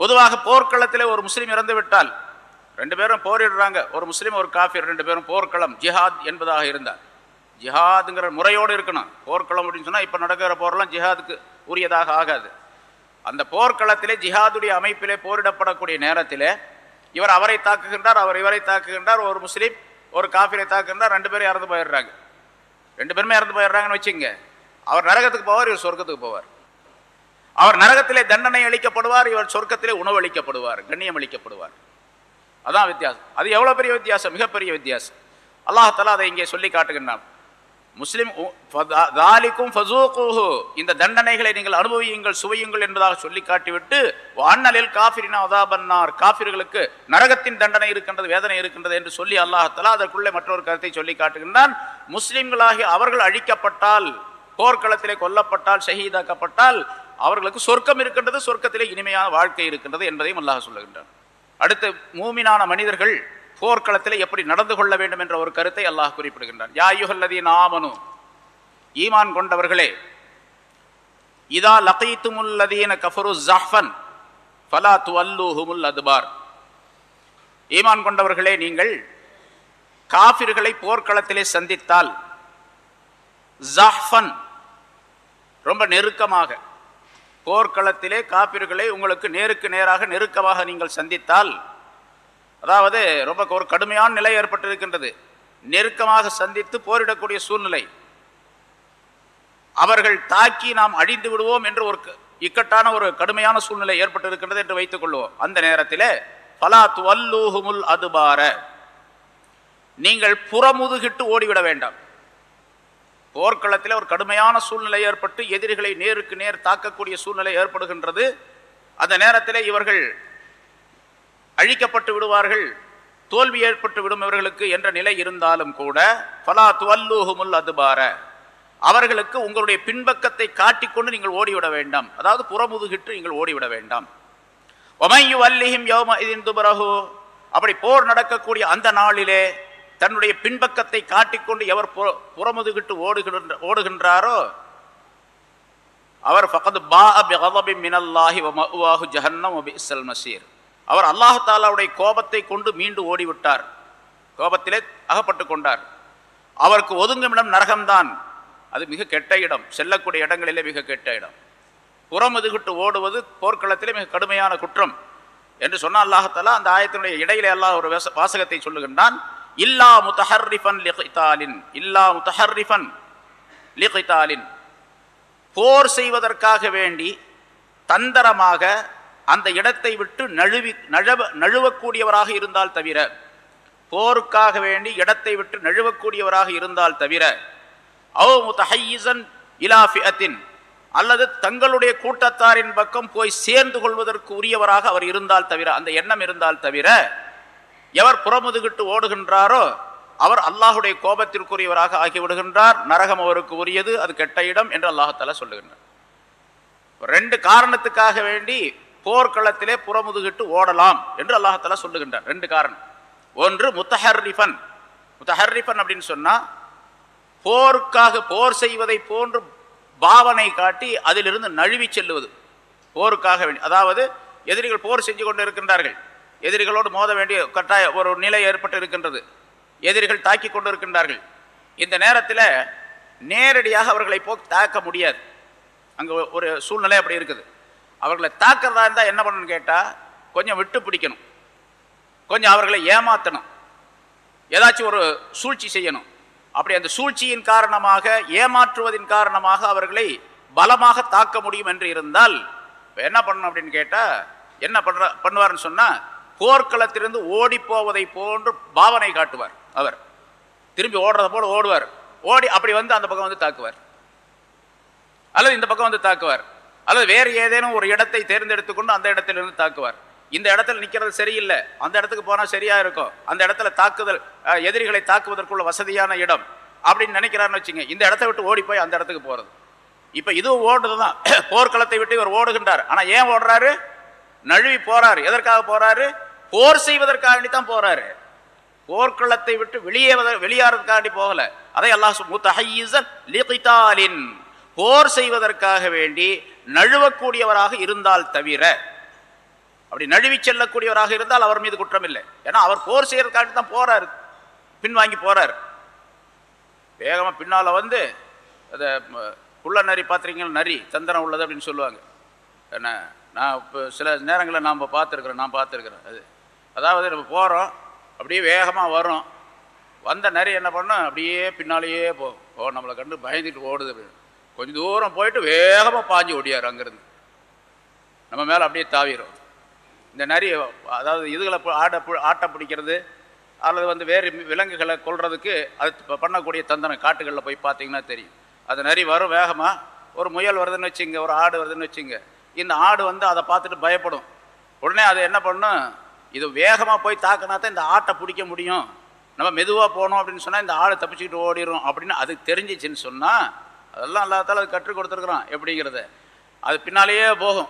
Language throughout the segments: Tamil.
பொதுவாக போர்க்களத்தில் ஒரு முஸ்லீம் இறந்து விட்டால் ரெண்டு பேரும் போரிடுறாங்க. ஒரு முஸ்லீம் ஒரு காஃபிர் ரெண்டு பேரும் போர்க்களம் ஜிஹாத் என்பதாக இருந்தால் ஜிஹாதுங்கிற முறையோடு இருக்கணும். போர்க்களம் அப்படின்னு சொன்னால் இப்போ நடக்கிற போரெல்லாம் ஜிஹாதுக்கு உரியதாக ஆகாது. அந்த போர்க்களத்திலே ஜிஹாதுடைய அமைப்பிலே போரிடப்படக்கூடிய நேரத்திலே இவர் அவரை தாக்குகின்றார் அவர் இவரை தாக்குகின்றார் ஒரு முஸ்லீம் ஒரு காஃபிரை தாக்குகின்றார் ரெண்டு பேரும் இறந்து போயிடுறாங்க. ரெண்டு பேருமே இறந்து போயிடுறாங்கன்னு வச்சுங்க அவர் நரகத்துக்கு போவார் இவர் சொர்க்கத்துக்கு போவார். அவர் நரகத்திலே தண்டனை அளிக்கப்படுவார் இவர் சொர்க்கத்திலே உணவு அளிக்கப்படுவார் கண்ணியம் அளிக்கப்படுவார். அதான் வித்தியாசம். அது எவ்வளோ பெரிய வித்தியாசம்? மிகப்பெரிய வித்தியாசம். அல்லாஹாலா அதை இங்கே சொல்லி காட்டுகின்றான். முஸ்லிம் தாலிக்கும் ஃபசூகுஹு. இந்த தண்டனைகளை நீங்கள் அனுபவியுங்கள் சுவையுங்கள் என்பதாக சொல்லி காட்டிவிட்டு அண்ணலில் காஃபிரினா உதாபன்னார் காஃபிர்களுக்கு நரகத்தின் தண்டனை இருக்கின்றது வேதனை இருக்கின்றது என்று சொல்லி அல்லாஹாலா அதற்குள்ளே மற்றொரு கருத்தை சொல்லி காட்டுகின்றான். முஸ்லிம்களாகி அவர்கள் அழிக்கப்பட்டால் போர்க்களத்திலே கொல்லப்பட்டால் ஷஹீதாக்கப்பட்டால் அவர்களுக்கு சொர்க்கம் இருக்கின்றது சொர்க்கத்திலே இனிமையான வாழ்க்கை இருக்கின்றது என்பதையும் அல்லாஹ் சொல்லுகின்றான். அடுத்து மூமினான மனிதர்கள் போர்க்களத்தில் எப்படி நடந்து கொள்ள வேண்டும் என்ற ஒரு கருத்தை அல்லாஹ் குறிப்பிடுகின்றான். யாயுகல்லதி ஆமனு ஈமான் கொண்டவர்களே இதா லகைத்துமுல்லதீன கஃபரு ஜஹ்ஃபன் ஃபலா துவல்லூஹுமுல் அதுபார். ஈமான் கொண்டவர்களே நீங்கள் காஃபிர்களை போர்க்களத்திலே சந்தித்தால் ஜஹ்ஃபன் ரொம்ப நெருக்கமாக போர்க்களத்திலே காப்பிர்களை உங்களுக்கு நேருக்கு நேராக நெருக்கமாக நீங்கள் சந்தித்தால் அதாவது ரொம்ப ஒரு கடுமையான நிலை ஏற்பட்டிருக்கின்றது. நெருக்கமாக சந்தித்து போரிடக்கூடிய சூழ்நிலை. அவர்கள் தாக்கி நாம் அழிந்து விடுவோம் என்று ஒரு இக்கட்டான ஒரு கடுமையான சூழ்நிலை ஏற்பட்டிருக்கின்றது என்று வைத்துக் கொள்வோம். அந்த நேரத்தில் பலாத் வல்லூஹுமுல் அதுபார. நீங்கள் புறமுதுகிட்டு ஓடிவிட வேண்டாம். போர்க்களத்தில் ஒரு கடுமையான சூழ்நிலை ஏற்பட்டு எதிரிகளை நேருக்கு நேர் தாக்கக்கூடிய சூழ்நிலை ஏற்படுகின்றது. அந்த நேரத்தில் இவர்கள் அழிக்கப்பட்டு விடுவார்கள் தோல்வி ஏற்பட்டு விடும் இவர்களுக்கு என்ற நிலை இருந்தாலும் கூட பலா துவல்லூஹுமுல் அதுபார அவர்களுக்கு உங்களுடைய பின்பக்கத்தை காட்டிக்கொண்டு நீங்கள் ஓடிவிட வேண்டாம். அதாவது புறமுதுகிட்டு நீங்கள் ஓடிவிட வேண்டாம். ஒமையு அல்லிஹிம் யோம இதின் துபரஹு அப்படி போர் நடக்கக்கூடிய அந்த நாளிலே தன்னுடைய பின்பக்கத்தை காட்டிக்கொண்டு எவர் புறமுதுகிட்டு ஓடுகின்ற ஓடுகின்றாரோ அவர் ஃபகத் பா அபி மினல்லாஹி வமஉவாஹு ஜஹன்னம் வபிஸ்ஸல் மசீர். அவர் அல்லாஹாலாவுடைய கோபத்தை கொண்டு மீண்டு ஓடிவிட்டார். கோபத்திலே அகப்பட்டு கொண்டார். அவருக்கு ஒதுங்கும் இடம் நரகம்தான். அது மிக கெட்ட இடம். செல்லக்கூடிய இடங்களிலே மிக கெட்ட இடம். புறமுதுகிட்டு ஓடுவது போர்க்களத்திலே மிக கடுமையான குற்றம். என்று சொன்ன அல்லாஹத்தாலா அந்த ஆயத்தினுடைய இடையிலே அல்லாஹ் ஒரு வாசகத்தை சொல்லுகின்றான். இல்லா முத்தஹர்ரிஃபன் லிகிதாலின் இல்லா முத்தஹர்ரிஃபன் லிகிதாலின். போர் செய்வதற்காக வேண்டி தந்தரமாக அந்த இடத்தை விட்டு நழுவி நழுவ நழுவக்கூடியவராக இருந்தால் தவிர போருக்காக வேண்டி இடத்தை விட்டு நழுவக்கூடியவராக இருந்தால் தவிர அவ் முத்தஹைசன் இலாஃபியத்தின் அல்லது தங்களுடைய கூட்டத்தாரின் பக்கம் போய் சேர்ந்து கொள்வதற்கு உரியவராக அவர் இருந்தால் தவிர அந்த எண்ணம் இருந்தால் தவிர எவர் புறமுதுகிட்டு ஓடுகின்றாரோ அவர் அல்லாஹுடைய கோபத்திற்குரியவராக ஆகிவிடுகின்றார். நரகம் அவருக்கு உரியது அது கெட்ட இடம் என்று அல்லாஹால சொல்லுகின்றார் ரெண்டு காரணத்துக்காக வேண்டி போர்க்களத்திலே புறமுதுகிட்டு ஓடலாம் என்று அல்லாஹால சொல்லுகின்றார் ரெண்டு காரணம். ஒன்று முத்தஹர்ரிஃபன். முத்தஹர்ரிஃபன் அப்படின்னு சொன்னா போருக்காக போர் செய்வதை போன்று பாவனை காட்டி அதிலிருந்து நழுவி செல்லுவது. போருக்காக வேண்டி. அதாவது எதிரிகள் போர் செஞ்சு கொண்டு இருக்கின்றார்கள். எதிரிகளோடு மோத வேண்டிய கட்டாய ஒரு நிலை ஏற்பட்டு இருக்கின்றது எதிரிகள் தாக்கி கொண்டு இருக்கின்றார்கள் இந்த நேரத்தில் நேரடியாக அவர்களை போ தாக்க முடியாது. அங்கே ஒரு சூழ்நிலை அப்படி இருக்குது. அவர்களை தாக்கிறதா இருந்தால் என்ன பண்ணணும்னு கேட்டால் கொஞ்சம் விட்டு பிடிக்கணும். கொஞ்சம் அவர்களை ஏமாற்றணும் ஏதாச்சும் ஒரு சூழ்ச்சி செய்யணும். அப்படி அந்த சூழ்ச்சியின் காரணமாக ஏமாற்றுவதின் காரணமாக அவர்களை பலமாக தாக்க முடியும் என்று இருந்தால் என்ன பண்ணணும் அப்படின்னு கேட்டால் என்ன பண்ணுற பண்ணுவார்னு சொன்னால் போர்க்களத்திலிருந்து ஓடி போவதை போன்று பாவனை காட்டுவார் அவர். திரும்பி ஓடுறத போல ஓடுவார். ஓடி அப்படி வந்து அந்த பக்கம் வந்து தாக்குவார். அல்லது இந்த பக்கம் வந்து தாக்குவார். அல்லது வேறு ஏதேனும் ஒரு இடத்தை தேர்ந்தெடுத்து கொண்டு அந்த இடத்திலிருந்து தாக்குவார். இந்த இடத்துல நிற்கிறது சரியில்லை. அந்த இடத்துக்கு போனால் சரியாக இருக்கும். அந்த இடத்துல தாக்குதல் எதிரிகளை தாக்குவதற்குள்ள வசதியான இடம் அப்படின்னு நினைக்கிறாருன்னு வச்சுங்க. இந்த இடத்த விட்டு ஓடி போய் அந்த இடத்துக்கு போகிறது இப்போ இதுவும் ஓடுதுதான் போர்க்களத்தை விட்டு இவர் ஓடுகின்றார். ஆனால் ஏன் ஓடுறாரு? நழுவி போறாரு. எதற்காக போறாரு? போர் செய்வதற்காக தான் போறாரு. போர்க்களத்தை விட்டு வெளியே வெளியாறதுக்காண்டி போகல. அதை அல்லாஹ் போர் செய்வதற்காக வேண்டி நழுவக்கூடியவராக இருந்தால் தவிர அப்படி நழுவி செல்லக்கூடியவராக இருந்தால் அவர் மீது குற்றம் இல்லை ஏன்னா அவர் போர் செய்யறதுக்காண்டி தான் போறாரு. பின்வாங்கி போறாரு. வேகமாக பின்னால் வந்து அதை ம- குள்ள நரி பார்த்துருக்கீங்களா நரி சந்திரன் உள்ளது அப்படின்னு சொல்லுவாங்க. என்ன நான் இப்போ சில நேரங்களில் நாம் பார்த்துருக்குறோம் நான் பார்த்துருக்குறேன் அது. அதாவது நம்ம போகிறோம் அப்படியே வேகமாக வரும் வந்த நரி என்ன பண்ணும் அப்படியே பின்னாலேயே போகும் ஓ நம்மளை கண்டு பயந்துட்டு ஓடுது. அப்படின்னு கொஞ்சம் தூரம் போயிட்டு வேகமாக பாஞ்சு ஓடியார் அங்கேருந்து. நம்ம மேலே அப்படியே தாவிரும். இந்த நிறைய அதாவது இதுகளை பு- ஆட பு- ஆட்டை பிடிக்கிறது அல்லது வந்து வேறு விலங்குகளை கொள்றதுக்கு அது பண்ணக்கூடிய தந்தனம் காட்டுகளில் போய் பார்த்தீங்கன்னா தெரியும். அது நிறைய வரும் வேகமாக ஒரு முயல் வருதுன்னு வச்சுங்க ஒரு ஆடு வருதுன்னு வச்சுங்க. இந்த ஆடு வந்து அதை பார்த்துட்டு பயப்படும். உடனே அது என்ன பண்ணும் இது வேகமாக போய் தாக்கினா தான் இந்த ஆட்டை பிடிக்க முடியும். நம்ம மெதுவாக போனோம் அப்படின்னு சொன்னால் இந்த ஆளை தப்பிச்சுக்கிட்டு ஓடிடும் அப்படின்னு அது தெரிஞ்சிச்சுன்னு சொன்னால் அதெல்லாம் எல்லாத்தாலும் அது கற்றுக் கொடுத்துருக்குறோம் எப்படிங்கிறத. அது பின்னாலேயே போகும்.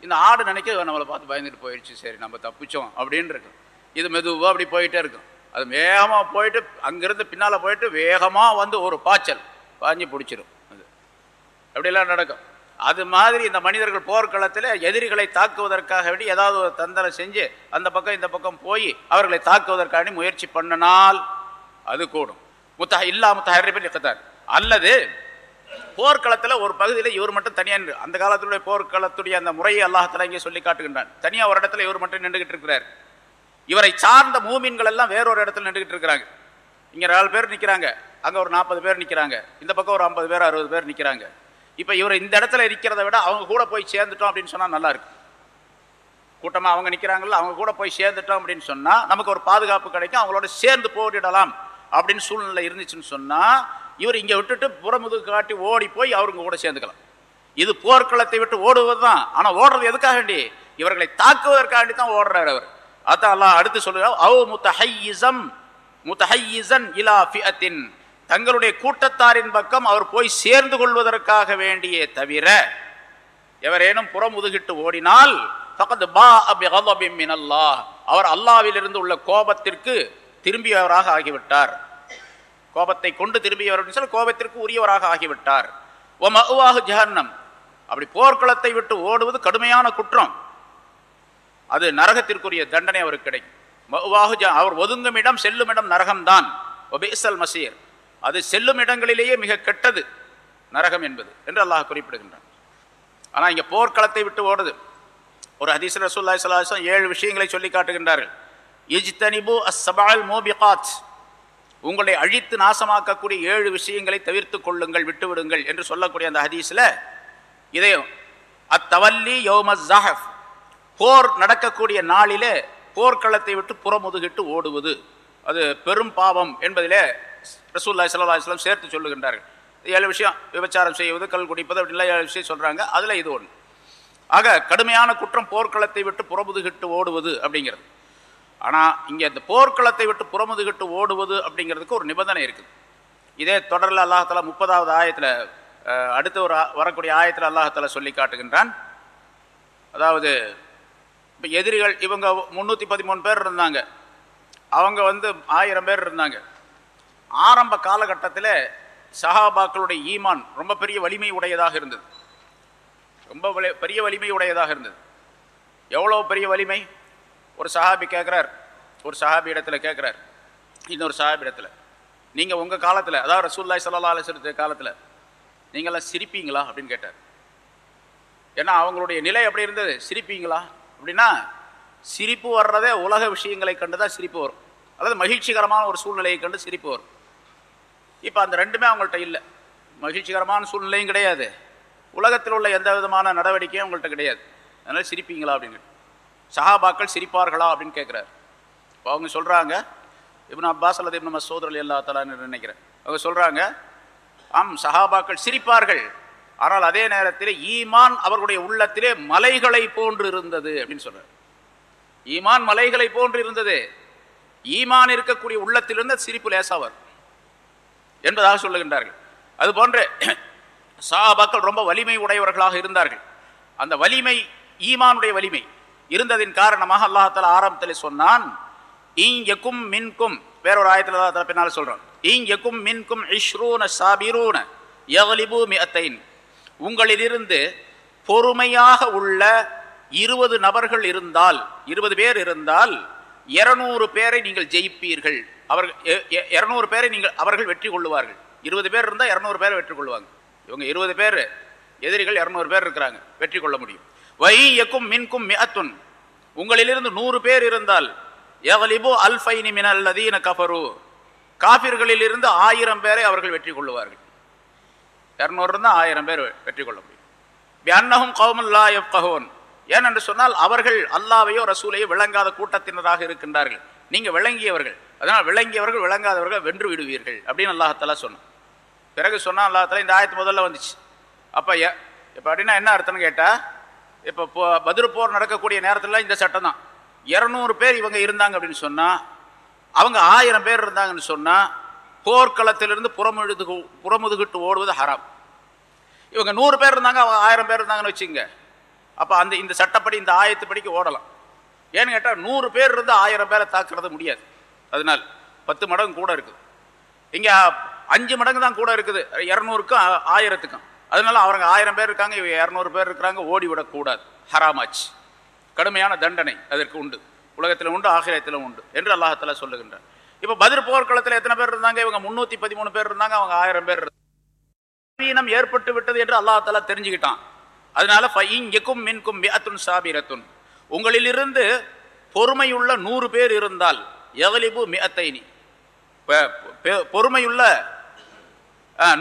இந்த ஆடு நினைக்க நம்மளை பார்த்து பயந்துட்டு போயிடுச்சு. சரி நம்ம தப்பிச்சோம் அப்படின்னு இருக்கும். இது மெதுவாக அப்படி போயிட்டே இருக்கும். அது வேகமாக போயிட்டு அங்கேருந்து பின்னால் போயிட்டு வேகமாக வந்து ஒரு பாய்ச்சல் பாஞ்சு பிடிச்சிரும். அது. எப்படிலாம் நடக்கும். அது மாதிரி இந்த மனிதர்கள் போர்க்களத்தில் எதிரிகளை தாக்குவதற்காக வேண்டி ஏதாவது ஒரு தந்தனை செஞ்சு அந்த பக்கம் இந்த பக்கம் போய் அவர்களை தாக்குவதற்காக முயற்சி பண்ணினால் அது கூடும். முத்தா இல்லா முத்தஹரிபின் அல்லது போர்க்களத்தில் ஒரு பகுதியில் இவர் மட்டும் தனியாக நின்று அந்த காலத்துடைய போர்க்களத்துடைய அந்த முறையை அல்லாஹத்தில் இங்கே சொல்லி காட்டுகின்றான். தனியாக ஒரு இடத்துல இவர் மட்டும் நின்றுகிட்டு இருக்கிறார். இவரை சார்ந்த மூமீன்கள் எல்லாம் வேறொரு இடத்துல நின்றுகிட்டு இருக்கிறாங்க. இங்கே நாலு பேர் நிற்கிறாங்க அங்கே ஒரு நாற்பது பேர் நிற்கிறாங்க இந்த பக்கம் ஒரு ஐம்பது பேர் அறுபது பேர் நிற்கிறாங்க இப்போ இவர் இந்த இடத்துல இருக்கிறத விட அவங்க கூட போய் சேர்ந்துட்டோம் அப்படின்னு சொன்னால் நல்லாயிருக்கும் கூட்டமாக அவங்க நிற்கிறாங்கல்ல அவங்க கூட போய் சேர்ந்துட்டோம் அப்படின்னு சொன்னால் நமக்கு ஒரு பாதுகாப்பு கிடைக்கும் அவங்களோட சேர்ந்து போரிடலாம் அப்படின்னு சூழ்நிலை இருந்துச்சுன்னு சொன்னால் இவர் இங்கே விட்டுட்டு புறமுதுகு காட்டி ஓடி போய் அவருங்க கூட சேர்ந்துக்கலாம். இது போர்க்களத்தை விட்டு ஓடுவது தான் ஆனால் ஓடுறது எதுக்காக வேண்டி இவர்களை தாக்குவதற்காண்டி தான் ஓடுறார் அவர். அதான் அல்லா அடுத்து சொல்லுகிறார் அவ் முத்தஹையிசம் முத்தஹையிசன் இலா ஃபியத்தின் தங்களுடைய கூட்டத்தாரின் பக்கம் அவர் போய் சேர்ந்து கொள்வதற்காக வேண்டியே தவிர எவரேனும் புறமுதுகிட்டு ஓடினால் ஃபகத் பாஅ பிகதபின் அல்லாஹ் அவர் அல்லாவிலிருந்து உள்ள கோபத்திற்கு திரும்பியவராக ஆகிவிட்டார். கோபத்தை கொண்டு திரும்பியவர் சொல்ல சொல்லி கோபத்திற்கு உரியவராக ஆகிவிட்டார். ஓ மகுவாகு ஜஹன்னம். அப்படி போர்க்களத்தை விட்டு ஓடுவது கடுமையான குற்றம். அது நரகத்திற்குரிய தண்டனை அவருக்கு கிடைக்கும். மகுவாகு ஜ அவர் ஒதுங்கும் இடம் செல்லும் இடம் நரகம்தான். ஒபேசல் மசீர். அது செல்லும் இடங்களிலேயே மிக கெட்டது நரகம் என்பது என்று அல்லாஹ் குறிப்பிடுகின்றான். ஆனால் இங்கே போர்க்களத்தை விட்டு ஓடுது. ஒரு ஹதீஸ் ரசூல்லாய் சலாஹம் ஏழு விஷயங்களை சொல்லி காட்டுகின்றார்கள். இஜ்தனிபு அஸ்ஸபால் மோபிகாத். உங்களை அழித்து நாசமாக்கக்கூடிய ஏழு விஷயங்களை தவிர்த்து கொள்ளுங்கள் விட்டுவிடுங்கள் என்று சொல்லக்கூடிய அந்த ஹதீஸில் இதே அத்தவல்லி யோம ஜஹப் போர் நடக்கக்கூடிய நாளிலே போர்க்களத்தை விட்டு புறமுதுகிட்டு ஓடுவது. அது பெரும் பாவம் என்பதிலே ரசூல்லாய் சல்லா இஸ்லாம் சேர்த்து சொல்லுகின்றார்கள். ஏழு விஷயம். விபச்சாரம் செய்வது கல் குடிப்பது அப்படின்லாம் ஏழு விஷயம் சொல்கிறாங்க அதில் இது ஒன்று ஆக கடுமையான குற்றம் போர்க்களத்தை விட்டு புறமுதுகிட்டு ஓடுவது அப்படிங்கிறது. ஆனால் இங்கே இந்த போர்க்களத்தை விட்டு புறமுதுகிட்டு ஓடுவது அப்படிங்கிறதுக்கு ஒரு நிபந்தனை இருக்குது. இதே தொடரில் அல்லாஹால முப்பதாவது ஆயத்தில் அடுத்து ஒரு வரக்கூடிய ஆயத்தில் அல்லாஹால சொல்லி காட்டுகின்றான். அதாவது இப்போ எதிரிகள் இவங்க முந்நூற்றி பதிமூணு பேர் இருந்தாங்க. அவங்க வந்து ஆயிரம் பேர் இருந்தாங்க. ஆரம்ப காலகட்டத்தில் சஹாபாக்களுடைய ஈமான் ரொம்ப பெரிய வலிமை உடையதாக இருந்தது. ரொம்ப வலி- பெரிய வலிமை உடையதாக இருந்தது. எவ்வளோ பெரிய வலிமை? ஒரு சஹாபி கேட்குறார் ஒரு சஹாபி இடத்துல கேட்குறார் இன்னொரு சஹாபி இடத்துல. நீங்கள் உங்கள் காலத்தில் அதாவது ரசூல்லாய் சல்லா அலிஸ்வரத்து காலத்தில் நீங்களாம் சிரிப்பீங்களா அப்படின்னு கேட்டார். ஏன்னா அவங்களுடைய நிலை எப்படி இருந்தது? சிரிப்பீங்களா? அப்படின்னா சிரிப்பு வர்றதே உலக விஷயங்களை கண்டு தான் சிரிப்பு வரும். அதாவது மகிழ்ச்சிகரமான ஒரு சூழ்நிலையை கண்டு சிரிப்பு வரும். இப்போ அந்த ரெண்டுமே அவங்கள்ட்ட இல்லை. மகிழ்ச்சிகரமான சூழ்நிலையும் கிடையாது. உலகத்தில் உள்ள எந்த விதமான நடவடிக்கையும் அவங்கள்ட்ட கிடையாது. அதனால் சிரிப்பீங்களா அப்படின்னு சஹாபாக்கள் சிரிப்பார்களா அப்படின்னு கேட்குறாரு இப்போ அவங்க சொல்கிறாங்க இப்னு அப்பாஸ் அல்லது இப்னு மசூத் அலி அல்லா தலான்னு நினைக்கிறேன். அவங்க சொல்கிறாங்க ஆம் சஹாபாக்கள் சிரிப்பார்கள். ஆனால் அதே நேரத்தில் ஈமான் அவர்களுடைய உள்ளத்திலே மலைகளை போன்று இருந்தது அப்படின்னு சொல்கிறார் ஈமான் மலைகளை போன்று இருந்தது. ஈமான் இருக்கக்கூடிய உள்ளத்திலிருந்து சிரிப்பு லேசாவர் என்பதாக சொல்லுகின்றார்கள். அது போன்று சஹாபாக்கள் ரொம்ப வலிமை உடையவர்களாக இருந்தார்கள். அந்த வலிமை ஈமானுடைய வலிமை இருந்ததின் காரணமாக அல்லாஹால ஆரம்பத்தில் சொன்னான் இங் எக்கும் மின்கும். வேறொரு ஆயத்தில் பின்னால் சொல்றான் இங் எக்கும் மின்கும் இஷ்ரூன சாபிரூன யகலிபு மிஅத்தைன். உங்களிலிருந்து பொறுமையாக உள்ள இருபது நபர்கள் இருந்தால் இருபது பேர் இருந்தால் இருநூறு பேரை நீங்கள் ஜெயிப்பீர்கள். அவர்கள் இருநூறு பேரை நீங்கள் அவர்கள் வெற்றி கொள்ளுவார்கள். இருபது பேர் இருந்தால் இரநூறு பேரை வெற்றி கொள்ளுவாங்க இவங்க இருபது பேர். எதிரிகள் இரநூறு பேர் இருக்கிறாங்க. வெற்றி கொள்ள முடியும். வை எக்கும் மின்கும் மியத்துன் உங்களிலிருந்து நூறு பேர் இருந்தால் எவலிபோ அல்ஃபைனி மினல் லதீன கஃபரு. காபிர்களிலிருந்து ஆயிரம் பேரை அவர்கள் வெற்றி கொள்ளுவார்கள். இரநூறு இருந்தால் ஆயிரம் பேர் வெற்றி கொள்ள முடியும். பியன்னஹும் கவுமுல்லா எஃப்கஹோன் ஏனென்று சொன்னால் அவர்கள் அல்லாவையோ ரசூலையோ விளங்காத கூட்டத்தினராக இருக்கின்றார்கள். நீங்கள் விளங்கியவர்கள். அதனால் விளங்கியவர்கள் விளங்காதவர்கள் வென்று விடுவீர்கள் அப்படின்னு அல்லாஹாலா சொன்னான். பிறகு சொன்னால் அல்லாஹாலா இந்த ஆயத்து முதல்ல வந்துச்சு. அப்போ இப்போ அப்படின்னா என்ன அர்த்தம்னு கேட்டால் இப்போ பதிரு போர் நடக்கக்கூடிய நேரத்தில் இந்த சட்டம் தான். இரநூறு பேர் இவங்க இருந்தாங்க அப்படின்னு சொன்னால் அவங்க ஆயிரம் பேர் இருந்தாங்கன்னு சொன்னால் போர்க்களத்திலிருந்து புறமுழுது புறமுதுகிட்டு ஓடுவது ஹராம். இவங்க நூறு பேர் இருந்தாங்க அவங்க ஆயிரம் பேர் இருந்தாங்கன்னு வச்சுங்க அப்போ அந்த இந்த சட்டப்படி இந்த ஆயத்துப்படிக்கு ஓடலாம். ஏன்னு கேட்டால் நூறு பேர் இருந்து ஆயிரம் பேரை தாக்குறது முடியாது. அதனால் பத்து மடங்கு கூட இருக்குது. இங்கே அஞ்சு மடங்கு தான் கூட இருக்குது. இரநூறுக்கும் ஆயிரத்துக்கும். அதனால அவங்க ஆயிரம் பேர் இருக்காங்க இவங்க இரநூறு பேர் இருக்கிறாங்க ஓடி விடக்கூடாது ஹராமாச்சு. கடுமையான தண்டனை அதற்கு உண்டு. உலகத்தில் உண்டு ஆகிரத்தில் உண்டு என்று அல்லாஹால சொல்லுகின்றார் இப்போ பதிர் போர்க்களத்தில் எத்தனை பேர் இருந்தாங்க? இவங்க முந்நூற்றி பதிமூணு பேர் இருந்தாங்க அவங்க ஆயிரம் பேர் இருந்தாங்க. ஏற்பட்டு விட்டது என்று அல்லாஹால தெரிஞ்சுக்கிட்டான். அதனால எக்கும் மின்கும் மியத்துன் சாபிரத்துன். உங்களிலிருந்து பொறுமையுள்ள நூறு பேர் இருந்தால் எவலிபு மியத்தைனி பொறுமையுள்ள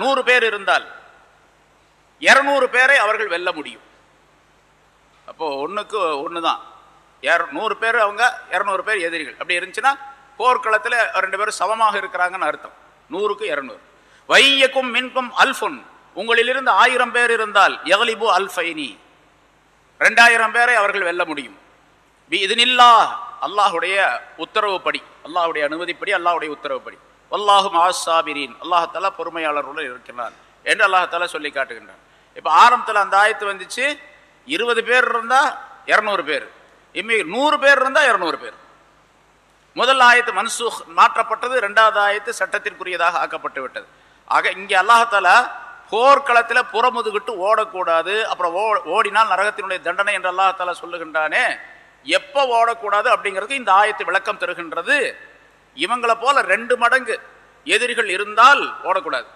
நூறு பேர் இருந்தால் இரநூறு பேரை அவர்கள் வெல்ல முடியும். அப்போ ஒன்றுக்கு ஒன்று தான் நூறு பேர் அவங்க இரநூறு பேர் எதிரிகள். அப்படி இருந்துச்சுன்னா போர்க்களத்தில் ரெண்டு பேரும் சமமாக இருக்கிறாங்கன்னு அர்த்தம். நூறுக்கு இரநூறு. வையக்கும் மின்கும் அல்ஃபுன். உங்களிலிருந்து ஆயிரம் பேர் இருந்தால் எவலிபு அல்ஃபைனி. ரெண்டாயிரம் பேரை அவர்கள் வெல்ல முடியும். இதுனில்லா அல்லாஹுடைய உத்தரவுப்படி அல்லாஹுடைய அனுமதிப்படி அல்லாஹுடைய உத்தரவுப்படி. அல்லாஹும் மாசாபிரின் அல்லாஹால பொறுமையாளர்களுடன் இருக்கிறான் என்று அல்லாஹால சொல்லி காட்டுகின்றான். இப்போ ஆரம்பத்தில் அந்த ஆயத்து வந்துச்சு இருபது பேர் இருந்தால் இரநூறு பேர். இம்மி நூறு பேர் இருந்தால் இரநூறு பேர். முதல் ஆயத்து மன்சூக் மாற்றப்பட்டது ரெண்டாவது ஆயத்து சட்டத்திற்குரியதாக ஆக்கப்பட்டு விட்டது. ஆக இங்கே அல்லாஹாலா போர்க்களத்தில் புறமுதுகிட்டு ஓடக்கூடாது. அப்புறம் ஓ ஓடினால் நரகத்தினுடைய தண்டனை என்று அல்லாஹால சொல்லுகின்றானே. எப்போ ஓடக்கூடாது அப்படிங்கிறது இந்த ஆயத்து விளக்கம் தருகின்றது. இவங்களை போல ரெண்டு மடங்கு எதிரிகள் இருந்தால் ஓடக்கூடாது.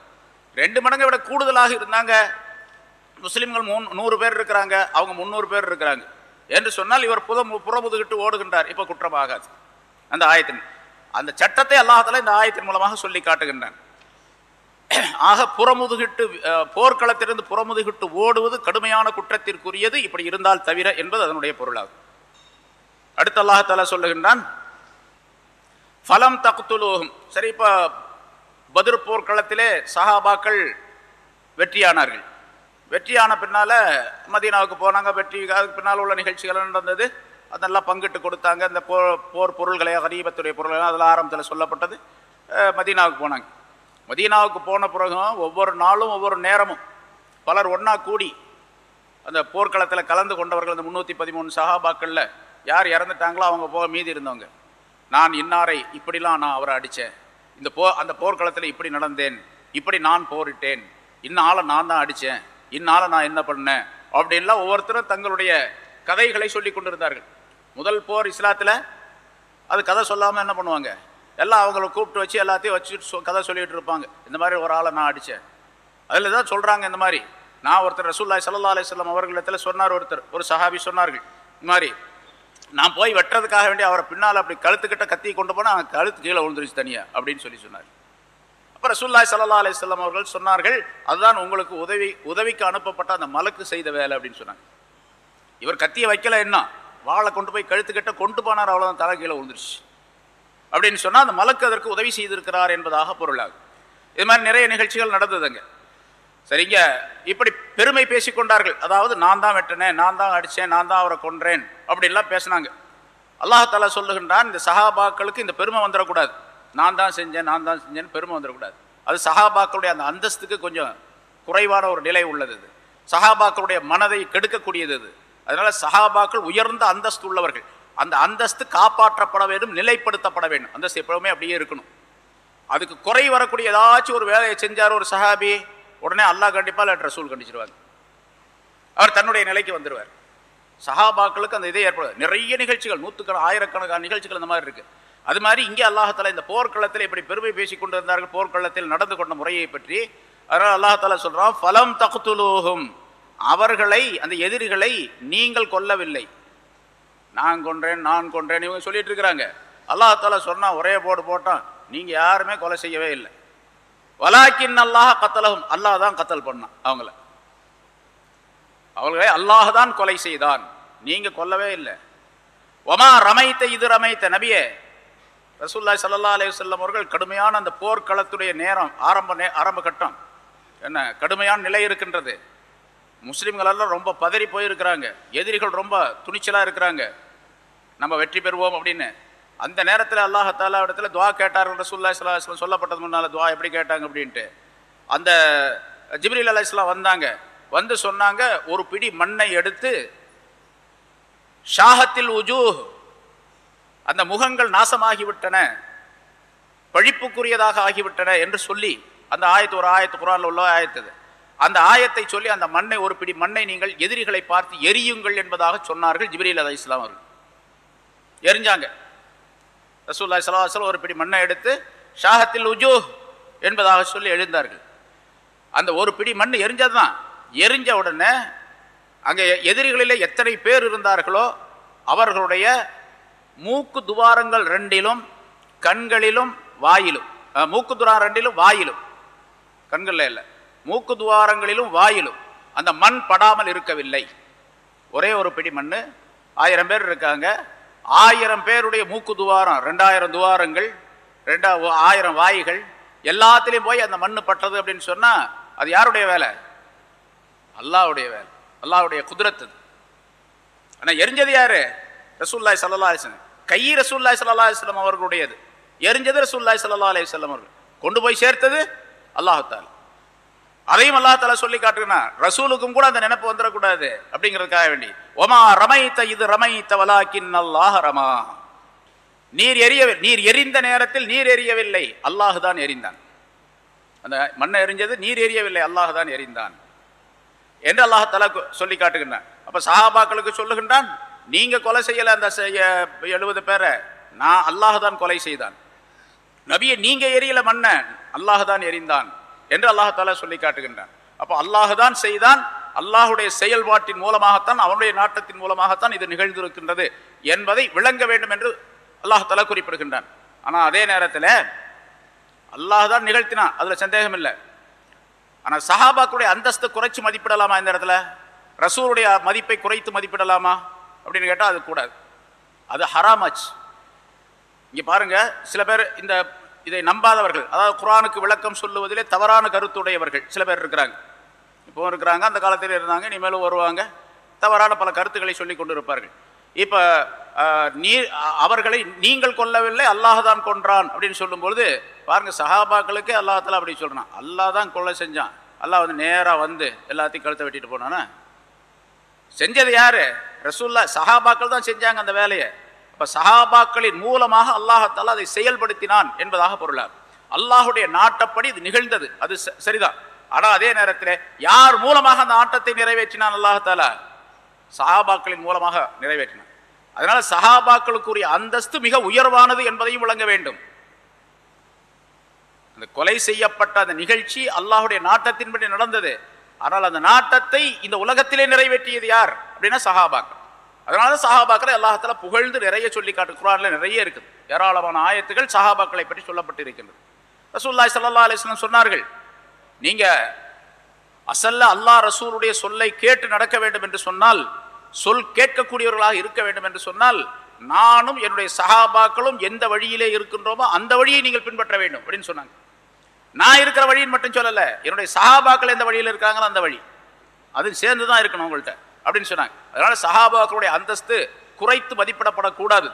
ரெண்டு மடங்கை விட கூடுதலாக இருந்தாங்க. முஸ்லீம்கள் மூணு நூறு பேர் இருக்கிறாங்க. அவங்க முந்நூறு பேர் இருக்கிறாங்க. என்று சொன்னால் இவர் புத புறமுதுகிட்டு ஓடுகின்றார். இப்போ குற்றமாகாது. அந்த ஆயத்தின் அந்த சட்டத்தை அல்லாஹால இந்த ஆயத்தின் மூலமாக சொல்லி காட்டுகின்றான். ஆக புறமுதுகிட்டு போர்க்களத்திலிருந்து புறமுதுகிட்டு ஓடுவது கடுமையான குற்றத்திற்குரியது. இப்படி இருந்தால் தவிர என்பது அதனுடைய பொருளாகும். அடுத்த அல்லாஹால சொல்லுகின்றான் ஃபலம் தக்துலோகம் சரி இப்போ பதிர் போர்க்களத்திலே சஹாபாக்கள் வெற்றியானார்கள். வெற்றியான பின்னால் மதீனாவுக்கு போனாங்க வெற்றி அதுக்கு பின்னால் உள்ள நிகழ்ச்சிகள் நடந்தது? அதெல்லாம் பங்கிட்டு கொடுத்தாங்க. இந்த போர் போர் பொருள்களை கரீபத்துடைய பொருள்கள் அதில் ஆரம்பத்தில் சொல்லப்பட்டது. மதீனாவுக்கு போனாங்க. மதீனாவுக்கு போன பிறகும் ஒவ்வொரு நாளும் ஒவ்வொரு நேரமும் பலர் ஒன்றா கூடி அந்த போர்க்களத்தில் கலந்து கொண்டவர்கள் அந்த முந்நூற்றி பதிமூணு சகாபாக்களில் யார் இறந்துட்டாங்களோ அவங்க போக மீதி இருந்தவங்க. நான் இன்னாரை இப்படிலாம் நான் அவரை அடித்தேன் இந்த போ அந்த போர்க்களத்தில் இப்படி நடந்தேன். இப்படி நான் போரிட்டேன். இன்னால நான் தான் அடித்தேன் இன்னால நான் என்ன பண்ணேன்? அப்படின்லாம் ஒவ்வொருத்தரும் தங்களுடைய கதைகளை சொல்லி கொண்டிருந்தார்கள். முதல் போர் இஸ்லாத்தில் அது கதை சொல்லாமல் என்ன பண்ணுவாங்க? எல்லாம் அவங்கள கூப்பிட்டு வச்சு எல்லாத்தையும் வச்சு கதை சொல்லிட்டு இருப்பாங்க. இந்த மாதிரி ஒரு ஆளை நான் அடித்தேன் அதில் தான் சொல்கிறாங்க இந்த மாதிரி? நான் ஒருத்தர் ரசூல்லாய் சல்லா அலிஸ்லாம் அவர்களிடத்தில் சொன்னார் ஒருத்தர். ஒரு சஹாபி சொன்னார்கள். இந்த மாதிரி நான் போய் வெட்டுறதுக்காக வேண்டி அவரை பின்னால் அப்படி கழுத்துக்கிட்ட கத்தி கொண்டு போனால் அவன் கழுத்து கீழே விழுந்துருச்சு தனியா அப்படின்னு சொல்லி சொன்னார். அப்புறம் ரசூல்லாய் சல்லா அலிஸ்லாம் அவர்கள் சொன்னார்கள் அதுதான் உங்களுக்கு உதவி உதவிக்கு அனுப்பப்பட்ட அந்த மலக்கு செய்த வேலை அப்படின்னு சொன்னாங்க. இவர் கத்தியை வைக்கல என்ன? வாழை கொண்டு போய் கழுத்துக்கிட்ட கொண்டு போனார் அவ்வளோதான் தலை கீழே விழுந்துருச்சு. அப்படின்னு சொன்னால் அந்த மலக்கு அதற்கு உதவி செய்திருக்கிறார் என்பதாக பொருளாகும். இது மாதிரி நிறைய நிகழ்ச்சிகள் நடந்ததுங்க. சரிங்க? இப்படி பெருமை பேசிக்கொண்டார்கள். அதாவது நான் தான் வெட்டினேன் நான் தான் அடித்தேன் நான் தான் அவரை கொன்றேன் அப்படின்லாம் பேசினாங்க. அல்லாஹால சொல்லுகின்றான் இந்த சஹாபாக்களுக்கு இந்த பெருமை வந்துடக்கூடாது. நான் தான் செஞ்சேன் நான் தான் செஞ்சேன்னு பெருமை வந்துடக்கூடாது. அது சஹாபாக்களுடைய அந்த அந்தஸ்துக்கு கொஞ்சம் குறைவான ஒரு நிலை உள்ளது இது. சஹாபாக்களுடைய மனதை கெடுக்கக்கூடியது அது அதனால சஹாபாக்கள் உயர்ந்த அந்தஸ்து உள்ளவர்கள். அந்த அந்தஸ்து காப்பாற்றப்பட வேண்டும் நிலைப்படுத்தப்பட வேண்டும். அந்தஸ்து எப்பவுமே அப்படியே இருக்கணும். அதுக்கு குறை வரக்கூடிய ஏதாச்சும் ஒரு வேலையை செஞ்சார் ஒரு சஹாபி உடனே அல்லாஹ் கண்டிப்பாக இல்லை ரசூல் கண்டிச்சிருவாங்க. அவர் தன்னுடைய நிலைக்கு வந்துடுவார் சஹாபாக்களுக்கு அந்த இதே ஏற்படுது. நிறைய நிகழ்ச்சிகள் நூற்றுக்கண ஆயிரக்கணக்கான நிகழ்ச்சிகள் இந்த மாதிரி இருக்குது அது மாதிரி இங்கே அல்லாஹால இந்த போர்க்களத்தில் இப்படி பெருமை பேசிக் கொண்டிருந்தார்கள். போர்க்களத்தில் நடந்து கொண்ட முறையை பற்றி அதனால் அல்லாஹால சொல்கிறான் ஃபலம் தகுத்துலோகும் அவர்களை அந்த எதிரிகளை நீங்கள் கொல்லவில்லை. நான் கொன்றேன் நான் கொன்றேன் இவங்க சொல்லிட்டு இருக்கிறாங்க. அல்லாஹால சொன்னா ஒரே போடு போட்டான் நீங்க யாருமே கொலை செய்யவே இல்லை. வலாக்கின் அல்லாஹ் கத்தலகும் அல்லாஹ் தான் கத்தல் பண்ணான் அவங்கள. அவர்களை அல்லாஹ் தான் கொலை செய்தான். நீங்க கொல்லவே இல்லை. ஒமா ரமைத்த இது ரமைத்த நபியே. ரசூல்லா சல்லா அலைஹி வஸல்லம் அவர்கள் கடுமையான அந்த போர்க்களத்துடைய நேரம் ஆரம்ப நே ஆரம்ப கட்டம். என்ன கடுமையான நிலை இருக்கின்றது. முஸ்லீம்களெல்லாம் ரொம்ப பதறி போயிருக்கிறாங்க. எதிரிகள் ரொம்ப துணிச்சலாக இருக்கிறாங்க. நம்ம வெற்றி பெறுவோம் அப்படின்னு. அந்த நேரத்தில் அல்லாஹாலா இடத்துல துவா கேட்டார்கள். ரசூல்லா சல்லாஹ் சொல்லப்பட்டது முன்னால் துவா எப்படி கேட்டாங்க அப்படின்ட்டு. அந்த ஜிப்ரீல் அலைஹிஸ்ஸலாம் வந்தாங்க. வந்து சொன்னாங்க ஒரு பிடி மண்ணை எடுத்து ஷாஹத்தில் உஜூ அந்த முகங்கள் நாசமாகிவிட்டன பழிப்புக்குரியதாக ஆகிவிட்டன என்று சொல்லி அந்த ஆயத்து ஒரு ஆயத்து குரானில் உள்ள ஆயத்தது அந்த ஆயத்தை சொல்லி அந்த மண்ணை ஒரு பிடி மண்ணை நீங்கள் எதிரிகளை பார்த்து எரியுங்கள் என்பதாக சொன்னார்கள் ஜிப்ரீல் அலை இஸ்லாம் அவர்கள். எரிஞ்சாங்க. ரசூல்லா இஸ்லாம் ஒரு பிடி மண்ணை எடுத்து ஷாஹத்தில் உஜூ என்பதாக சொல்லி எழுந்தார்கள். அந்த ஒரு பிடி மண் எரிஞ்சதுதான். எரிஞ்ச உடனே அங்கே எதிரிகளிலே எத்தனை பேர் இருந்தார்களோ அவர்களுடைய மூக்கு துவாரங்கள் ரெண்டிலும் கண்களிலும் வாயிலும். மூக்கு துவாரம் ரெண்டிலும் வாயிலும். கண்களில் இல்லை. மூக்கு துவாரங்களிலும் வாயிலும் அந்த மண் படாமல் இருக்கவில்லை. ஒரே ஒரு பிடி மண் ஆயிரம் பேர் இருக்காங்க. ஆயிரம் பேருடைய மூக்கு துவாரம் ரெண்டாயிரம் துவாரங்கள் ரெண்டா ஆயிரம் வாய்கள் எல்லாத்துலேயும் போய் அந்த மண் பட்டது அப்படின்னு சொன்னால் அது யாருடைய வேலை? அல்லாவுடைய வேலை. அல்லாவுடைய குதிரத்து. ஆனால் எரிஞ்சது யாரு? ரசூல்லாய் சல்லா அலிஸ்லம் கை ரசூல்லாய் சல்லா அலிஸ்லம் அவர்களுடையது. எரிஞ்சது ரசூல்லாய் சல்லா அலிஸ்லம் அவர்கள். கொண்டு போய் சேர்த்தது அல்லாஹால அதையும் அல்லாஹால சொல்லி காட்டுகிறான்? ரசூலுக்கும் கூட அந்த நினைப்பு வந்துடக்கூடாது அப்படிங்கிறதுக்காக வேண்டி. ஒமா ரமைத்த இது ரமைத்த வலாக்கின் அல்லாஹ் ரமா. நீர் எரிய நீர் எரிந்த நேரத்தில் நீர் எரியவில்லை. அல்லாஹு தான் எரிந்தான். அந்த மண்ணை எரிஞ்சது நீர் எரியவில்லை. அல்லாஹ் தான் எரிந்தான். என்று அல்லாஹ் தலா சொல்லி காட்டுகின்றான். அப்போ சஹாபாக்களுக்கு சொல்லுகின்றான் நீங்கள் கொலை செய்யலை அந்த எழுபது பேரை. நான் அல்லாஹ் தான் கொலை செய்தான். நபியை நீங்கள் எரியல மண்ணை. அல்லாஹு தான் எரிந்தான். என்று அல்லாஹாலா சொல்லி காட்டுகின்றான். அப்போ அல்லாஹ் தான் செய்தான் அல்லாஹுடைய செயல்பாட்டின் மூலமாகத்தான் அவனுடைய நாட்டத்தின் மூலமாகத்தான் இது நிகழ்ந்திருக்கின்றது என்பதை விளங்க வேண்டும் என்று அல்லாஹாலா குறிப்பிடுகின்றான். ஆனால் அதே நேரத்தில் அல்லாஹ் தான் நிகழ்த்தினான் அதில் சந்தேகம் இல்லை. ஆனால் சஹாபாக்குடைய அந்தஸ்து குறைச்சி மதிப்பிடலாமா இந்த இடத்துல? ரசூருடைய மதிப்பை குறைத்து மதிப்பிடலாமா? அப்படின்னு கேட்டால் அது கூடாது. அது ஹராமாச்சு. இங்கே பாருங்க சில பேர் இந்த இதை நம்பாதவர்கள் அதாவது குரானுக்கு விளக்கம் சொல்லுவதிலே தவறான கருத்துடையவர்கள் சில பேர் இருக்கிறாங்க. இப்போ இருக்கிறாங்க அந்த காலத்தில் இருந்தாங்க இனிமேலும் வருவாங்க. தவறான பல கருத்துக்களை சொல்லி கொண்டு இருப்பார்கள் இப்போ நீ அவர்களை நீங்கள் கொல்லவில்லை அல்லாஹ் தான் கொன்றான் அப்படின்னு சொல்லும்பொழுது பாருங்கள் சஹாபாக்களுக்கே அல்லாஹத்தில் அப்படி சொல்கிறான் அல்லாஹ் தான் கொலை செஞ்சான். அல்லாஹ் வந்து நேராக வந்து எல்லாத்தையும் கழுத்தை வெட்டிட்டு போனானா? செஞ்சது யார்? ரசூல்லா சஹாபாக்கள் தான் செஞ்சாங்க அந்த வேலையை. இப்ப சஹாபாக்களின் மூலமாக அல்லாஹத்தால அதை செயல்படுத்தினான் என்பதாக பொருளார் அல்லாஹுடைய நாட்டப்படி இது நிகழ்ந்தது. அது ச- சரிதான். ஆனா அதே நேரத்தில் யார் மூலமாக அந்த ஆட்டத்தை நிறைவேற்றினான் அல்லாஹத்தால சஹாபாக்களின் மூலமாக நிறைவேற்றினான். அதனால சஹாபாக்களுக்குரிய அந்தஸ்து மிக உயர்வானது என்பதையும் விளங்க வேண்டும். அந்த கொலை செய்யப்பட்ட அந்த நிகழ்ச்சி அல்லாஹுடைய நாட்டத்தின்படி நடந்தது. ஆனால் அந்த நாட்டத்தை இந்த உலகத்திலே நிறைவேற்றியது யார்? அப்படின்னா சஹாபாக்கள். அதனால சஹாபாக்களை எல்லாத்துல புகழ்ந்து நிறைய சொல்லி காட்டு குரானில் நிறைய இருக்குது. ஏராளமான ஆயத்துகள் சஹாபாக்களை பற்றி சொல்லப்பட்டு இருக்கின்றது. ரசூல்லாய் சல்லா அலிஸ்லாம் சொன்னார்கள் நீங்கள் அசல்ல அல்லாஹ் ரசூலுடைய சொல்லை கேட்டு நடக்க வேண்டும் என்று சொன்னால் சொல் கேட்கக்கூடியவர்களாக இருக்க வேண்டும் என்று சொன்னால் நானும் என்னுடைய சஹாபாக்களும் எந்த வழியிலே இருக்கின்றோமோ அந்த வழியை நீங்கள் பின்பற்ற வேண்டும். அப்படின்னு சொன்னாங்க. நான் இருக்கிற வழின்னு மட்டும் சொல்லலை என்னுடைய சஹாபாக்கள் எந்த வழியில் இருக்காங்களோ அந்த வழி. அது சேர்ந்து தான் இருக்கணும் உங்கள்கிட்ட அப்படின்னு சொன்னாங்க. அதனால சஹாபாக்களுடைய அந்தஸ்து குறைத்து மதிப்பிடப்படக்கூடாது.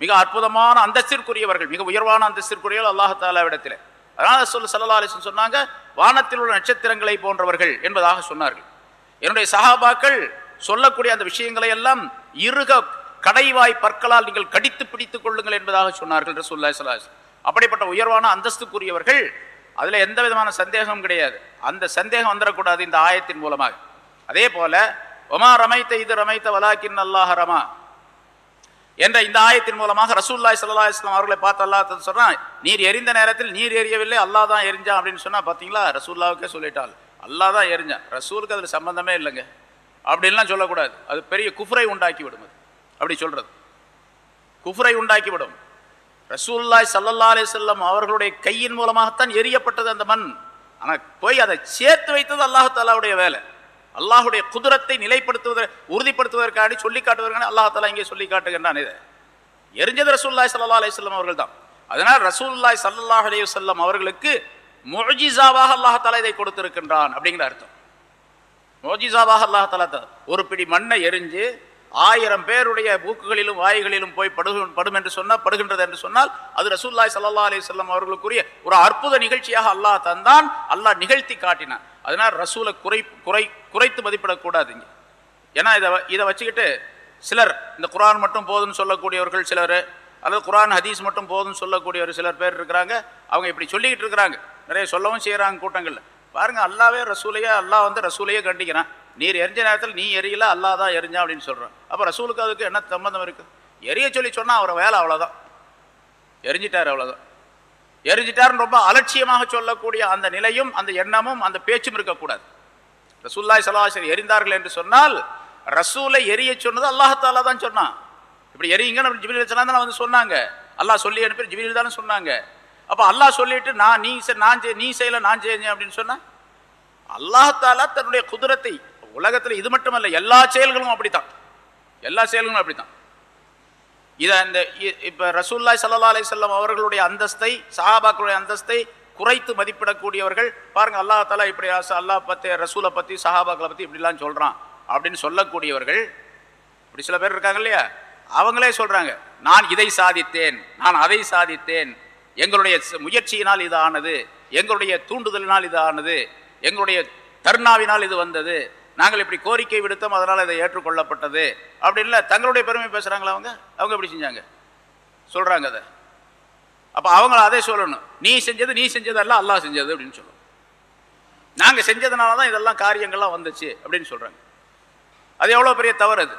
மிக அற்புதமான அந்தஸ்திற்குரியவர்கள் மிக உயர்வான அந்தஸ்திற்குரியவர்கள் அல்லாஹாலாவிடத்தில் அதனால சொல் சல்லா அலிசன் சொன்னாங்க வானத்தில் உள்ள நட்சத்திரங்களை போன்றவர்கள் என்பதாக சொன்னார்கள். என்னுடைய சஹாபாக்கள் சொல்லக்கூடிய அந்த விஷயங்களை எல்லாம் இருக கடைவாய் பற்களால் நீங்கள் கடித்து பிடித்துக் கொள்ளுங்கள் என்பதாக சொன்னார்கள் ரசூல்லா சலாஹ் அப்படிப்பட்ட உயர்வான அந்தஸ்துக்குரியவர்கள் அதில் எந்த விதமான சந்தேகமும் கிடையாது. அந்த சந்தேகம் வந்துடக்கூடாது இந்த ஆயத்தின் மூலமாக. அதே போல ஒமா ரமைத்த இது ரமைத்த வலாக்கின் அல்லாஹ் ரமா. என்ற இந்த ஆயத்தின் மூலமாக ரசூல்லாய் சல்லா இஸ்லாம் அவர்களை பார்த்து அல்லா சொன்னா நீர் எரிந்த நேரத்தில் நீர் எரியவில்லை அல்லாஹ் தான் எரிஞ்சான் அப்படின்னு சொன்னா பார்த்தீங்களா ரசூல்லாவுக்கே சொல்லிட்டாள். அல்லாஹ் தான் எரிஞ்சான். ரசூலுக்கு அதில் சம்பந்தமே இல்லைங்க. அப்படின்லாம் சொல்லக்கூடாது. அது பெரிய குஃப்ரை உண்டாக்கி விடும் அது. அப்படி சொல்றது. குஃப்ரை உண்டாக்கி விடும். ரசூல்லாய் சல்லல்லா அலி செல்லம் அவர்களுடைய கையின் மூலமாகத்தான் எரியப்பட்டது அந்த மண். ஆனால் போய் அதை சேர்த்து வைத்தது அல்லாஹாலாவுடைய வேலை. அல்லாஹுடைய குதிரத்தை நிலைப்படுத்துவதை உறுதிப்படுத்துவதற்காக சொல்லி காட்டுவதற்கான அல்லாஹாலா இங்கே சொல்லி காட்டுகின்றான் இதை. எரிஞ்சது ரசூல்லாய் சல்லா அலையம் அவர்கள் தான் அதனால் ரசூல்லாய் சல்லாஹ் அலி அவர்களுக்கு மொஜிசாவாக அல்லாஹாலா இதை கொடுத்திருக்கின்றான் அப்படிங்கிற அர்த்தம். மோஜிசாவாக அல்லாஹாலா ஒரு பிடி மண்ணை எரிஞ்சு ஆயிரம் பேருடைய மூக்குகளிலும் வாய்களிலும் போய் படுகும் படும் என்று சொன்னால் படுகின்றது என்று சொன்னால் அது ரசூல்லாய் சல்லா அலி சொல்லம் அவர்களுக்குரிய ஒரு அற்புத நிகழ்ச்சியாக அல்லாஹ் தந்தான் அல்லாஹ் நிகழ்த்தி காட்டினான். அதனால் ரசூலை குறை குறை குறைத்து மதிப்பிடக்கூடாதுங்க. ஏன்னா இதை இதை வச்சுக்கிட்டு சிலர் இந்த குரான் மட்டும் போதும்னு சொல்லக்கூடியவர்கள் சிலர் அல்லது குரான் ஹதீஸ் மட்டும் போதும்னு சொல்லக்கூடிய ஒரு சிலர் பேர் இருக்கிறாங்க. அவங்க இப்படி சொல்லிக்கிட்டு இருக்கிறாங்க. நிறைய சொல்லவும் செய்கிறாங்க கூட்டங்களில். பாருங்க அல்லாவே ரசூலையே அல்லாஹ் வந்து ரசூலையே கண்டிக்கிறான். நீர் எரிஞ்ச நேரத்தில் நீ எரியல அல்லா தான் எரிஞ்சா அப்படின்னு சொல்கிறேன் அப்போ ரசூலுக்கு அதுக்கு என்ன சம்பந்தம் இருக்குது எரிய சொல்லி சொன்னால் அவர் வேலை அவ்வளோதான் எரிஞ்சிட்டார் அவ்வளோதான் எரிஞ்சிட்டாருன்னு ரொம்ப அலட்சியமாக சொல்லக்கூடிய அந்த நிலையும் அந்த எண்ணமும் அந்த பேச்சும் இருக்கக்கூடாது. ரசூல்லாய் சலாஹர் எரிந்தார்கள் என்று சொன்னால் ரசூலை எரிய சொன்னது அல்லாஹாலா தான் சொன்னான். இப்படி எரியுங்கன்னு ஜிபில் தானே வந்து சொன்னாங்க. அல்லாஹ் சொல்லி அனுப்பி ஜிபில் தானே சொன்னாங்க. அப்போ அல்லாஹ் சொல்லிட்டு நான் நீ நான் நீ செய்யலை நான் செஞ்சேன் அப்படின்னு சொன்னேன் அல்லாஹாலா தன்னுடைய குதிரத்தை உலகத்தில் இது மட்டுமல்ல எல்லா செயல்களும் அப்படித்தான். எல்லா செயல்களும் அப்படித்தான். இதை இந்த இப்போ ரசூல்லாய் சல்லா அலி சொல்லம் அவர்களுடைய அந்தஸ்தை சஹாபாக்களுடைய அந்தஸ்தை குறைத்து மதிப்பிடக்கூடியவர்கள் பாருங்க அல்லா தலா இப்படி அல்லாஹ் பற்றி ரசூலை பற்றி சஹாபாக்களை பற்றி இப்படிலாம் சொல்கிறான் அப்படின்னு சொல்லக்கூடியவர்கள் இப்படி சில பேர் இருக்காங்க இல்லையா? அவங்களே சொல்கிறாங்க நான் இதை சாதித்தேன் நான் அதை சாதித்தேன். எங்களுடைய முயற்சியினால் இது ஆனது எங்களுடைய தூண்டுதலினால் இது ஆனது எங்களுடைய தர்ணாவினால் இது வந்தது நாங்கள் இப்படி கோரிக்கை விடுத்தோம் அதனால் இதை ஏற்றுக்கொள்ளப்பட்டது. அப்படி இல்லை தங்களுடைய பெருமை பேசுகிறாங்களா அவங்க? அவங்க எப்படி செஞ்சாங்க? சொல்கிறாங்க அதை. அப்போ அவங்கள அதே சொல்லணும். நீ செஞ்சது நீ செஞ்சது அல்ல அல்லாஹ் செஞ்சது அப்படின்னு சொல்லணும். நாங்கள் செஞ்சதுனால தான் இதெல்லாம் காரியங்கள்லாம் வந்துச்சு அப்படின்னு சொல்கிறாங்க அது எவ்வளோ பெரிய தவறு அது.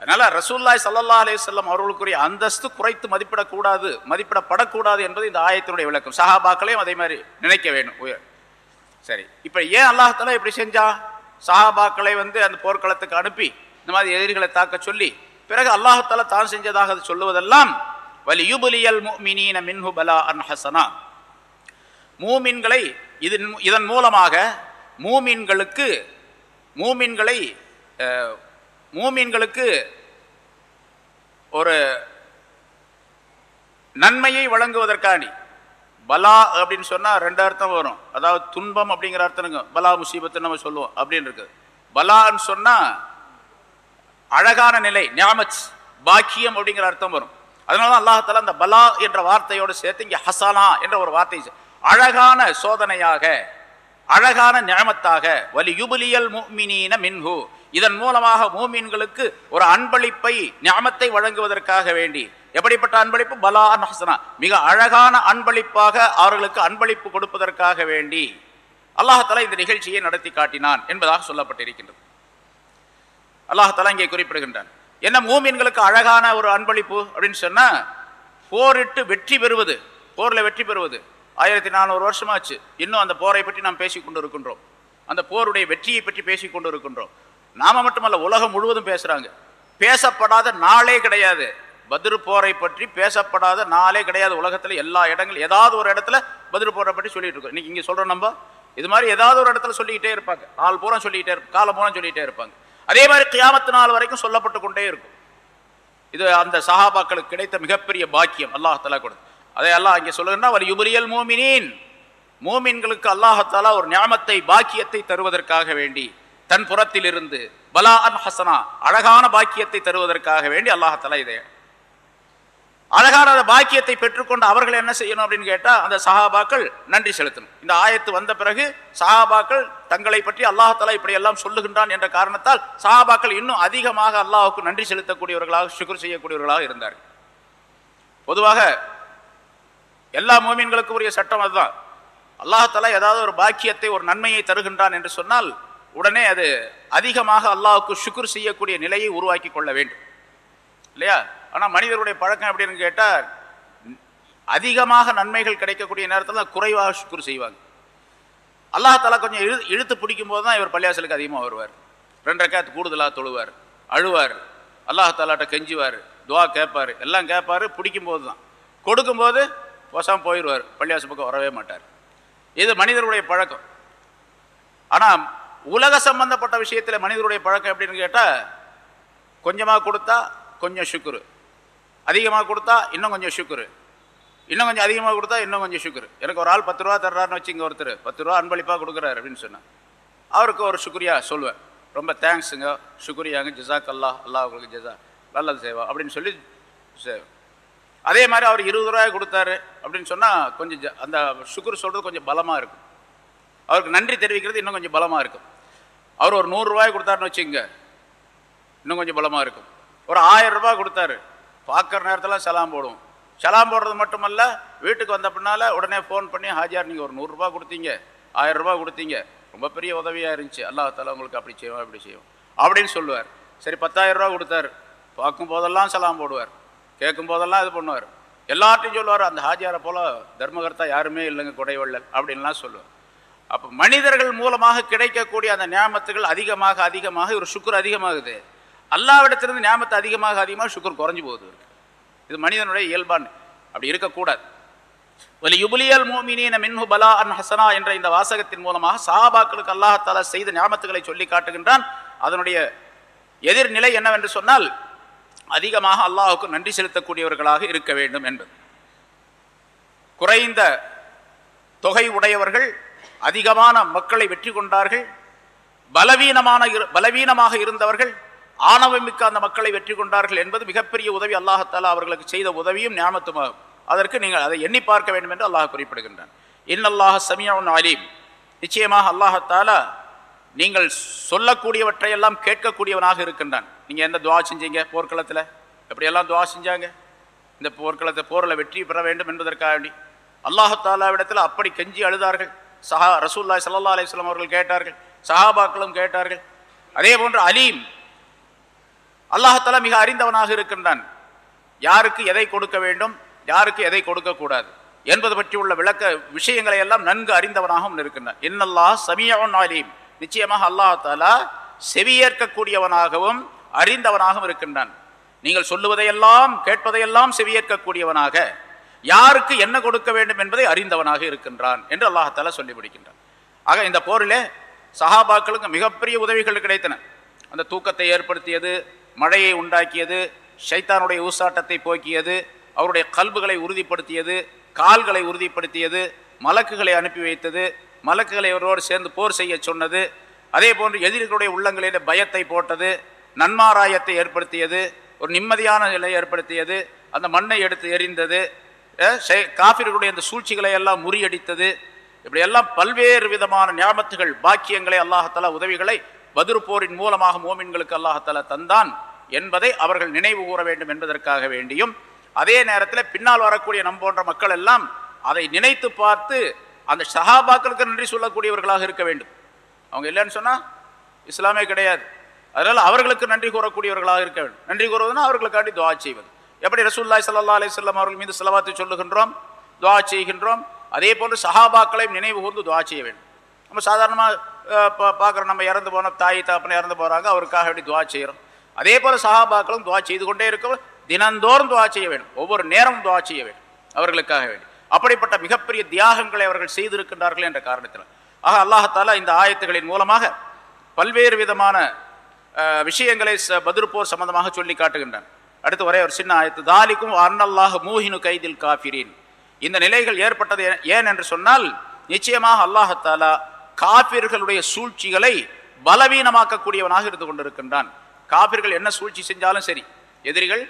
அதனால் ரசூல்லாய் சல்லா அலிசல்லம் அவர்களுக்குரிய அந்தஸ்து குறைத்து மதிப்பிடக்கூடாது மதிப்பிடப்படக்கூடாது என்பது இந்த ஆயத்தினுடைய விளக்கம். சஹாபாக்களையும் அதே மாதிரி நினைக்க வேணும். சரி. இப்போ ஏன் அல்லாஹால இப்படி செஞ்சா? சாஹாபாக்களை வந்து அந்த போர்க்களத்துக்கு அனுப்பி இந்த மாதிரி எதிரிகளை தாக்க சொல்லி பிறகு அல்லாஹால தான் செஞ்சதாக அது சொல்லுவதெல்லாம் வலியுபுலியல் மீனீன மின்ஹு பலா அன் ஹசனா. மூமின்களை இதன் இதன் மூலமாக மூமின்களுக்கு மூமின்களை மூமின்களுக்கு ஒரு நன்மையை வழங்குவதற்காண்டி பலா அப்படின்னு சொன்னால் ரெண்டு அர்த்தம் வரும். அதாவது துன்பம் அப்படிங்கிற அர்த்தம் பலா முசீபத்தை நம்ம சொல்லுவோம். அப்படின்னு இருக்குது பலான்னு சொன்னால் அழகான நிலை ஞாமச் பாக்கியம் அப்படிங்கிற அர்த்தம் வரும். அதனால தான் அல்லாஹால அந்த பலா என்ற வார்த்தையோடு சேர்த்து இங்கே ஹசானா என்ற ஒரு வார்த்தை அழகான சோதனையாக அழகான ஞாமத்தாக வலி யுபுலியல் மூமினீன மின்ஹு இதன் மூலமாக மூமீன்களுக்கு ஒரு அன்பளிப்பை ஞாமத்தை வழங்குவதற்காக வேண்டி எப்படிப்பட்ட அன்பளிப்பு? பலா ஹசனா மிக அழகான அன்பளிப்பாக அவர்களுக்கு அன்பளிப்பு கொடுப்பதற்காக வேண்டி அல்லாஹால இந்த நிகழ்ச்சியை நடத்தி காட்டினான் என்பதாக சொல்லப்பட்டிருக்கின்றது. அல்லாஹால இங்கே குறிப்பிடுகின்றான். என்ன மூமின்களுக்கு அழகான ஒரு அன்பளிப்பு அப்படின்னு சொன்னா போரிட்டு வெற்றி பெறுவது போர்ல வெற்றி பெறுவது. ஆயிரத்தி நானூறு வருஷமாச்சு. இன்னும் அந்த போரை பற்றி நாம் பேசிக் கொண்டு இருக்கின்றோம் அந்த போருடைய வெற்றியை பற்றி பேசிக் கொண்டு இருக்கின்றோம் நாம மட்டுமல்ல உலகம் முழுவதும் பேசுறாங்க. பேசப்படாத நாளே கிடையாது. பதிரு போரை பற்றி பேசப்படாத நாளே கிடையாது. உலகத்தில் எல்லா இடங்கள் ஏதாவது ஒரு இடத்துல பதிரு போரை பற்றி சொல்லிட்டு இருக்கோம். இன்னைக்கு இங்கே சொல்கிறோம் நம்ம. இது மாதிரி ஏதாவது ஒரு இடத்துல சொல்லிக்கிட்டே இருப்பாங்க. நாள் பூரா சொல்லிக்கிட்டே இருப்பாங்க. காலம் பூரா சொல்லிக்கிட்டே இருப்பாங்க. அதே மாதிரி கியாமத்து நாள் வரைக்கும் சொல்லப்பட்டு கொண்டே இருக்கும். இது அந்த சஹாபாக்களுக்கு கிடைத்த மிகப்பெரிய பாக்கியம். அல்லாஹலா கொடுத்து. அதை எல்லாம் இங்கே சொல்லுங்கன்னா ஒரு யுபரியல் மூமினின். மூமின்களுக்கு அல்லாஹாலா ஒரு ஞாபத்தை பாக்கியத்தை தருவதற்காக வேண்டி தன் புறத்தில் இருந்து பலா அன் ஹசனா அழகான பாக்கியத்தை தருவதற்காக வேண்டி அல்லாஹாலா இதை அழகான பாக்கியத்தை பெற்றுக்கொண்டு அவர்கள் என்ன செய்யணும் அப்படின்னு கேட்டால் அந்த சஹாபாக்கள் நன்றி செலுத்தணும். இந்த ஆயத்து வந்த பிறகு சஹாபாக்கள் தங்களை பற்றி அல்லாஹாலா இப்படி எல்லாம் சொல்லுகின்றான் என்ற காரணத்தால் சஹாபாக்கள் இன்னும் அதிகமாக அல்லாஹுக்கு நன்றி செலுத்தக்கூடியவர்களாக சுகர் செய்யக்கூடியவர்களாக இருந்தார்கள். பொதுவாக எல்லா மோமின்களுக்கும் உரிய சட்டம் அதுதான். அல்லாஹாலா ஏதாவது ஒரு பாக்கியத்தை ஒரு நன்மையை தருகின்றான் என்று சொன்னால் உடனே அது அதிகமாக அல்லாஹுக்கு சுக்குர் செய்யக்கூடிய நிலையை உருவாக்கி கொள்ள வேண்டும். இல்லையா? ஆனால் மனிதருடைய பழக்கம் எப்படின்னு கேட்டால் அதிகமாக நன்மைகள் கிடைக்கக்கூடிய நேரத்தில் குறைவாக சுக்குர் செய்வாங்க. அல்லாஹாலா கொஞ்சம் இழு இழுத்து பிடிக்கும் போது தான் இவர் பள்ளியாசலுக்கு அதிகமாக வருவார். ரெண்டரை கேத்து கூடுதலாக தொழுவார் அழுவார் அல்லாஹாலாட்ட கெஞ்சுவார் துவா கேட்பார் எல்லாம் கேட்பார் பிடிக்கும் போது தான். கொடுக்கும்போது போசாமல் போயிடுவார் பள்ளியாசு பக்கம் வரவே மாட்டார். இது மனிதருடைய பழக்கம். ஆனால் உலக சம்பந்தப்பட்ட விஷயத்தில் மனிதருடைய பழக்கம் எப்படின்னு கேட்டால் கொஞ்சமாக கொடுத்தா கொஞ்சம் சுக்குரு. அதிகமாக கொடுத்தா இன்னும் கொஞ்சம் சுக்குரு. இன்னும் கொஞ்சம் அதிகமாக கொடுத்தா இன்னும் கொஞ்சம் சுக்குரு. எனக்கு ஒரு ஆள் பத்து ரூபா தர்றாருன்னு வச்சுங்க ஒருத்தர். பத்து ரூபா அன்பளிப்பாக கொடுக்குறாரு அப்படின்னு சொன்னேன் அவருக்கு ஒரு சுக்ரியா சொல்லுவேன். ரொம்ப தேங்க்ஸுங்க சுக்ரியாங்க ஜிசாக் அல்லா அல்லா உங்களுக்கு ஜிசா நல்லது சேவா அப்படின்னு சொல்லி செய்வேன் அதே மாதிரி அவர் இருபது ரூபாய் கொடுத்தாரு அப்படின்னு சொன்னால் கொஞ்சம் ஜ- அந்த சுக்குர் சொல்கிறது கொஞ்சம் பலமாக இருக்கும். அவருக்கு நன்றி தெரிவிக்கிறது இன்னும் கொஞ்சம் பலமாக இருக்கும். அவர் ஒரு நூறுரூவாய் கொடுத்தாருன்னு வச்சுங்க இன்னும் கொஞ்சம் பலமாக இருக்கும். ஒரு ஆயிரம் ரூபாய் கொடுத்தாரு. பார்க்குற நேரத்தில் சலாம் போடுவோம். சலாம் போடுறது மட்டுமல்ல வீட்டுக்கு வந்த பின்னால் உடனே ஃபோன் பண்ணி ஹாஜியார் நீங்கள் ஒரு நூறுரூபா கொடுத்தீங்க. ஆயிரரூபா கொடுத்தீங்க. ரொம்ப பெரிய உதவியாக இருந்துச்சு. அல்லாஹ் தாலா உங்களுக்கு அப்படி செய்வோம் அப்படி செய்வோம் அப்படின்னு சொல்லுவார். சரி பத்தாயிரரூபா கொடுத்தாரு. பார்க்கும் போதெல்லாம் சலாம் போடுவார். கேட்கும் போதெல்லாம் இது பண்ணுவார். எல்லார்ட்டையும் சொல்லுவார் அந்த ஹாஜியாரை போல் தர்மகர்த்தா யாருமே இல்லைங்க குடைவள்ளல். அப்படின்லாம் சொல்லுவார். அப்போ மனிதர்கள் மூலமாக கிடைக்கக்கூடிய அந்த நியாமத்துகள் அதிகமாக அதிகமாக ஒரு சுக்குர் அதிகமாகுது. அல்லாவிடத்திலிருந்து ஞாபகத்தை அதிகமாக அதிகமாக சுகர் குறைஞ்சு போகுது. இது மனிதனுடைய இயல்பான். அப்படி இருக்கக்கூடாது. வலி யுபுலியல் மோமினீன மின்ஹு பலா அன் ஹசனா என்ற இந்த வாசகத்தின் மூலமாக சஹாபாக்களுக்கு அல்லாஹாலா செய்த ஞாபகத்துகளை சொல்லி காட்டுகின்றான். அதனுடைய எதிர்நிலை என்னவென்று சொன்னால் அதிகமாக அல்லாஹுக்கு நன்றி செலுத்தக்கூடியவர்களாக இருக்க வேண்டும் என்பது. குறைந்த தொகை உடையவர்கள் அதிகமான மக்களை வெற்றி கொண்டார்கள் பலவீனமான இரு- பலவீனமாக இருந்தவர்கள் ஆணவமிக்க அந்த மக்களை வெற்றி கொண்டார்கள் என்பது மிகப்பெரிய உதவி அல்லாஹத்தாலா அவர்களுக்கு செய்த உதவியும் ஞாபகத்துமாகும் அதற்கு நீங்கள் அதை எண்ணி பார்க்க வேண்டும் என்று அல்லாஹ் குறிப்பிடுகின்றான். இன்னல்லாஹ் சமியாவுன் அலீம். நிச்சயமாக அல்லாஹத்தாலா நீங்கள் சொல்லக்கூடியவற்றையெல்லாம் கேட்கக்கூடியவனாக இருக்கின்றான். நீங்கள் எந்த துவா செஞ்சீங்க போர்க்களத்தில்? எப்படியெல்லாம் துவா செஞ்சாங்க? இந்த போர்க்களத்தை போரில் வெற்றி பெற வேண்டும் என்பதற்காக வேண்டி. அல்லாஹாலாவிடத்தில் அப்படி கெஞ்சி அழுதார்கள். சஹா ரசூல்லாய் சல்லா அலிஸ்லாம் அவர்கள் கேட்டார்கள். சஹாபாக்களும் கேட்டார்கள். அதே போன்று அலீம் அல்லாஹால மிக அறிந்தவனாக இருக்கின்றான். யாருக்கு எதை கொடுக்க வேண்டும் யாருக்கு எதை கொடுக்க கூடாது என்பது பற்றி உள்ள விளக்க விஷயங்களை எல்லாம் நன்கு அறிந்தவனாகவும் இருக்கின்றான். இன்னல்லாஹ் சமியவன் அலீம். நிச்சயமாக அல்லாஹாலா செவியேற்கக்கூடியவனாகவும் அறிந்தவனாகவும் இருக்கின்றான். நீங்கள் சொல்லுவதையெல்லாம் கேட்பதையெல்லாம் செவியேற்கக்கூடியவனாக யாருக்கு என்ன கொடுக்க வேண்டும் என்பதை அறிந்தவனாக இருக்கின்றான் என்று அல்லாஹாலா சொல்லி முடிக்கின்றான் ஆக இந்த போரிலே சஹாபாக்களுக்கு மிகப்பெரிய உதவிகள் கிடைத்தன. அந்த தூக்கத்தை ஏற்படுத்தியது மழையை உண்டாக்கியது ஷைத்தானுடைய ஊசாட்டத்தை போக்கியது அவருடைய கல்புகளை உறுதிப்படுத்தியது கால்களை உறுதிப்படுத்தியது மலக்குகளை அனுப்பி வைத்தது மலக்குகளை அவரோடு சேர்ந்து போர் செய்ய சொன்னது அதே போன்று எதிரிகளுடைய உள்ளங்களிலே பயத்தை போட்டது நன்மாராயத்தை ஏற்படுத்தியது ஒரு நிம்மதியான நிலையை ஏற்படுத்தியது அந்த மண்ணை எடுத்து எரிந்தது ஷை- காபிர்களுடைய அந்த சூழ்ச்சிகளை எல்லாம் முறியடித்தது இப்படியெல்லாம் பல்வேறு விதமான ஞாபத்துகள் பாக்கியங்களை அல்லாஹத்தலா உதவிகளை பதிர் போரின் மூலமாக மோமின்களுக்கு அல்லாஹாலா தந்தான் என்பதை அவர்கள் நினைவு கூற வேண்டும் என்பதற்காக வேண்டியும் அதே நேரத்தில் பின்னால் வரக்கூடிய நம் போன்ற மக்கள் எல்லாம் அதை நினைத்து பார்த்து அந்த சஹாபாக்களுக்கு நன்றி சொல்லக்கூடியவர்களாக இருக்க வேண்டும். அவங்க இல்லைன்னு சொன்னால் இஸ்லாமே கிடையாது. அதனால் அவர்களுக்கு நன்றி கூறக்கூடியவர்களாக இருக்க வேண்டும். நன்றி கூறுவதுனா அவர்களுக்காண்டி துவா செய்வது. எப்படி ரசூல்லாய் சல்லா அலிஸ்லாம் அவர்கள் மீது செலவாத்தை சொல்லுகின்றோம்? துவா செய்கின்றோம். அதே போன்று சஹாபாக்களையும் நினைவு கூர்ந்து துவா செய்ய வேண்டும். நம்ம சாதாரணமாக பார்க்குறோம் நம்ம இறந்து போன தாய் தாப்பனை இறந்து போகிறாங்க அவருக்காக வேண்டி துவா செய்கிறோம் அதே போல் சஹாபாக்களும் துவா செய்து கொண்டே இருக்க தினந்தோறும் துவா செய்ய வேண்டும். ஒவ்வொரு நேரமும் துவா செய்ய வேண்டும் அவர்களுக்காக வேண்டி. அப்படிப்பட்ட மிகப்பெரிய தியாகங்களை அவர்கள் செய்திருக்கின்றார்கள் என்ற காரணத்தில். ஆக அல்லாஹாலா இந்த ஆயத்துகளின் மூலமாக பல்வேறு விதமான விஷயங்களை ச- சம்பந்தமாக சொல்லி காட்டுகின்றான். அடுத்து ஒரே ஒரு சின்ன ஆயத்து தாலிக்கும் அன்னல்லாஹ் மூஹினு கைதில் காஃபிரீன். இந்த நிலைகள் ஏற்பட்டது ஏன் என்று சொன்னால் நிச்சயமாக அல்லாஹத்தாலா காபிர்களுடைய சூழ்ச்சிகளை பலவீனமாக்கக்கூடியவனாக இருந்து கொண்டிருக்கின்றான். காபிர்கள் என்ன சூழ்ச்சி செஞ்சாலும் சரி எதிரிகள்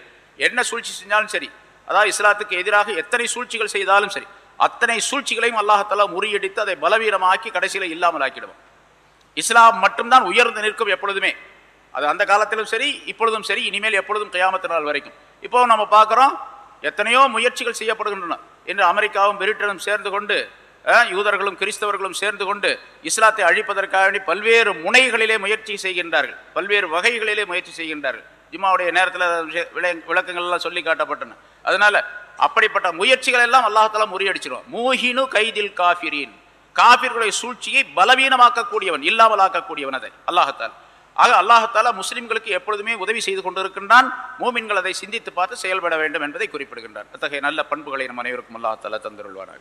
என்ன சூழ்ச்சி செஞ்சாலும் சரி அதாவது இஸ்லாத்துக்கு எதிராக எத்தனை சூழ்ச்சிகள் செய்தாலும் சரி அத்தனை சூழ்ச்சிகளையும் அல்லாஹத்தாலா முறியடித்து அதை பலவீனமாக்கி கடைசியில் இல்லாமல் ஆக்கிடுவோம் இஸ்லாம் மட்டும்தான் உயர்ந்து நிற்கும் எப்பொழுதுமே. அது அந்த காலத்திலும் சரி இப்பொழுதும் சரி இனிமேல் எப்பொழுதும் கியாமத்து நாள் வரைக்கும். இப்போ நம்ம பார்க்குறோம் எத்தனையோ முயற்சிகள் செய்யப்படுகின்றன. இன்று அமெரிக்காவும் பிரிட்டனும் சேர்ந்து கொண்டு யூதர்களும் கிறிஸ்தவர்களும் சேர்ந்து கொண்டு இஸ்லாத்தை அழிப்பதற்காக பல்வேறு முனைகளிலே முயற்சி செய்கின்றார்கள். பல்வேறு வகைகளிலே முயற்சி செய்கின்றார்கள். ஜிம்மாவுடைய நேரத்தில் விளக்கங்கள் எல்லாம் சொல்லி காட்டப்பட்டன. அதனால அப்படிப்பட்ட முயற்சிகள் எல்லாம் அல்லாஹால முறியடிச்சிருவான். மூஹினு கைதில் காபிரின் காபிர்களுடைய சூழ்ச்சியை பலவீனமாக்கக்கூடியவன் இல்லாமல் ஆக்கக்கூடியவன் அதை அல்லாஹத்தால் ஆக அல்லாஹத்தாலா முஸ்லிம்களுக்கு எப்பொழுதுமே உதவி செய்து கொண்டிருக்கின்றான். மூமின்கள் அதை சிந்தித்து பார்த்து செயல்பட வேண்டும் என்பதை குறிப்பிடுகின்றார் அத்தகைய நல்ல பண்புகளை நம் அனைவருக்கும் அல்லாஹத்தாலா தந்துருள்வாராக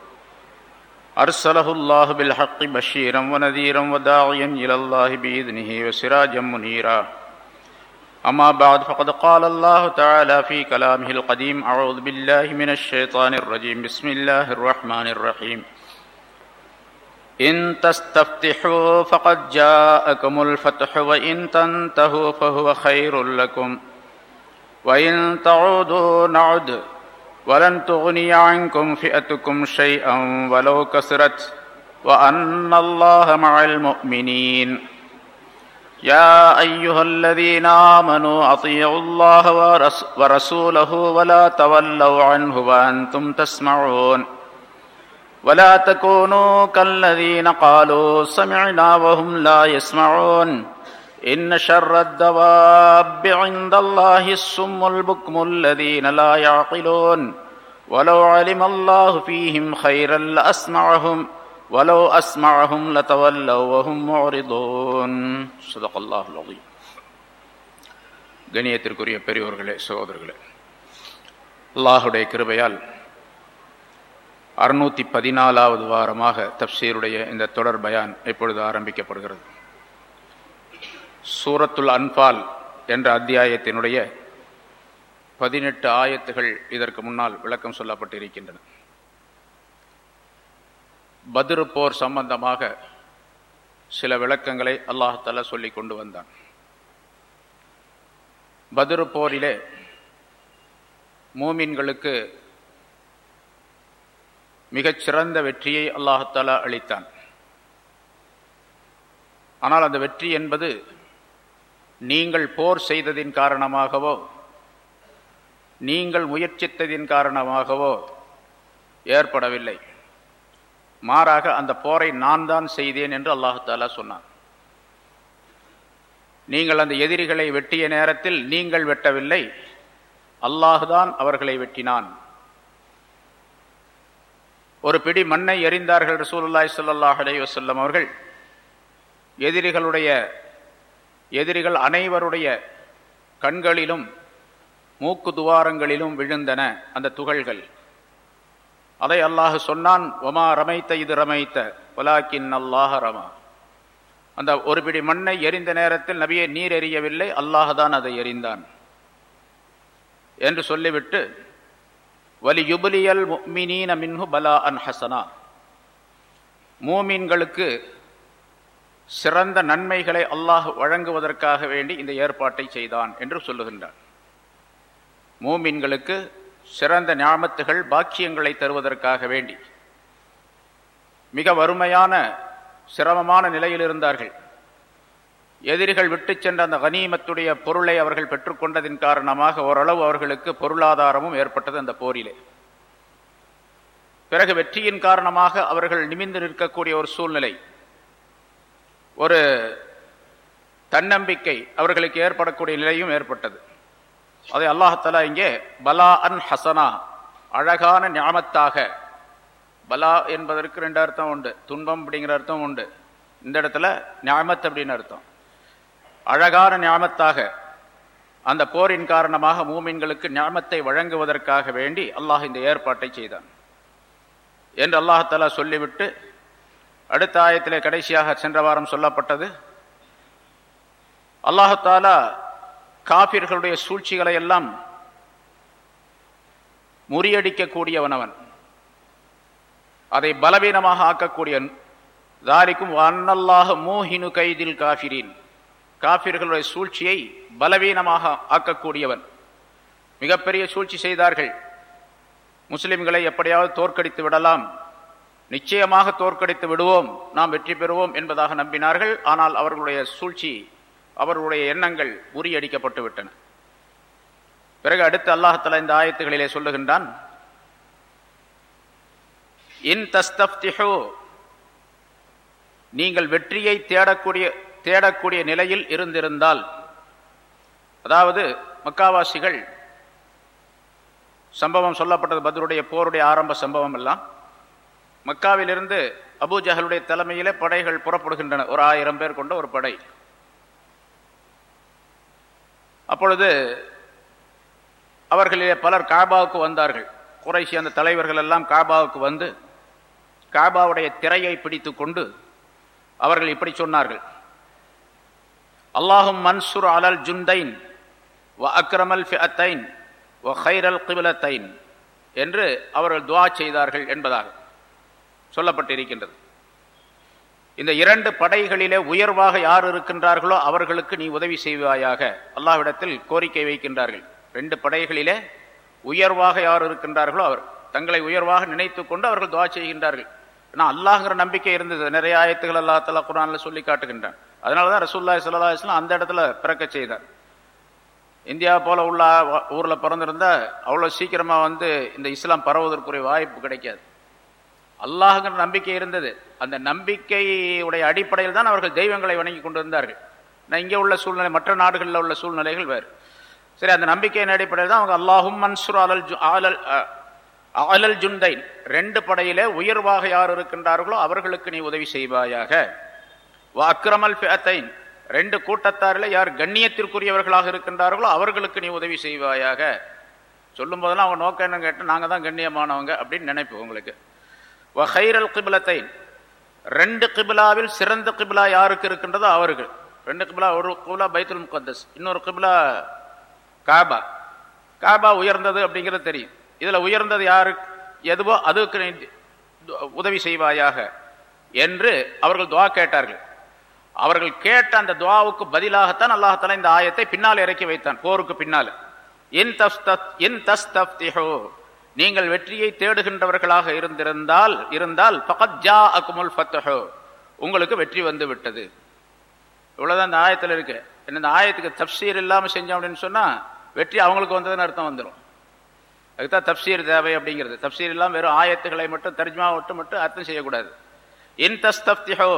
أرسله الله بالحق بشيرا ونذيرا وداعيا إلى الله بإذنه وسراجا منيرا. أما بعد فقد قال الله تعالى في كلامه القديم أعوذ بالله من الشيطان الرجيم. بسم الله الرحمن الرحيم. إن تستفتحوا فقد جاءكم الفتح وإن تنتهوا فهو خير لكم. وإن تعودوا نعد ولن تغني عنكم فئتكم شيئا ولو كثرت وأن الله مع المؤمنين. يا أيها الذين آمنوا أطيعوا الله ورس- ورسوله ولا تولوا عنه وأنتم تسمعون. ولا تكونوا كالذين قالوا سمعنا وهم لا يسمعون. إن شر الدواب عند الله السم البكم الذين لا يعقلون ولو علم الله فيهم خيرا لأسمعهم ولو أسمعهم لتولوا وهم معرضون صدق الله العظيم கணியத்திற்குரிய பெரியோர்களே சகோதரர்களே அல்லாஹுடைய கிருபையால் அறுநூத்தி பதினாலாவது வாரமாக தப்சீருடைய இந்த தொடர் பயான் இப்பொழுது ஆரம்பிக்கப்படுகிறது சூரத்துல் அன்பால் என்ற அத்தியாயத்தினுடைய பதினெட்டு ஆயத்துகள் இதற்கு முன்னால் விளக்கம் சொல்லப்பட்டிருக்கின்றன. பதிரு போர் சம்பந்தமாக சில விளக்கங்களை அல்லாஹால சொல்லி கொண்டு வந்தான். பதிரு போரிலே மூமின்களுக்கு மிகச்சிறந்த வெற்றியை அல்லாஹாலா அளித்தான். ஆனால் அந்த வெற்றி என்பது நீங்கள் போர் செய்ததின் காரணமாகவோ நீங்கள் முயற்சித்ததின் காரணமாகவோ ஏற்படவில்லை. மாறாக அந்த போரை நான் தான் செய்தேன் என்று அல்லாஹாலா சொன்னான். நீங்கள் அந்த எதிரிகளை வெட்டிய நேரத்தில் நீங்கள் வெட்டவில்லை அல்லாஹுதான் அவர்களை வெட்டினான். ஒரு பிடி மண்ணை எறிந்தார்கள் ரசூலுல்லாய் ஸல்லல்லாஹு அலைஹி வஸல்லம் அவர்கள் எதிரிகளுடைய எதிரிகள் அனைவருடைய கண்களிலும் மூக்கு துவாரங்களிலும் விழுந்தன அந்த துகள்கள். அதை அல்லாஹ் சொன்னான் ஒமா ரமைத்த இது ரமைத்த வலாக்கின் அல்லாஹ ரமா. அந்த ஒரு பிடி மண்ணை எரிந்த நேரத்தில் நபியை நீர் எறியவில்லை அல்லாஹ் தான் அதை எறிந்தான் என்று சொல்லிவிட்டு வலி யுபுலியல் மினீன மின்ஹு பலா அன் ஹசனா. மூமீன்களுக்கு சிறந்த நன்மைகளை அல்லாஹ் வழங்குவதற்காக வேண்டி இந்த ஏற்பாட்டை செய்தான் என்று சொல்லுகின்றான் மூமின்களுக்கு சிறந்த ஞாபத்துகள் பாக்கியங்களை தருவதற்காக வேண்டி. மிக வறுமையான சிரமமான நிலையில் இருந்தார்கள். எதிரிகள் விட்டு சென்ற அந்த கனீமத்துடைய பொருளை அவர்கள் பெற்றுக்கொண்டதின் காரணமாக ஓரளவு அவர்களுக்கு பொருளாதாரமும் ஏற்பட்டது அந்த போரிலே. பிறகு வெற்றியின் காரணமாக அவர்கள் நிமிந்து நிற்கக்கூடிய ஒரு சூழ்நிலை. ஒரு தன்னம்பிக்கை அவர்களுக்கு ஏற்படக்கூடிய நிலையும் ஏற்பட்டது. அதை அல்லாஹாலா இங்கே பலா அன் ஹசனா அழகான ஞாபத்தாக பலா என்பதற்கு ரெண்டு அர்த்தம் உண்டு துன்பம் அப்படிங்கிற அர்த்தம் உண்டு. இந்த இடத்துல ஞாபத் அப்படின்னு அர்த்தம். அழகான ஞாபத்தாக அந்த போரின் காரணமாக மூமின்களுக்கு ஞாபத்தை வழங்குவதற்காக வேண்டி அல்லாஹ் இந்த ஏற்பாட்டை செய்தான். என்று அல்லாஹாலா சொல்லிவிட்டு அடுத்த ஆயத்திலே கடைசியாக சென்ற வாரம் சொல்லப்பட்டது அல்லாஹாலா காபிர்களுடைய சூழ்ச்சிகளை எல்லாம் முறியடிக்கக்கூடியவன் அவன் அதை பலவீனமாக ஆக்கக்கூடிய தாரிக்கும் அன்னல்லாக மூஹினு கைதில் காஃபிரின். காஃபிர்களுடைய சூழ்ச்சியை பலவீனமாக ஆக்கக்கூடியவன். மிகப்பெரிய சூழ்ச்சி செய்தார்கள். முஸ்லிம்களை எப்படியாவது தோற்கடித்து விடலாம். நிச்சயமாக தோற்கடித்து விடுவோம். நாம் வெற்றி பெறுவோம் என்பதாக நம்பினார்கள். ஆனால் அவர்களுடைய சூழ்ச்சி அவர்களுடைய எண்ணங்கள் முறியடிக்கப்பட்டு விட்டன. பிறகு அடுத்து அல்லாஹலா இந்த ஆயத்துகளிலே சொல்லுகின்றான் இன் தஸ்தப்திஹோ நீங்கள் வெற்றியை தேடக்கூடிய தேடக்கூடிய நிலையில் இருந்திருந்தால் அதாவது மக்காவாசிகள் சம்பவம் சொல்லப்பட்டது பத்ருடைய போருடைய ஆரம்ப சம்பவம் எல்லாம் மக்காவிலிருந்து அபுஜஹலுடைய தலைமையிலே படைகள் புறப்படுகின்றன. ஒரு ஆயிரம் பேர் கொண்ட ஒரு படை. அப்பொழுது அவர்களிலே பலர் காபாவுக்கு வந்தார்கள். குறைசி அந்த தலைவர்கள் எல்லாம் காபாவுக்கு வந்து காபாவுடைய திரையை பிடித்து கொண்டு அவர்கள் இப்படி சொன்னார்கள். அல்லாஹும் மன்சூர் அலல் ஜுந்தைன் வ அக்ரமல் ஃபிஅத்தைன் வ ஹைரல் கிபிலத்தைன் என்று அவர்கள் துவா செய்தார்கள் என்பதாக. சொல்லப்பட்டிருக்கின்றது. இந்த இரண்டு படைகளிலே உயர்வாக யார் இருக்கின்றார்களோ அவர்களுக்கு நீ உதவி செய்வாயாக. அல்லாஹ்விடத்தில் கோரிக்கை வைக்கின்றார்கள். ரெண்டு படைகளிலே உயர்வாக யார் இருக்கின்றார்களோ அவர் தங்களை உயர்வாக நினைத்து கொண்டு அவர்கள் துவா செய்கின்றார்கள். ஏன்னா அல்லாஹ்ங்கிற நம்பிக்கை இருந்தது. நிறைய ஆயத்துகள் அல்லா தலா குரானில் சொல்லி காட்டுகின்றான். அதனாலதான் ரசூல்லா சல்லா இஸ்லாம் அந்த இடத்துல பிறக்க செய்தார். இந்தியா போல உள்ள ஊரில் பிறந்திருந்தால் அவ்வளவு சீக்கிரமா வந்து இந்த இஸ்லாம் பரவுவதற்குரிய வாய்ப்பு கிடைக்காது. அல்லாஹுங்கிற நம்பிக்கை இருந்தது. அந்த நம்பிக்கையுடைய அடிப்படையில் தான் அவர்கள் தெய்வங்களை வணங்கி கொண்டு இருந்தார்கள் நான் இங்கே உள்ள சூழ்நிலை மற்ற நாடுகளில் உள்ள சூழ்நிலைகள் வேறு. சரி அந்த நம்பிக்கையின் அடிப்படையில் தான் அவங்க அல்லாஹும் மன்சூர் அலல் ஆலல் அலல் ஜுந்தைன் ரெண்டு படையிலே உயர்வாக யார் இருக்கின்றார்களோ அவர்களுக்கு நீ உதவி செய்வாயாக. அக்ரமல் ஃபேத்தைன் ரெண்டு கூட்டத்தாரில் யார் கண்ணியத்திற்குரியவர்களாக இருக்கின்றார்களோ அவர்களுக்கு நீ உதவி செய்வாயாக. சொல்லும் போதெல்லாம் அவங்க நோக்கம் என்னன்னு கேட்டால் நாங்கள் தான் கண்ணியமானவங்க அப்படின்னு நினைப்பு உங்களுக்கு. வஹைரல் கிபிலத்தை ரெண்டு கிபிலாவில் சிறந்த கிபிலா யாருக்கு இருக்கின்றதோ அவர்கள் ரெண்டு கிபிலா ஒரு கிபிலா பைத்துல் முகந்தஸ் இன்னொரு கிபிலா காபா. காபா உயர்ந்தது அப்படிங்கிறது தெரியும். இதில் உயர்ந்தது யாரு? எதுவோ அதுக்கு உதவி செய்வாயாக என்று அவர்கள் துவா கேட்டார்கள். அவர்கள் கேட்ட அந்த துவாவுக்கு பதிலாகத்தான் அல்லாஹால இந்த ஆயத்தை பின்னால் இறக்கி வைத்தான் போருக்கு பின்னால். இன் தஸ்தத் இன் தஸ்தப்திஹோ நீங்கள் வெற்றியை தேடுகின்றவர்களாக இருந்திருந்தால் இருந்தால் பகத் ஜா அக்குமுல் ஃபத்தஹோ. உங்களுக்கு வெற்றி வந்து விட்டது. இவ்வளோதான் இந்த ஆயத்தில் இருக்கு. இந்த ஆயத்துக்கு தப்சீர் இல்லாமல் செஞ்சோம் அப்படின்னு சொன்னால் வெற்றி அவங்களுக்கு வந்ததுன்னு அர்த்தம் வந்துடும் அதுக்குதான் தப்சீர் தேவை அப்படிங்கிறது. தப்சீர் இல்லாமல் வெறும் ஆயத்துகளை மட்டும் தர்ஜ்மா மட்டும் மட்டும் அர்த்தம் செய்யக்கூடாது. இன் தஸ்தப்திஹோ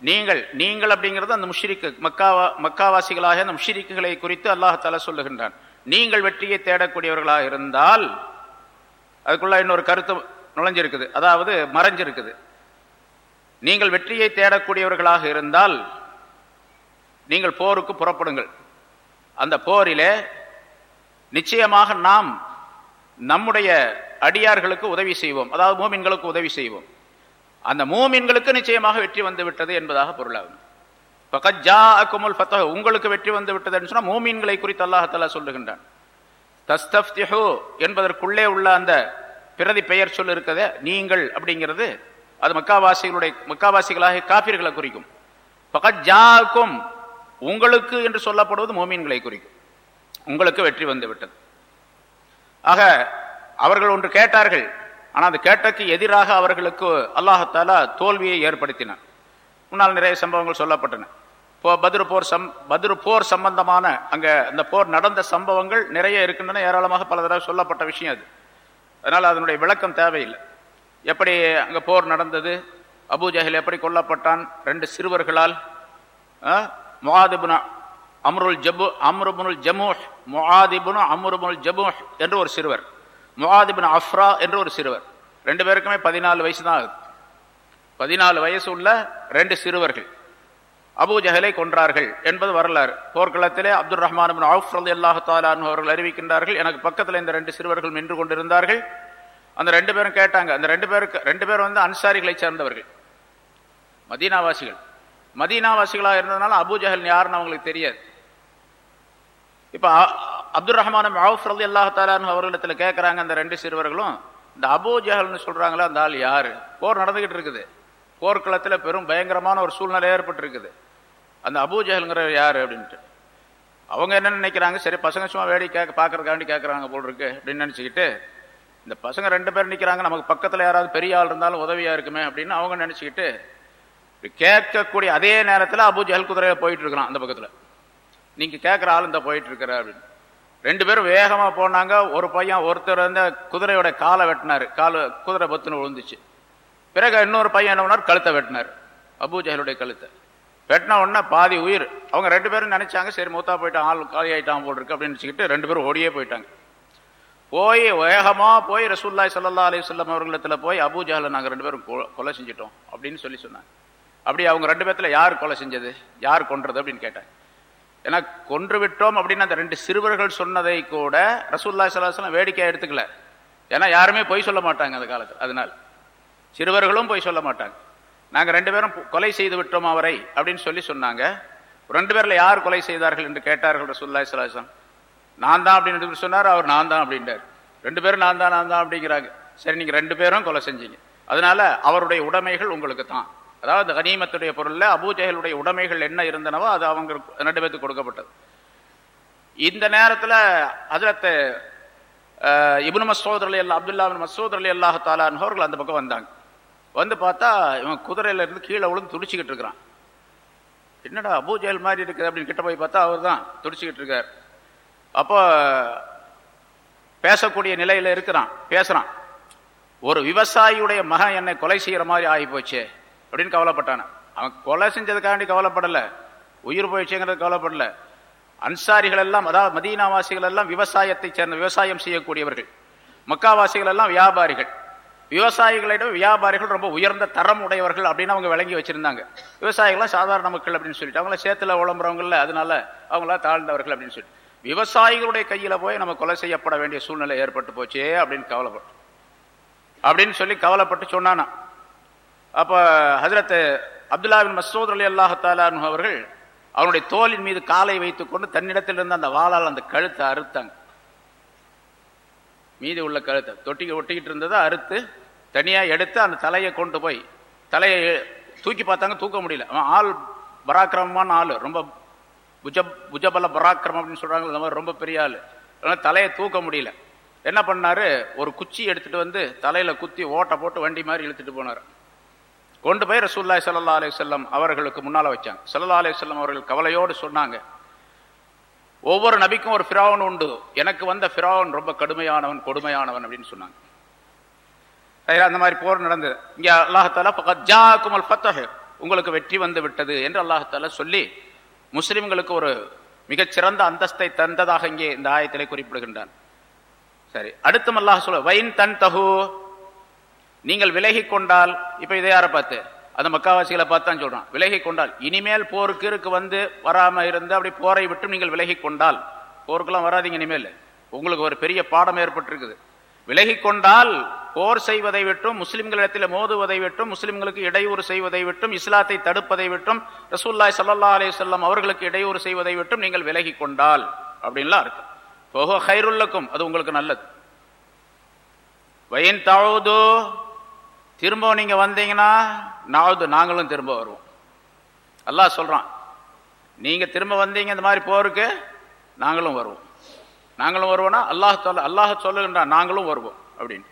நீங்கள் நீங்கள் அப்படிங்கிறது அந்த முஷிரிக்கு மக்காவா மக்காவாசிகளாக அந்த முஷிரிக்குகளை குறித்து அல்லாஹால சொல்லுகின்றான். நீங்கள் வெற்றியை தேடக்கூடியவர்களாக இருந்தால் அதுக்குள்ள இன்னொரு கருத்து நுழைஞ்சிருக்குது. அதாவது மறைஞ்சிருக்குது. நீங்கள் வெற்றியை தேடக்கூடியவர்களாக இருந்தால் நீங்கள் போருக்கு புறப்படுங்கள். அந்த போரிலே நிச்சயமாக நாம் நம்முடைய அடியார்களுக்கு உதவி செய்வோம். அதாவது மூமின்களுக்கு உதவி செய்வோம். அந்த மூமின்களுக்கு நிச்சயமாக வெற்றி வந்து விட்டது என்பதாக பொருளாகும். பகஜாக்குமுல் ஃபத்தஹ் உங்களுக்கு வெற்றி வந்து விட்டதுன்னு சொன்னால் மூமீன்களை குறித்து அல்லாஹத்தல்லா சொல்லுகின்றான். தஸ்தப்திஹு என்பதற்குள்ளே உள்ள அந்த பிரதி பெயர் சொல் இருக்கதே நீங்கள் அப்படிங்கிறது அது மக்காவாசிகளுடைய மக்காவாசிகளாக காப்பீர்களை குறிக்கும். பகஜாக்கும் உங்களுக்கு என்று சொல்லப்படுவது மோமீன்களை குறிக்கும். உங்களுக்கு வெற்றி வந்து விட்டது. ஆக அவர்கள் ஒன்று கேட்டார்கள். ஆனால் அது கேட்டக்கு எதிராக அவர்களுக்கு அல்லாஹத்தாலா தோல்வியை ஏற்படுத்தினார் முன்னால் நிறைய சம்பவங்கள் சொல்லப்பட்டன. இப்போ பதிரு போர் சம் பதிரு போர் சம்பந்தமான அங்கே அந்த போர் நடந்த சம்பவங்கள் நிறைய இருக்கின்றன. ஏராளமாக பல தடவை சொல்லப்பட்ட விஷயம் அது. அதனால் அதனுடைய விளக்கம் தேவையில்லை. எப்படி அங்கே போர் நடந்தது? அபுஜஹில் எப்படி கொல்லப்பட்டான்? ரெண்டு சிறுவர்களால் முகாதிபுன அம்ருல் ஜபு அம்ருபுனுல் ஜமூஹ் முகாதிபுனு அம்ருபுனுல் ஜமூஹ் என்று ஒரு சிறுவர் முகாதிபின் அஃப்ரா என்று ஒரு சிறுவர். ரெண்டு பேருக்குமே பதினாலு வயசு தான் ஆகுது. பதினாலு வயசு உள்ள ரெண்டு சிறுவர்கள். அபு ஜஹலை கொன்றார்கள் என்பது வரலாறு. போர்க்களத்திலே அப்துல் ரஹ்மான் அவுஃப் ரலி அல்லாஹு அவர்கள் அறிவிக்கின்றார்கள் எனக்கு பக்கத்தில் இந்த ரெண்டு சிறுவர்கள் நின்று கொண்டிருந்தார்கள். அந்த ரெண்டு பேரும் கேட்டாங்க அந்த ரெண்டு பேருக்கு ரெண்டு பேர் வந்து அன்சாரிகளை சேர்ந்தவர்கள் மதீனாவாசிகள். மதீனாவாசிகளாக இருந்ததுனால அபு ஜஹல் யாருன்னு அவங்களுக்கு தெரியாது. இப்போ அப்துல் ரஹ்மான் அவுஃப் ரலி அல்லாஹு தாலான் கேட்குறாங்க அந்த ரெண்டு சிறுவர்களும் இந்த அபு ஜஹல்னு சொல்றாங்களா அந்த ஆள் யார்? போர் நடந்துகிட்டு இருக்குது. போர்க்களத்தில் பெரும் பயங்கரமான ஒரு சூழ்நிலை ஏற்பட்டிருக்குது. அந்த அபூஜகல்ங்கிற யார் அப்படின்ட்டு. அவங்க என்ன நினைக்கிறாங்க? சரி பசங்க சும்மா வேடிக்கை கேட்க பார்க்கறதுக்காண்டி கேட்குறாங்க போல் இருக்கு அப்படின்னு நினச்சிக்கிட்டு இந்த பசங்க ரெண்டு பேர் நிற்கிறாங்க நமக்கு பக்கத்தில் யாராவது பெரிய ஆள் இருந்தாலும் உதவியாக இருக்குமே அப்படின்னு அவங்க நினச்சிக்கிட்டு கேட்கக்கூடிய அதே நேரத்தில் அபு குதிரையை போயிட்டு இருக்கிறான் அந்த பக்கத்தில். நீங்கள் கேட்குற ஆள் இந்த போயிட்டு இருக்கிற அப்படின்னு. ரெண்டு பேரும் வேகமாக போனாங்க. ஒரு பையன் ஒருத்தர் வந்து குதிரையோட காலை வெட்டினார். கால் குதிரை பத்துன்னு விழுந்துச்சு. பிறகு இன்னொரு பையன் என்ன பண்ணார்? கழுத்தை வெட்டினார். அபு ஜஹலுடைய கழுத்தை. வெட்டின உடனே பாதி உயிர். அவங்க ரெண்டு பேரும் நினைச்சாங்க சரி மூத்தா போயிட்டான் ஆள் காலி ஆயிட்டான் போல் இருக்கு அப்படின்னு நினச்சிக்கிட்டு ரெண்டு பேரும் ஓடியே போயிட்டாங்க. போய் வேகமாக போய் ரசூல்லாய் சல்லா அலி சொல்லம் அவர்களிடத்தில் போய் அபு ஜஹலை நாங்கள் ரெண்டு பேரும் கொ- கொலை செஞ்சிட்டோம் அப்படின்னு சொல்லி சொன்னாங்க. அப்படி அவங்க ரெண்டு பேர்த்தில் யார் கொலை செஞ்சது? யார் கொன்றது அப்படின்னு கேட்டாங்க. ஏன்னா கொன்று விட்டோம் அப்படின்னு அந்த ரெண்டு சிறுவர்கள் சொன்னதை கூட ரசூல்லா சல்லாஹ் வேடிக்கையாக எடுத்துக்கல. ஏன்னா யாருமே பொய் சொல்ல மாட்டாங்க அந்த காலத்தில். அதனால் சிறுவர்களும் போய் சொல்ல மாட்டாங்க. நாங்கள் ரெண்டு பேரும் கொலை செய்து விட்டோம் அவரை அப்படின்னு சொல்லி சொன்னாங்க. ரெண்டு பேரில் யார் கொலை செய்தார்கள் என்று கேட்டார்கள் ரசூல்லா சலாஹம் நான் தான் அப்படின்னு சொன்னார் அவர் நான் தான் அப்படின்றார். ரெண்டு பேரும் நான் தான் நான் தான் அப்படிங்கிறாங்க. சரி நீங்கள் ரெண்டு பேரும் கொலை செஞ்சீங்க. அதனால அவருடைய உடைமைகள் உங்களுக்கு தான். அதாவது கனிமத்துடைய பொருளில் அபூஜைகளுடைய உடைமைகள் என்ன இருந்தனவோ அது அவங்க ரெண்டு பேருக்கு கொடுக்கப்பட்டது. இந்த நேரத்தில் அதிலத்து இபுன் மசூத் அல்லா அப்துல்லா பின் மசூத் அலி அல்லாஹ் தாலான்வர்கள் அந்த பக்கம் வந்தாங்க. வந்து பார்த்தா இவன் குதிரையிலேருந்து கீழே விழுந்து துடிச்சுக்கிட்டு இருக்கிறான். என்னடா அபூஜல் மாதிரி இருக்குது அப்படின்னு கிட்ட போய் பார்த்தா அவர் தான் துடிச்சிக்கிட்டு இருக்கார். அப்போ பேசக்கூடிய நிலையில் இருக்கிறான் பேசுகிறான் ஒரு விவசாயியுடைய மகன் என்னை கொலை செய்கிற மாதிரி ஆகி போச்சு அப்படின்னு கவலைப்பட்டான. அவன் கொலை செஞ்சதுக்காண்டி கவலைப்படலை உயிர் போயிடுச்சுங்கிறது கவலைப்படல. அன்சாரிகள் எல்லாம் அதாவது மதீனாவாசிகள் எல்லாம் விவசாயத்தை சேர்ந்த விவசாயம் செய்யக்கூடியவர்கள். மக்காவாசிகள் எல்லாம் வியாபாரிகள். விவசாயிகளிடம் வியாபாரிகள் ரொம்ப உயர்ந்த தரம் உடையவர்கள் அப்படின்னு அவங்க விளங்கி வச்சிருந்தாங்க. விவசாயிகள்லாம் சாதாரண மக்கள் அப்படின்னு சொல்லிட்டு அவங்கள சேத்துல உழம்புறவங்கள அதனால அவங்களா தாழ்ந்தவர்கள் அப்படின்னு சொல்லிட்டு. விவசாயிகளுடைய கையில போய் நம்ம கொலை செய்யப்பட வேண்டிய சூழ்நிலை ஏற்பட்டு போச்சே அப்படின்னு கவலைப்பட்டு. அப்படின்னு சொல்லி கவலைப்பட்டு சொன்னானா. அப்போ ஹசரத் அப்துல்லாவின் மசூத் அலி அல்லாஹாலு அவர்கள் அவனுடைய தோலின் மீது காலை வைத்துக்கொண்டு தன்னிடத்தில் இருந்த அந்த வாளால் அந்த கழுத்தை அறுத்தாங்க. மீதி உள்ள கழுத்தை தொட்டிக்கு ஒட்டிக்கிட்டு இருந்ததை அறுத்து தனியா எடுத்து அந்த தலையை கொண்டு போய் தலையை தூக்கி பார்த்தாங்க தூக்க முடியல. அவன் ஆள் பராக்கிரமமான ஆள் ரொம்ப புஜ புஜபல பராக்கிரமம் அப்படின்னு சொல்றாங்க அந்த மாதிரி ரொம்ப பெரிய ஆள். அதனால தலையை தூக்க முடியல. என்ன பண்ணாரு? ஒரு குச்சி எடுத்துட்டு வந்து தலையில குத்தி ஓட்டை போட்டு வண்டி மாதிரி இழுத்துட்டு போனார். கொண்டு போய் ரசூல்லாய் சல்லா அலி செல்லம் அவர்களுக்கு முன்னால வச்சாங்க. சல்லா அலி செல்லம் அவர்கள் கவலையோடு சொன்னாங்க ஒவ்வொரு நபிக்கும் ஒரு ஃபிராவன் உண்டு. எனக்கு வந்த ஃபிராவன் ரொம்ப கடுமையானவன் கொடுமையானவன் அப்படின்னு சொன்னாங்க. சரி, அந்த மாதிரி போர் நடந்தது. இங்க அல்லாஹால குமல் ஃபத்தஹ் உங்களுக்கு வெற்றி வந்து விட்டது என்று அல்லாஹால சொல்லி முஸ்லிம்களுக்கு ஒரு மிகச்சிறந்த அந்தஸ்தை தந்ததாக இங்கே இந்த ஆயத்திலே குறிப்பிடுகின்றான். சரி அடுத்தும் அல்லாஹ் சொல்ல வைன் தன் தகு நீங்கள் விலகி கொண்டால் இப்போ இதை யாரை பார்த்து? அந்த மக்காவாசிகளை பார்த்து தான் சொல்றான். விலகி கொண்டால் இனிமேல் போருக்கு இருக்கு வந்து வராமல் இருந்து அப்படி போரை விட்டு நீங்கள் விலகி கொண்டால் போருக்கெல்லாம் வராதீங்க இனிமேல். உங்களுக்கு ஒரு பெரிய பாடம் ஏற்பட்டிருக்குது. விலகி கொண்டால் போர் செய்வதை விட்டும் முஸ்லிம்களிடத்தில் மோதுவதை விட்டும் முஸ்லிம்களுக்கு இடையூறு செய்வதை விட்டும் இஸ்லாத்தை தடுப்பதை விட்டும் ரசூல்லாய் சல்லா அலி சொல்லம் அவர்களுக்கு இடையூறு செய்வதை விட்டும் நீங்கள் விலகி கொண்டால் அப்படின்லாம் இருக்கு போகோ ஹைருல்லக்கும் அது உங்களுக்கு நல்லது. வயின் தழுது திரும்ப நீங்க வந்தீங்கன்னா நாவது நாங்களும் திரும்ப வருவோம். அல்லாஹ் சொல்றான் நீங்க திரும்ப வந்தீங்க இந்த மாதிரி போருக்கு நாங்களும் வருவோம். நாங்களும் வருவோம்னா அல்லாஹ் சொல்ல அல்லாஹ் சொல்லுகின்றான் நாங்களும் வருவோம் அப்படின்னு.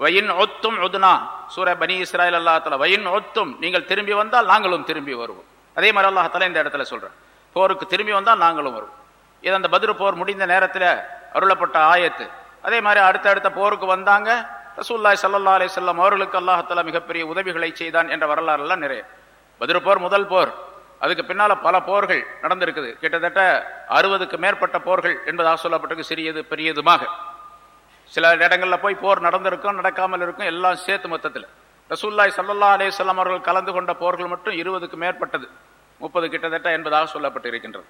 வயின் ஒத்தும் ஒதுனா சூர பனி இஸ்ராயல் அல்லாஹால வயின் ஒத்தும் நீங்கள் திரும்பி வந்தால் நாங்களும் திரும்பி வருவோம். அதே மாதிரி அல்லாஹால இந்த இடத்துல சொல்கிறேன் போருக்கு திரும்பி வந்தால் நாங்களும் வருவோம். இது அந்த பதிரு போர் முடிந்த நேரத்தில் அருளப்பட்ட ஆயத்து. அதே மாதிரி அடுத்த அடுத்த போருக்கு வந்தாங்க ரசூல்லாய் சல்லா அலி செல்லம் அவர்களுக்கு அல்லாஹால மிகப்பெரிய உதவிகளை செய்தான் என்ற வரலாறுலாம் நிறைய. பதிரு போர் முதல் போர் அதுக்கு பின்னால பல போர்கள் நடந்திருக்குது. கிட்டத்தட்ட அறுபதுக்கு மேற்பட்ட போர்கள் என்பதாக சொல்லப்பட்டிருக்கு சிறியது பெரியதுமாக. சில இடங்களில் போய் போர் நடந்திருக்கும் நடக்காமல் இருக்கும் எல்லாம் சேர்த்து மொத்தத்தில். ரசூல்லாய் சல்லா அலேஸ்லாம் அவர்கள் கலந்து கொண்ட போர்கள் மட்டும் இருபதுக்கு மேற்பட்டது. முப்பது கிட்டத்தட்ட என்பதாக சொல்லப்பட்டு இருக்கின்றது.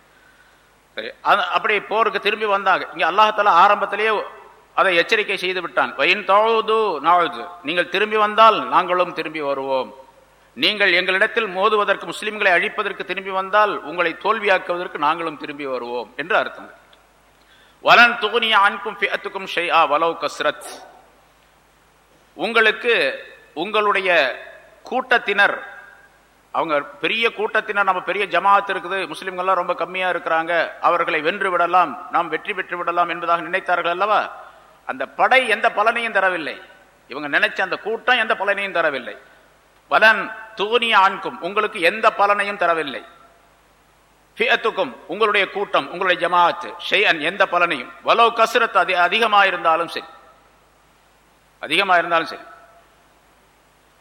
சரி அது- அப்படி போருக்கு திரும்பி வந்தாங்க. இங்கே அல்லாஹால ஆரம்பத்திலேயே அதை எச்சரிக்கை செய்து விட்டான். வயின் தோது நாழ்து நீங்கள் திரும்பி வந்தால் நாங்களும் திரும்பி வருவோம். நீங்கள் எங்களிடத்தில் மோதுவதற்கு முஸ்லிம்களை அழிப்பதற்கு திரும்பி வந்தால் உங்களை தோல்வியாக்குவதற்கு நாங்களும் திரும்பி வருவோம் என்று அர்த்தம். வலன் துகுனிய ஆண்கும் ஃபிஅத்துக்கும் ஷைஆ வலோ கஸ்ரத். உங்களுக்கு உங்களுடைய கூட்டத்தினர் அவங்க பெரிய கூட்டத்தினர் நம்ம பெரிய ஜமாத் இருக்குது முஸ்லிம்கள்லாம் ரொம்ப கம்மியா இருக்கிறாங்க அவர்களை வென்று விடலாம் நாம் வெற்றி பெற்று விடலாம் என்பதாக நினைத்தார்கள் அல்லவா? அந்த படை எந்த பலனையும் தரவில்லை. இவங்க நினைச்ச அந்த கூட்டம் எந்த பலனையும் தரவில்லை. பலன் தூனிய ஆண்கும். உங்களுக்கு எந்த பலனையும் தரவில்லை. ஃபியத்துக்கும் உங்களுடைய கூட்டம் உங்களுடைய ஜமாஅத்து ஷெயன் எந்த பலனையும் வலோ கசுரத் அது அதிகமா இருந்தாலும் சரி. அதிகமா இருந்தாலும் சரி.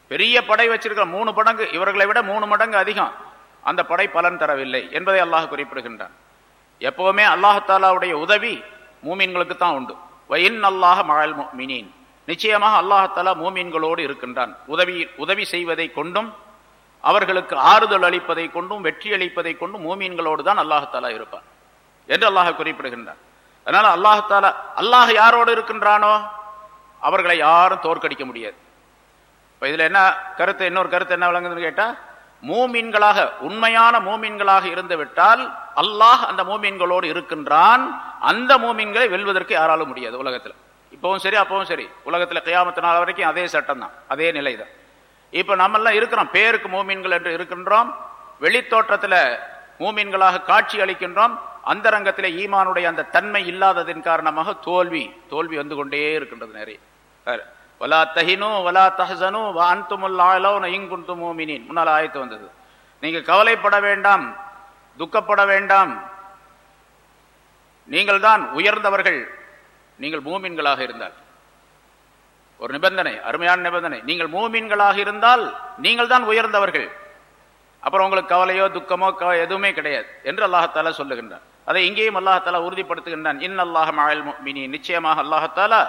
பெரிய படை வச்சிருக்கிற மூணு மடங்கு இவர்களை விட மூணு மடங்கு அதிகம். அந்த படை பலன் தரவில்லை என்பதை அல்லாஹ் குறிப்பிடுகின்றான். எப்பவுமே அல்லாஹாலாவுடைய உதவி மூமீன்களுக்கு தான் உண்டு. வயின் அல்லாஹ மழல் மீனின் நிச்சயமாக அல்லாஹாலா மூமீன்களோடு இருக்கின்றான். உதவி உதவி செய்வதை கொண்டும் அவர்களுக்கு ஆறுதல் அளிப்பதை கொண்டும் வெற்றி அளிப்பதை கொண்டும் மூமீன்களோடு தான் அல்லாஹாலா இருப்பான். என்று அல்லாஹ் குறிப்பிடுகின்றான். அதனால அல்லாஹாலா அல்லாஹ் யாரோடு இருக்கின்றானோ அவர்களை யாரும் தோற்கடிக்க முடியாது. இப்ப இதுல என்ன கருத்து இன்னொரு கருத்து என்ன விளங்குதுன்னு கேட்டா மூமீன்களாக உண்மையான மூமீன்களாக இருந்து விட்டால் அல்லாஹ் அந்த மூமீன்களோடு இருக்கின்றான். அந்த மூமீன்களை வெல்வதற்கு யாராலும் முடியாது உலகத்துல. இப்பவும் சரி அப்பவும் சரி. உலகத்துல கியாமத்து நாள் வரைக்கும் அதே சட்டம் தான். அதே நிலை தான் இப்ப நம்ம எல்லாம் இருக்கிறோம். பேருக்கு மூமீன்கள் என்று இருக்கின்றோம். வெளித்தோற்றத்துல மூமீன்களாக காட்சி அளிக்கின்றோம். அந்தரங்கத்தில் ஈமானுடைய அந்த தன்மை இல்லாததின் காரணமாக தோல்வி தோல்வி வந்து கொண்டே இருக்கின்றது நிறைய. வலா தஹினு வலா தஹசனு அன்துமுல் ஆலோன இங்குந்து மூமினின். முன்னால் ஆயத்து வந்தது. நீங்க கவலைப்பட வேண்டாம் துக்கப்பட வேண்டாம். நீங்கள் தான் உயர்ந்தவர்கள். நீங்கள் மூமின்களாக இருந்தால். ஒரு நிபந்தனை அருமையான நிபந்தனை. நீங்கள் மூமீன்களாக இருந்தால் நீங்கள் தான் உயர்ந்தவர்கள். அப்புறம் உங்களுக்கு கவலையோ துக்கமோ எதுவுமே கிடையாது என்று அல்லாஹால சொல்லுகின்றான். அதை இங்கேயும் அல்லாஹால உறுதிப்படுத்துகின்றான். இன் அல்லாஹ் மாயல் மினி நிச்சயமாக அல்லாஹாலா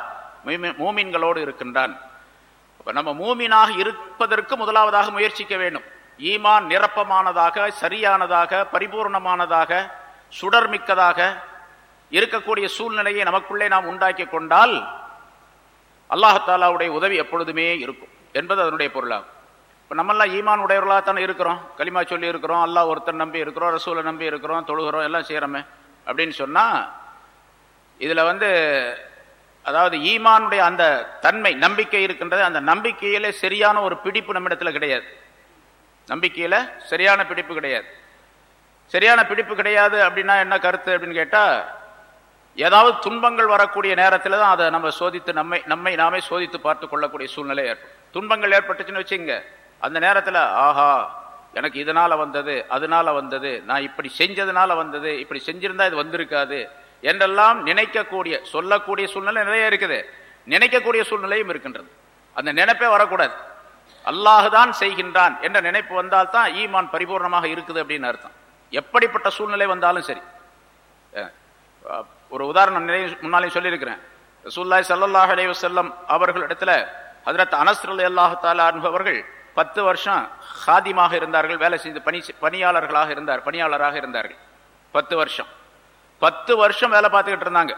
மூமீன்களோடு இருக்கின்றான். அப்ப நம்ம மூமீனாக இருப்பதற்கு முதலாவதாக முயற்சிக்க வேண்டும். ஈமான் நிரப்பமானதாக சரியானதாக பரிபூர்ணமானதாக சுடர்மிக்கதாக இருக்கக்கூடிய சூழ்நிலையை நமக்குள்ளே நாம் உண்டாக்கி கொண்டால் அல்லாஹாலாவுடைய உதவி எப்பொழுதுமே இருக்கும். என்பது அதனுடைய பொருளாகும். இப்போ நம்மெல்லாம் ஈமான் உடையவர்களாக தானே இருக்கிறோம். களிமா சொல்லி இருக்கிறோம் அல்லாஹ் ஒருத்தர் நம்பி இருக்கிறோம் ரசூலை நம்பி இருக்கிறோம் தொழுகிறோம் எல்லாம் செய்கிறோமே அப்படின்னு சொன்னால் இதில் வந்து அதாவது ஈமானுடைய அந்த தன்மை நம்பிக்கை இருக்கின்றது அந்த நம்பிக்கையிலே சரியான ஒரு பிடிப்பு நம்மிடத்தில் கிடையாது. நம்பிக்கையில் சரியான பிடிப்பு கிடையாது. சரியான பிடிப்பு கிடையாது அப்படின்னா என்ன கருத்து அப்படின்னு கேட்டால் ஏதாவது துன்பங்கள் வரக்கூடிய நேரத்தில் தான் அதை நம்ம சோதித்து நம்மை நம்மை நாமே சோதித்து பார்த்து கொள்ளக்கூடிய சூழ்நிலை ஏற்படும். துன்பங்கள் ஏற்பட்டுச்சுன்னு வச்சுங்க அந்த நேரத்தில் ஆஹா எனக்கு இதனால் வந்தது அதனால வந்தது நான் இப்படி செஞ்சதுனால வந்தது இப்படி செஞ்சிருந்தா இது வந்திருக்காது என்றெல்லாம் நினைக்கக்கூடிய சொல்லக்கூடிய சூழ்நிலை நிறைய இருக்குது. நினைக்கக்கூடிய சூழ்நிலையும் இருக்கின்றது. அந்த நினைப்பே வரக்கூடாது. அல்லாஹுதான் செய்கின்றான் என்ற நினைப்பு வந்தால் தான் ஈமான் பரிபூர்ணமாக இருக்குது அப்படின்னு அர்த்தம். எப்படிப்பட்ட சூழ்நிலை வந்தாலும் சரி. ஒரு உதாரணம் நிறைய முன்னாலையும் சொல்லியிருக்கிறேன். ரசூல்லாய் சல்லாஹ் அலைய வசல்லம் அவர்களிடத்துல ஹதரத் அனஸ்ரல் அல்லாஹு தாலா அவர்கள் பத்து வருஷம் ஹாதிமாக இருந்தார்கள் வேலை செய்து பணி பணியாளர்களாக இருந்தார் பணியாளராக இருந்தார்கள். பத்து வருஷம். பத்து வருஷம் வேலை பார்த்துக்கிட்டு இருந்தாங்க.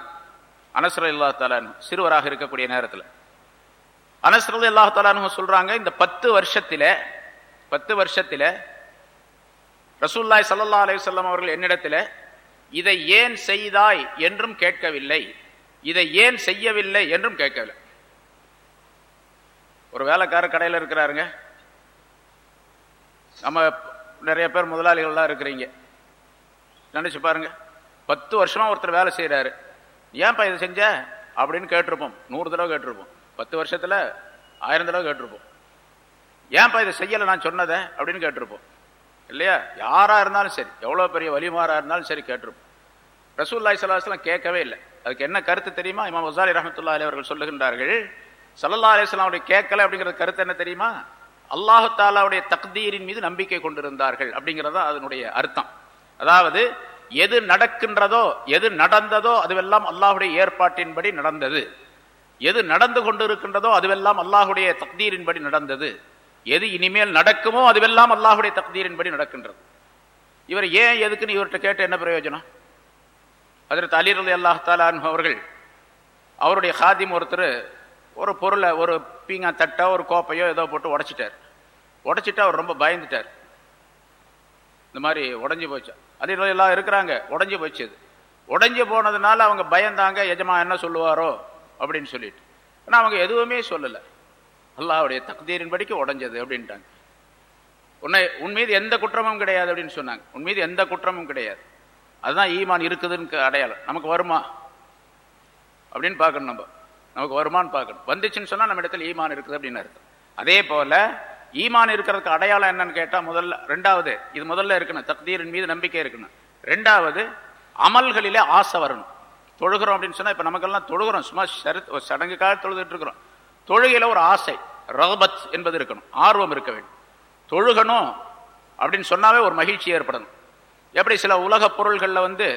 அனஸ்ரல் இல்லா சிறுவராக இருக்கக்கூடிய நேரத்தில். அனஸ்ரல் அல்லா சொல்றாங்க இந்த பத்து வருஷத்தில் பத்து வருஷத்தில் ரசூல்லாய் சல்லா அலைவசல்லம் அவர்கள் என்னிடத்தில் இதை ஏன் செய்தாய் என்றும் கேட்கவில்லை. இதை ஏன் செய்யவில்லை என்றும் கேட்கவில்லை. ஒரு வேலைக்கார கடையில் இருக்கிறாருங்க. நம்ம நிறைய பேர் முதலாளிகள்லாம் இருக்கிறீங்க. நினைச்சு பாருங்க. பத்து வருஷமா ஒருத்தர் வேலை செய்யறாரு ஏன்ப்பா இதை செஞ்ச? அப்படின்னு கேட்டிருப்போம். நூறு தடவை கேட்டிருப்போம். பத்து வருஷத்துல ஆயிரம் தடவை கேட்டிருப்போம். ஏன்பா இதை செய்யலை? நான் சொன்னதை? அப்படின்னு கேட்டிருப்போம். இல்லையா? யாராக இருந்தாலும் சரி. எவ்வளோ பெரிய வலிமாராக இருந்தாலும் சரி கேட்டிருப்போம். ரசூல்லாய் சலாஹ்லாம் கேட்கவே இல்லை. அதுக்கு என்ன கருத்து தெரியுமா? இமாம் வசாலி ரஹமத்துல்லா அலி அவர்கள் சொல்லுகின்றார்கள் சல்லல்லா அலிஸ்லாமுடைய கேட்கல அப்படிங்கிற கருத்து என்ன தெரியுமா? அல்லாஹு தாலாவுடைய தக்தீரின் மீது நம்பிக்கை கொண்டிருந்தார்கள் அப்படிங்கிறது அதனுடைய அர்த்தம். அதாவது எது நடக்கின்றதோ எது நடந்ததோ அதுவெல்லாம் அல்லாஹுடைய ஏற்பாட்டின்படி நடந்தது. எது நடந்து கொண்டிருக்கின்றதோ அதுவெல்லாம் அல்லாஹுடைய தக்தீரின்படி நடந்தது. எது இனிமேல் நடக்குமோ அதுவெல்லாம் அல்லாஹுடைய தக்தீரின்படி நடக்கின்றது. இவர் ஏன் எதுக்குன்னு இவர்கிட்ட கேட்டு என்ன பிரயோஜனம்? அதில் அலிரலி அல்லாஹ் தாலான் அவர்கள் அவருடைய ஹாதிம் ஒருத்தர் ஒரு பொருளை ஒரு பீங்கா தட்டோ ஒரு கோப்பையோ ஏதோ போட்டு உடச்சிட்டார். உடைச்சிட்டு அவர் ரொம்ப பயந்துட்டார். இந்த மாதிரி உடஞ்சி போச்சு. அதே எல்லாம் இருக்கிறாங்க உடஞ்சி போச்சு அது. உடஞ்சி போனதுனால அவங்க பயந்தாங்க எஜமா என்ன சொல்லுவாரோ அப்படின்னு சொல்லிட்டு. ஆனால் அவங்க எதுவுமே சொல்லலை. அல்லாவுடைய தக்தீரின் உடஞ்சது அப்படின்ட்டாங்க. உன்னை உன் மீது எந்த குற்றமும் கிடையாது அப்படின்னு சொன்னாங்க. உன் மீது எந்த குற்றமும் கிடையாது. அதுதான் ஈமான் இருக்குதுன்னு அடையாளம். நமக்கு வருமா? அப்படின்னு பார்க்கணும் நம்ம. நமக்கு வருமானு பார்க்கணும். வந்துச்சுன்னு சொன்னா நம்ம இடத்துல ஈமான் இருக்குது அப்படின்னு அர்த்தம். அதே போல ஈமான் இருக்கிறதுக்கு அடையாளம் என்னன்னு கேட்டா முதல்ல ரெண்டாவது இது முதல்ல இருக்கணும். தக்தீரின் மீது நம்பிக்கை இருக்கணும். ரெண்டாவது அமல்களிலே ஆசை வரணும். தொழுகிறோம் அப்படின்னு சொன்னா இப்போ நமக்கெல்லாம் தொழுகிறோம். சும்மா சரத் ஒரு சடங்குக்காக தொழுதுட்டு இருக்கிறோம். தொழுகையில் ஒரு ஆசை. ரகபத் என்பது இருக்கணும் ஆர்வம் இருக்க வேண்டும். தொழுகணும் அப்படின்னு சொன்னாவே ஒரு மகிழ்ச்சி ஏற்படணும். எப்படி சில உலக பொருள்களில் வந்து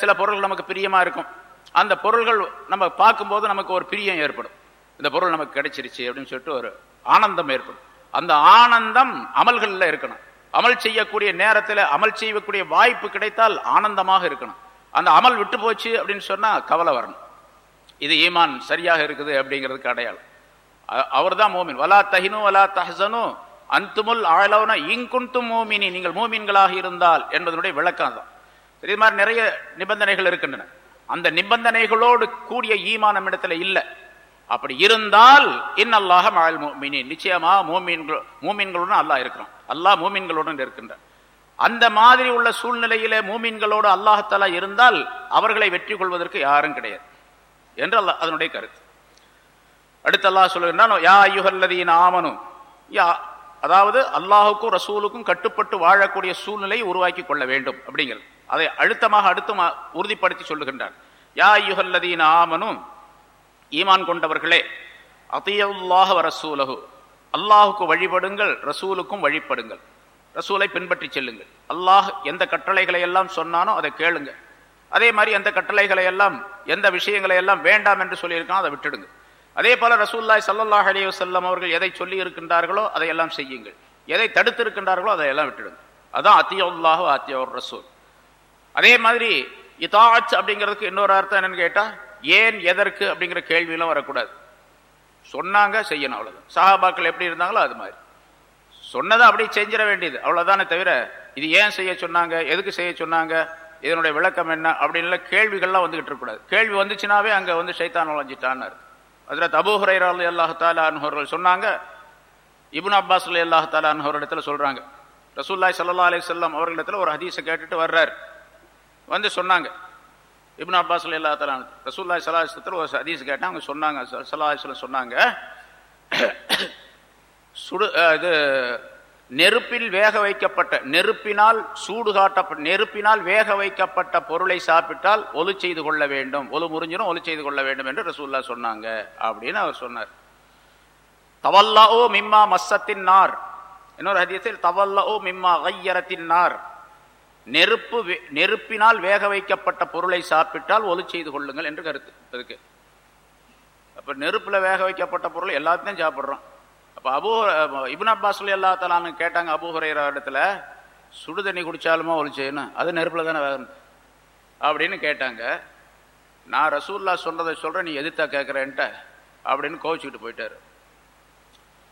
சில பொருள்கள் நமக்கு பிரியமா இருக்கும். அந்த பொருள்கள் நம்ம பார்க்கும்போது நமக்கு ஒரு பிரியம் ஏற்படும். இந்த பொருள் நமக்கு கிடைச்சிருச்சு அப்படின்னு சொல்லிட்டு ஒரு ஆனந்தம் ஏற்படும். அந்த ஆனந்தம் அமல்களில் இருக்கணும். அமல் செய்யக்கூடிய நேரத்தில் அமல் செய்யக்கூடிய வாய்ப்பு கிடைத்தால் ஆனந்தமாக இருக்கணும். அந்த அமல் விட்டு போச்சு அப்படின்னு சொன்னா கவலை வரணும். இது ஈமான் சரியாக இருக்குது அப்படிங்கிறதுக்கு அடையாளம். அவர் தான் மோமின். வலா தஹினு வலா தஹசனு. அந்துமுல் ஆழவுனா இங்குண்டும் மோமினி. நீங்கள் மோமீன்களாக இருந்தால் என்பதனுடைய விளக்கம் தான் இது மாதிரி நிறைய நிபந்தனைகள் இருக்கின்றன. அந்த நிபந்தனைகளோடு கூடிய ஈமானம் இடத்துல இல்லை. அப்படி இருந்தால் இன்னல்லாக மழல் மோமினி நிச்சயமா மோமீன்கள் மூமீன்களுடன் அல்லாஹ் இருக்கிறான். அல்லாஹ் மூமீன்களுடன் இருக்கின்றான் அந்த மாதிரி உள்ள சூழ்நிலையிலே மூமீன்களோடு அல்லாஹத்தாலா இருந்தால் அவர்களை வெற்றி கொள்வதற்கு யாரும் கிடையாது. என்று அதனுடைய கருத்து. அடுத்து அல்லாஹ் சொல்லுகிறான் யா ஐயுகல்லதீன் ஆமனு. யா அதாவது அல்லாஹுக்கும் ரசூலுக்கும் கட்டுப்பட்டு வாழக்கூடிய சூழ்நிலையை உருவாக்கி கொள்ள வேண்டும் அப்படிங்கிறது. அதை அழுத்தமாக அடுத்து மா- உறுதிப்படுத்தி சொல்லுகின்றான் யா ஐயுகல்லதீன் ஆமனும் ஈமான் கொண்டவர்களே அத்தியுல்லாஹ ரசூலகு அல்லாஹுக்கு வழிபடுங்கள் ரசூலுக்கும் வழிபடுங்கள். ரசூலை பின்பற்றி செல்லுங்கள். அல்லாஹ் எந்த கட்டளைகளை எல்லாம் சொன்னானோ அதை கேளுங்க. அதே மாதிரி எந்த கட்டளைகளை எல்லாம் எந்த விஷயங்களை எல்லாம் வேண்டாம் என்று சொல்லியிருக்கானோ அதை விட்டுடுங்க. அதே போல ரசூல்லாய் சல்லாஹ் அலி வசல்லம் அவர்கள் எதை சொல்லி இருக்கின்றார்களோ அதையெல்லாம் செய்யுங்கள். எதை தடுத்து இருக்கின்றார்களோ அதையெல்லாம் விட்டுடுங்க. அதான் அத்தியுல்லாஹு அத்தியோர் ரசூல். அதே மாதிரி இதாச் அப்படிங்கிறதுக்கு இன்னொரு அர்த்தம் என்னன்னு கேட்டால் ஏன் எதற்கு அப்படிங்கிற கேள்வியெல்லாம் வரக்கூடாது. சொன்னாங்க செய்யணும் அவ்வளோதான் சஹாபாக்கள் எப்படி இருந்தாங்களோ அது மாதிரி. சொன்னதை அப்படியே செஞ்சிட வேண்டியது. அவ்வளோதானே தவிர இது ஏன் செய்ய சொன்னாங்க எதுக்கு செய்ய சொன்னாங்க இதனுடைய விளக்கம் என்ன அப்படின்னு கேள்விகள்லாம் வந்துகிட்டு இருக்கக்கூடாது கேள்வி வந்துச்சுனாவே அங்கே வந்து சைத்தான் வளைஞ்சிட்டான்னு அதில் தபூஹுரை ஹுரைரா அல்லாஹ் தாலா சொன்னாங்க. இபுன் அப்பாஸ் அலி அல்லாஹ் தாலா சொல்கிறாங்க இடத்துல ரசூல்லாய் சல்லா அலி சொல்லம் அவர்களிடத்தில் ஒரு ஹதீஸை கேட்டுட்டு வர்றார். வந்து சொன்னாங்க. இப்னு அப்பாஸ் அலி அல்லா தலா ரசூல்லாய் சலாஹத்தில் ஒரு ஹதீஸ் கேட்டாங்க. அவங்க சொன்னாங்க சலாஹலம் சொன்னாங்க. சுடு இது நெருப்பில் வேக வைக்கப்பட்ட நெருப்பினால் சூடு காட்டப்பட்ட நெருப்பினால் வேக வைக்கப்பட்ட பொருளை சாப்பிட்டால் ஒலு செய்து கொள்ள வேண்டும். ஒலு முறிஞ்சிடும் ஒலு செய்து கொள்ள வேண்டும் என்று ரசூல்லா சொன்னாங்க அப்படின்னு அவர் சொன்னார். தவல்லா ஓ மிம்மா மஸ்ஸத்தின் நார். இன்னொரு ஹதீஸில் தவல்லா ஓ மிம்மா ஐயரத்தின் நார். நெருப்பு வே- நெருப்பினால் வேக வைக்கப்பட்ட பொருளை சாப்பிட்டால் ஒலு செய்து கொள்ளுங்கள் என்று கருத்து. அதுக்கு. அப்ப நெருப்புல வேக வைக்கப்பட்ட பொருள் எல்லாத்தையும் சாப்பிட்றோம். அப்ப அபூ இப்னு அப்பாஸ் எல்லா தலான்னு கேட்டாங்க அபூ இடத்துல சுடு தண்ணி குடித்தாலுமா ஒலு அது நெருப்புல தானே வேகணும். அப்படின்னு கேட்டாங்க. நான் ரசூல்லா சொன்னதை சொல்றேன் நீ எதிர்த்தா கேட்கறேன்ட்ட அப்படின்னு கோவிச்சுக்கிட்டு போயிட்டாரு.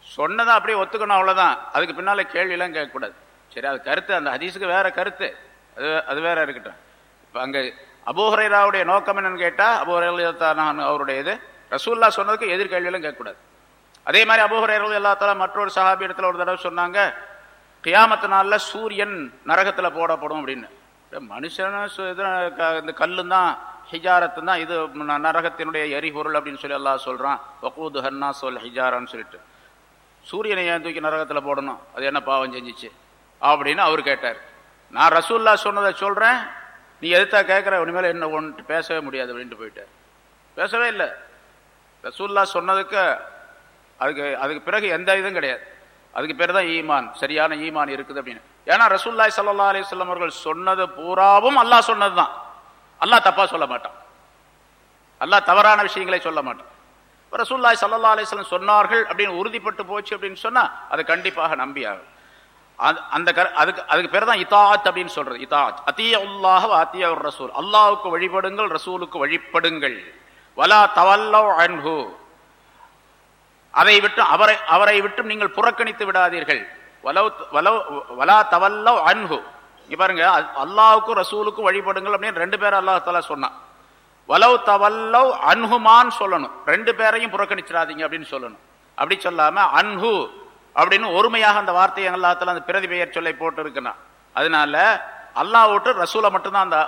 சொன்னதை அப்படியே ஒத்துக்கணும் அவ்வளவுதான். அதுக்கு பின்னால கேள்வியெல்லாம் கேட்கக்கூடாது. சரி அது கருத்து அந்த ஹதீஸுக்கு வேற கருத்து. அது அது வேற இருக்கட்டும். இப்போ அங்க அபூஹரைராவுடைய நோக்கம் என்னன்னு கேட்டால் கேட்டா நான் அவருடைய இது ரசூல்லா சொன்னதுக்கு எதிர்கேள்வியெல்லாம் கேட்கக்கூடாது. அதே மாதிரி அபோஹரர்கள் எல்லா தலா மற்றொரு சஹாபி இடத்துல ஒரு தடவை சொன்னாங்க கியாமத்து நாளில் சூரியன் நரகத்தில் போடப்படும் அப்படின்னு. மனுஷன இந்த கல்லுந்தான் தான் ஹிஜாரத்து தான் இது நரகத்தினுடைய எரிபொருள் அப்படின்னு சொல்லி எல்லாம் சொல்கிறான் வக்கூது ஹன்னா சொல் ஹிஜாரான்னு சொல்லிட்டு. சூரியனை ஏன் தூக்கி நரகத்தில் போடணும்? அது என்ன பாவம் செஞ்சுச்சு? அப்படின்னு அவர் கேட்டார். நான் ரசூல்லா சொன்னதை சொல்கிறேன் நீ எதிர்த்தா கேட்குற இனிமேல் என்ன ஒன்று பேசவே முடியாது அப்படின்ட்டு போயிட்டார். பேசவே இல்லை. ரசூல்லா சொன்னதுக்கு அதுக்கு அதுக்கு பிறகு எந்த இதுவும் கிடையாது. அதுக்கு பேர் தான் ஈமான். சரியான ஈமான் இருக்குது அப்படின்னு. ஏன்னா ரசூல்லாய் சல்லா அலிஸ்லாம் அவர்கள் சொன்னது பூராவும் அல்லாஹ் சொன்னது தான் அல்லாஹ் தப்பாக சொல்ல மாட்டான். அல்லாஹ் தவறான விஷயங்களை சொல்ல மாட்டான். இப்போ ரசூல்லாய் சல்லா அலிஸ்லாம் சொன்னார்கள் அப்படின்னு உறுதிப்பட்டு போச்சு அப்படின்னு சொன்னால் அது கண்டிப்பாக நம்பி ஆகும். அது- அந்த கரு- அதுக்கு அதுக்கு பேர் தான் இதாத் அப்படின்னு சொல்கிறது இதாத் அத்திய உல்லாஹ் அத்திய ரசூல். அல்லாவுக்கு வழிபடுங்கள் ரசூலுக்கு வழிபடுங்கள். வலா தவல்லவ் அன்ஹூ. அதை விட்டு அவரை அவரை விட்டு நீங்கள் புறக்கணித்து விடாதீர்கள். வலவு வலவு வலா தவல்லவ் அன்ஹு. இங்க பாருங்க அல்லாவுக்கும் ரசூலுக்கும் வழிபடுங்கள் அப்படின்னு ரெண்டு பேரும் அல்லாஹ் தஆலா சொன்னான். வலவு தவல்லவ் அன்ஹுமான் சொல்லணும். ரெண்டு பேரையும் புறக்கணிச்சிடாதீங்க அப்படின்னு சொல்லணும். அப்படி சொல்லாம அன்ஹு அப்படின்னு ஒருமையாக அந்த வார்த்தையை அல்லாத்துல அந்த பிரதி பெயர் சொல்லை போட்டு இருக்கணும் அதனால அல்லாஹ் விட்டு ரசூலை மட்டும்தான் அந்த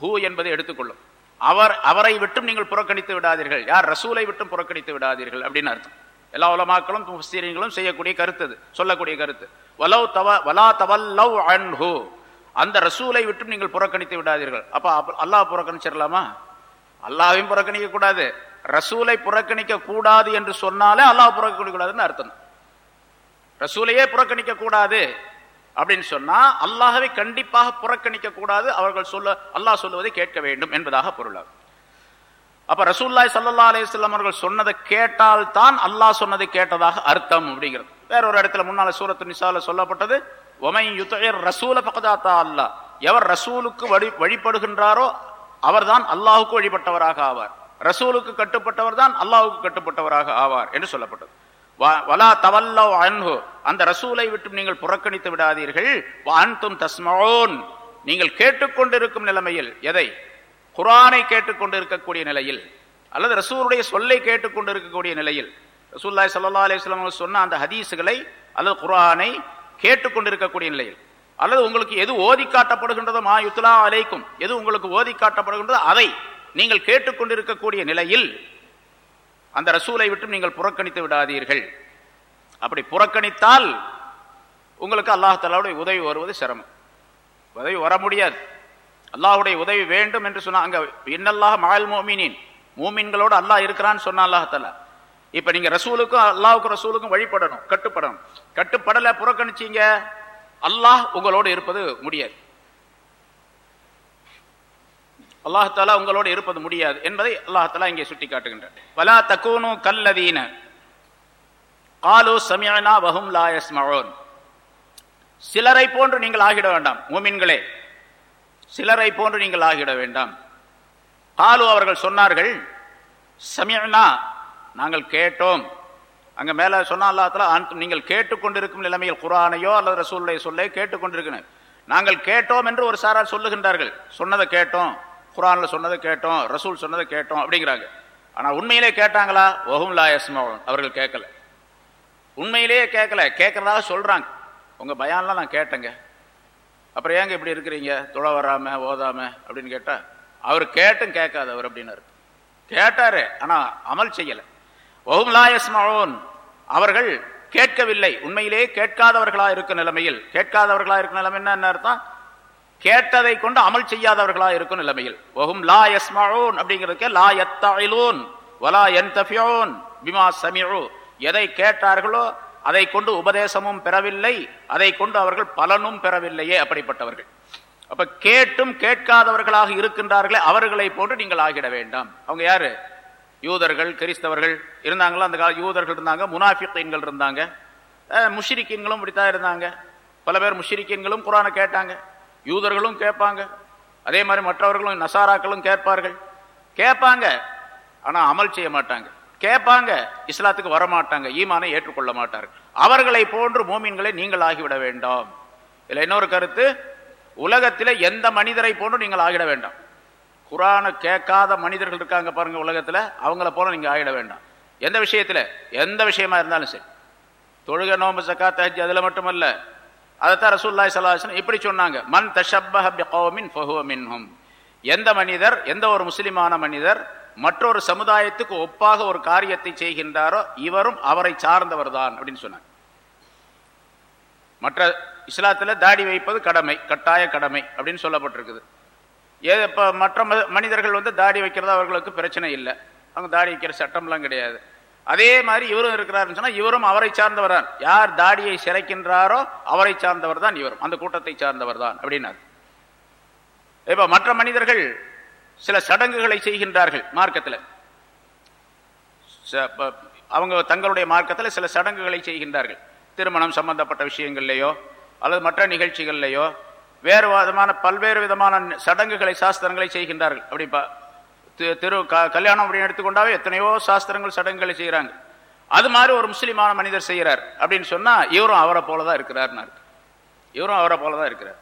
ஹூ என்பதை எடுத்துக்கொள்ளும். அவர் அவரை விட்டும் நீங்கள் புறக்கணித்து விடாதீர்கள். யார் ரசூலை விட்டும் புறக்கணித்து விடாதீர்கள் அப்படின்னு அர்த்தம். எல்லா உலமாக்களும் முஃபஸ்ஸீரீன்களும் செய்யக்கூடிய கருத்து அது சொல்லக்கூடிய கருத்து. வலவ் தவ வலா தவல்லவ் அன்ஹு. அந்த ரசூலை விட்டும் நீங்கள் புறக்கணித்து விடாதீர்கள். அப்போ அல்லாஹ் புறக்கணிச்சிடலாமா? அல்லாஹையும் புறக்கணிக்க கூடாது. ரசூலை புறக்கணிக்க கூடாது என்று சொன்னாலே அல்லாஹ் புறக்கணிக்க கூடாதுன்னு அர்த்தம். ரசூலையே புறக்கணிக்க கூடாது அப்படின்னு சொன்னா அல்லாஹவை கண்டிப்பாக புறக்கணிக்க கூடாது. அவர்கள் சொல்ல அல்லாஹ் சொல்லுவதை கேட்க வேண்டும் என்பதாக பொருளாகும். அப்ப ரசூல்லாய் சல்லா அலிஸ்லாம் அவர்கள் சொன்னதை கேட்டால் தான் அல்லாஹ் சொன்னதை கேட்டதாக அர்த்தம் அப்படிங்கிறது. வேற ஒரு இடத்துல முன்னால சூரத்து நிசால சொல்லப்பட்டது ஒமை யுத்தயர் ரசூல பக்கதாத்தா அல்லாஹ். எவர் ரசூலுக்கு வழி வழிபடுகின்றாரோ அவர்தான் அல்லாஹுக்கு வழிபட்டவராக ஆவார். ரசூலுக்கு கட்டுப்பட்டவர் தான் அல்லாஹுக்கு கட்டுப்பட்டவராக ஆவார் என்று சொல்லப்பட்டது. வ- வலா தவல்லோ அன்ஹு. அந்த ரசூலை விட்டு நீங்கள் புறக்கணித்து விடாதீர்கள். அன்தும் தஸ்மோன் நீங்கள் கேட்டுக்கொண்டிருக்கும் நிலைமையில் எதை? குரானை கேட்டுக்கொண்டு இருக்கக்கூடிய நிலையில் அல்லது ரசூருடைய சொல்லை கேட்டுக்கொண்டு இருக்கக்கூடிய நிலையில் ரசூல்லாய் சல்லா அலிஸ்லாம் சொன்ன அந்த ஹதீஸுகளை அல்லது குரானை கேட்டுக்கொண்டிருக்கக்கூடிய நிலையில் அல்லது உங்களுக்கு எது ஓதி காட்டப்படுகின்றதோ மா யுத்லா அலைக்கும் எது உங்களுக்கு ஓதி காட்டப்படுகின்றதோ அதை நீங்கள் கேட்டுக்கொண்டிருக்கக்கூடிய நிலையில் அந்த ரசூலை விட்டு நீங்கள் புறக்கணித்து விடாதீர்கள். அப்படி புறக்கணித்தால் உங்களுக்கு அல்லாஹாலாவுடைய உதவி வருவது சிரமம். உதவி வர முடியாது. அல்லாஹுடைய உதவி வேண்டும் என்று சொன்னா அங்க இன்னல்லாஹ் மகள் மோமினின் மூமின்களோடு அல்லாஹ் இருக்கிறான்னு சொன்னா அல்லாஹாலா இப்ப நீங்க ரசூலுக்கும் அல்லாஹ்வுக்கும் ரசூலுக்கும் வழிபடணும் கட்டுப்படணும். கட்டுப்படலை புறக்கணிச்சீங்க அல்லாஹ் உங்களோடு இருப்பது முடியாது. அல்லாஹாலா உங்களோடு இருப்பது முடியாது என்பதை அல்லாஹாலா இங்கே சுட்டி காட்டுகின்றார் பலா தக்கூனு கல்லதீன. காலு சமியனா வஹும் லா சிலரை போன்று நீங்கள் ஆகிட வேண்டாம் மூமின்களே சிலரை போன்று நீங்கள் ஆகிட வேண்டாம். காலு அவர்கள் சொன்னார்கள் சமியனா நாங்கள் கேட்டோம். அங்கே மேலே சொன்னா அல்லாஹ்தாலா நீங்கள் கேட்டுக்கொண்டிருக்கும் நிலைமையில் குரானையோ அல்லது ரசூலுடைய சொல்லை கேட்டுக்கொண்டிருக்கணும் நாங்கள் கேட்டோம் என்று ஒரு சாரார் சொல்லுகின்றார்கள். சொன்னதை கேட்டோம் குரானில் சொன்னதை கேட்டோம் ரசூல் சொன்னதை கேட்டோம் அப்படிங்கிறாங்க. ஆனால் உண்மையிலே கேட்டாங்களா? ஒஹும் லாயஸ்மோகன் அவர்கள் கேட்கல. உண்மையிலேயே கேட்கல. கேட்கறதாக சொல்கிறாங்க உங்கள் பயான்லாம் நான் கேட்டேங்க. அப்புறம் ஏங்க இப்படி இருக்கிறீங்க? துளை வராம ஓதாம அப்படின்னு கேட்டா அவர் கேட்டும் கேட்காதவர் அப்படின்னாரு கேட்டாரு ஆனா அமல் செய்யல. ஒஹும் லா அவர்கள் கேட்கவில்லை. உண்மையிலே கேட்காதவர்களா இருக்கும் நிலைமையில் கேட்காதவர்களா இருக்கும் நிலைமை என்ன அர்த்தம்? கேட்டதை கொண்டு அமல் செய்யாதவர்களா இருக்கும் நிலைமையில். ஒஹும் லா எஸ்மோன் அப்படிங்கிறதுக்கு லா எத்தாயிலோன் வலா யன்தஃபியூன் பிமா சமிஉ. எதை கேட்டார்களோ அதை கொண்டு உபதேசமும் பெறவில்லை அதை கொண்டு அவர்கள் பலனும் பெறவில்லையே அப்படிப்பட்டவர்கள். அப்ப கேட்டும் கேட்காதவர்களாக இருக்கின்றார்களே அவர்களை போன்று நீங்கள் ஆகிட வேண்டாம். அவங்க யாரு? யூதர்கள் கிறிஸ்தவர்கள் இருந்தாங்களோ? அந்த கால யூதர்கள் இருந்தாங்க முனாஃபிக்கீன்கள் இருந்தாங்க முஷிரிக்கீன்களும் இப்படித்தான் இருந்தாங்க. பல பேர் முஷிரிக்கீன்களும் குரானை கேட்டாங்க யூதர்களும் கேட்பாங்க. அதே மாதிரி மற்றவர்களும் நசாராக்களும் கேட்பார்கள். கேட்பாங்க ஆனால் அமல் செய்ய மாட்டாங்க. கேட்பாங்க இஸ்லாத்துக்கு வர மாட்டாங்க ஈமானை ஏற்றுக்கொள்ள மாட்டார்கள் அவர்களை போன்று மோமீன்களை நீங்கள் ஆகிவிட வேண்டாம். இதில் இன்னொரு கருத்து உலகத்தில் எந்த மனிதரை போன்று நீங்கள் ஆகிட வேண்டாம். குரானை கேட்காத மனிதர்கள் இருக்காங்க பாருங்க உலகத்தில் அவங்கள போல நீங்கள் ஆகிட வேண்டாம். எந்த விஷயத்தில்? எந்த விஷயமா இருந்தாலும் சரி. தொழுக நோம்பு சக்காத் தஹஜ் அதில் மட்டுமல்ல. அதைத்தான் ரசூல்லாய் சலாஹன் இப்படி சொன்னாங்க. மன் தஷப்பஹ பிகௌமின் ஃபஹுவ மின்ஹும். எந்த மனிதர் எந்த ஒரு முஸ்லிமான மனிதர் மற்றொரு சமுதாயத்துக்கு ஒப்பாக ஒரு காரியத்தை செய்கின்றாரோ இவரும் அவரை சார்ந்தவர் தான் அப்படின்னு சொன்னாங்க மற்ற இஸ்லாத்தில் தாடி வைப்பது கடமை கட்டாய கடமை அப்படின்னு சொல்லப்பட்டிருக்குது. ஏ இப்போ மற்ற மனிதர்கள் வந்து தாடி வைக்கிறது அவர்களுக்கு பிரச்சனை இல்லை. அவங்க தாடி வைக்கிற சட்டம்லாம் கிடையாது. அதே மாதிரி இவரும் இருக்கிறாருன்னு சொன்னா இவரும் அவரை சார்ந்தவர் தான் யார் தாடியை சிறைக்கின்றாரோ அவரை சார்ந்தவர் தான் இவரும். அந்த கூட்டத்தை சார்ந்தவர் தான் அப்படின்னாரு. இப்போ மற்ற மனிதர்கள் சில சடங்குகளை செய்கின்றார்கள் மார்க்கத்தில். அவங்க தங்களுடைய மார்க்கத்தில் சில சடங்குகளை செய்கின்றார்கள். திருமணம் சம்பந்தப்பட்ட விஷயங்கள்லையோ அல்லது மற்ற நிகழ்ச்சிகள்லையோ வேறு விதமான பல்வேறு விதமான சடங்குகளை சாஸ்திரங்களை செய்கின்றார்கள். அப்படி திரு க- கல்யாணம் அப்படின்னு எடுத்துக்கொண்டாவே எத்தனையோ சாஸ்திரங்கள் சடங்குகளை செய்கிறாங்க. அது மாதிரி ஒரு முஸ்லீமான மனிதர் செய்கிறார். அப்படின்னு சொன்னா இவரும் அவரை போலதான் தான் அர்த்தம். இவரும் அவரை போலதான் இருக்கிறார்.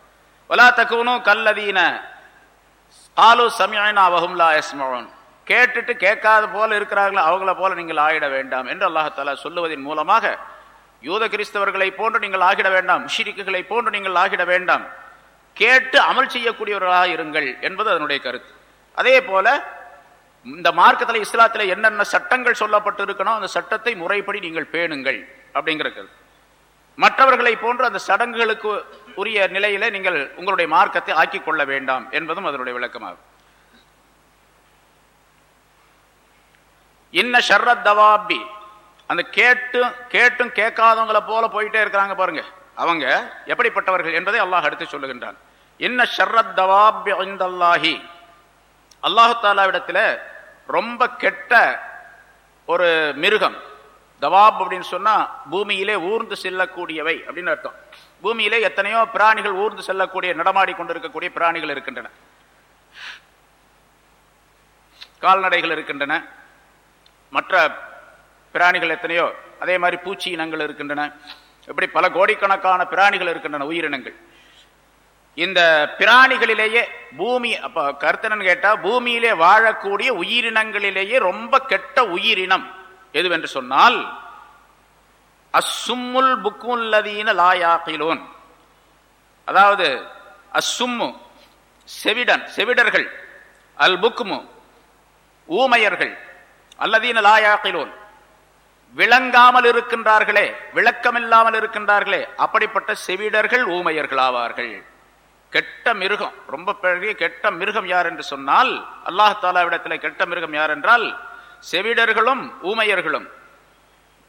வலா தக்குவனும் கல்லதீன காலு சமியனா வஹும் எஸ்மோன் கேட்டுட்டு கேட்காத போல இருக்கிறார்கள் அவங்கள போல நீங்கள் ஆயிட வேண்டாம் என்று அல்லாஹாலா சொல்லுவதன் மூலமாக யூத கிறிஸ்தவர்களை போன்று நீங்கள் ஆகிட வேண்டாம் ஷிரிக்குகளை போன்று நீங்கள் ஆகிட வேண்டாம். கேட்டு அமல் செய்யக்கூடியவர்களாக இருங்கள் என்பது அதனுடைய கருத்து. அதே போல இந்த மார்க்கத்தில் இஸ்லாத்தில் என்னென்ன சட்டங்கள் சொல்லப்பட்டு இருக்கணும் அந்த சட்டத்தை முறைப்படி நீங்கள் பேணுங்கள் அப்படிங்கிற கருத்து. மற்றவர்களை போன்று அந்த சடங்குகளுக்கு உரிய நிலையில நீங்கள் உங்களுடைய மார்க்கத்தை ஆக்கிக் கொள்ள வேண்டாம் என்பதும் அதனுடைய விளக்கமாகும். இன்ன ஷர்ரத் தவாபி. அந்த கேட்டும் கேட்டும் கேட்காதவங்களை போல போயிட்டே இருக்கிறாங்க பாருங்க. அவங்க எப்படிப்பட்டவர்கள் என்பதை அல்லாஹ் எடுத்து சொல்லுகின்றான். இன்ன ஷர்ரத் தவாபி ஐந்தல்லாஹி அல்லாஹு தாலாவிடத்துல ரொம்ப கெட்ட ஒரு மிருகம் தவாப் அப்படின்னு சொன்னா பூமியிலே ஊர்ந்து செல்லக்கூடியவை அப்படின்னு அர்த்தம். பூமியிலே எத்தனையோ பிராணிகள் ஊர்ந்து செல்லக்கூடிய நடமாடி கொண்டிருக்கக்கூடிய பிராணிகள் இருக்கின்றன. கால்நடைகள் இருக்கின்றன. மற்ற பிராணிகள் எத்தனையோ அதே மாதிரி பூச்சி இனங்கள் இருக்கின்றன. இப்படி பல கோடிக்கணக்கான பிராணிகள் இருக்கின்றன உயிரினங்கள் இந்த பிராணிகளிலேயே பூமி அப்ப கருத்தனன்னு கேட்டா பூமியிலே வாழக்கூடிய உயிரினங்களிலேயே ரொம்ப கெட்ட உயிரினம் எதுவென்று சொன்னால் அசும்முல் புக்குல்லதீன லாயாக்கிலோன் அதாவது அசும்மு செவிடன் செவிடர்கள் அல் புக்மு ஊமையர்கள் அல்லதீன லாயாக்கிலோன் விளங்காமல் இருக்கின்றார்களே விளக்கமில்லாமல் இருக்கின்றார்களே அப்படிப்பட்ட செவிடர்கள் ஊமையர்கள் ஆவார்கள். கெட்ட மிருகம் ரொம்ப பெரிய கெட்ட மிருகம் யார் என்று சொன்னால் அல்லாஹ் தாலாவிடத்தில் கெட்ட மிருகம் யார் என்றால் செவிடர்களும் ஊமையர்களும்.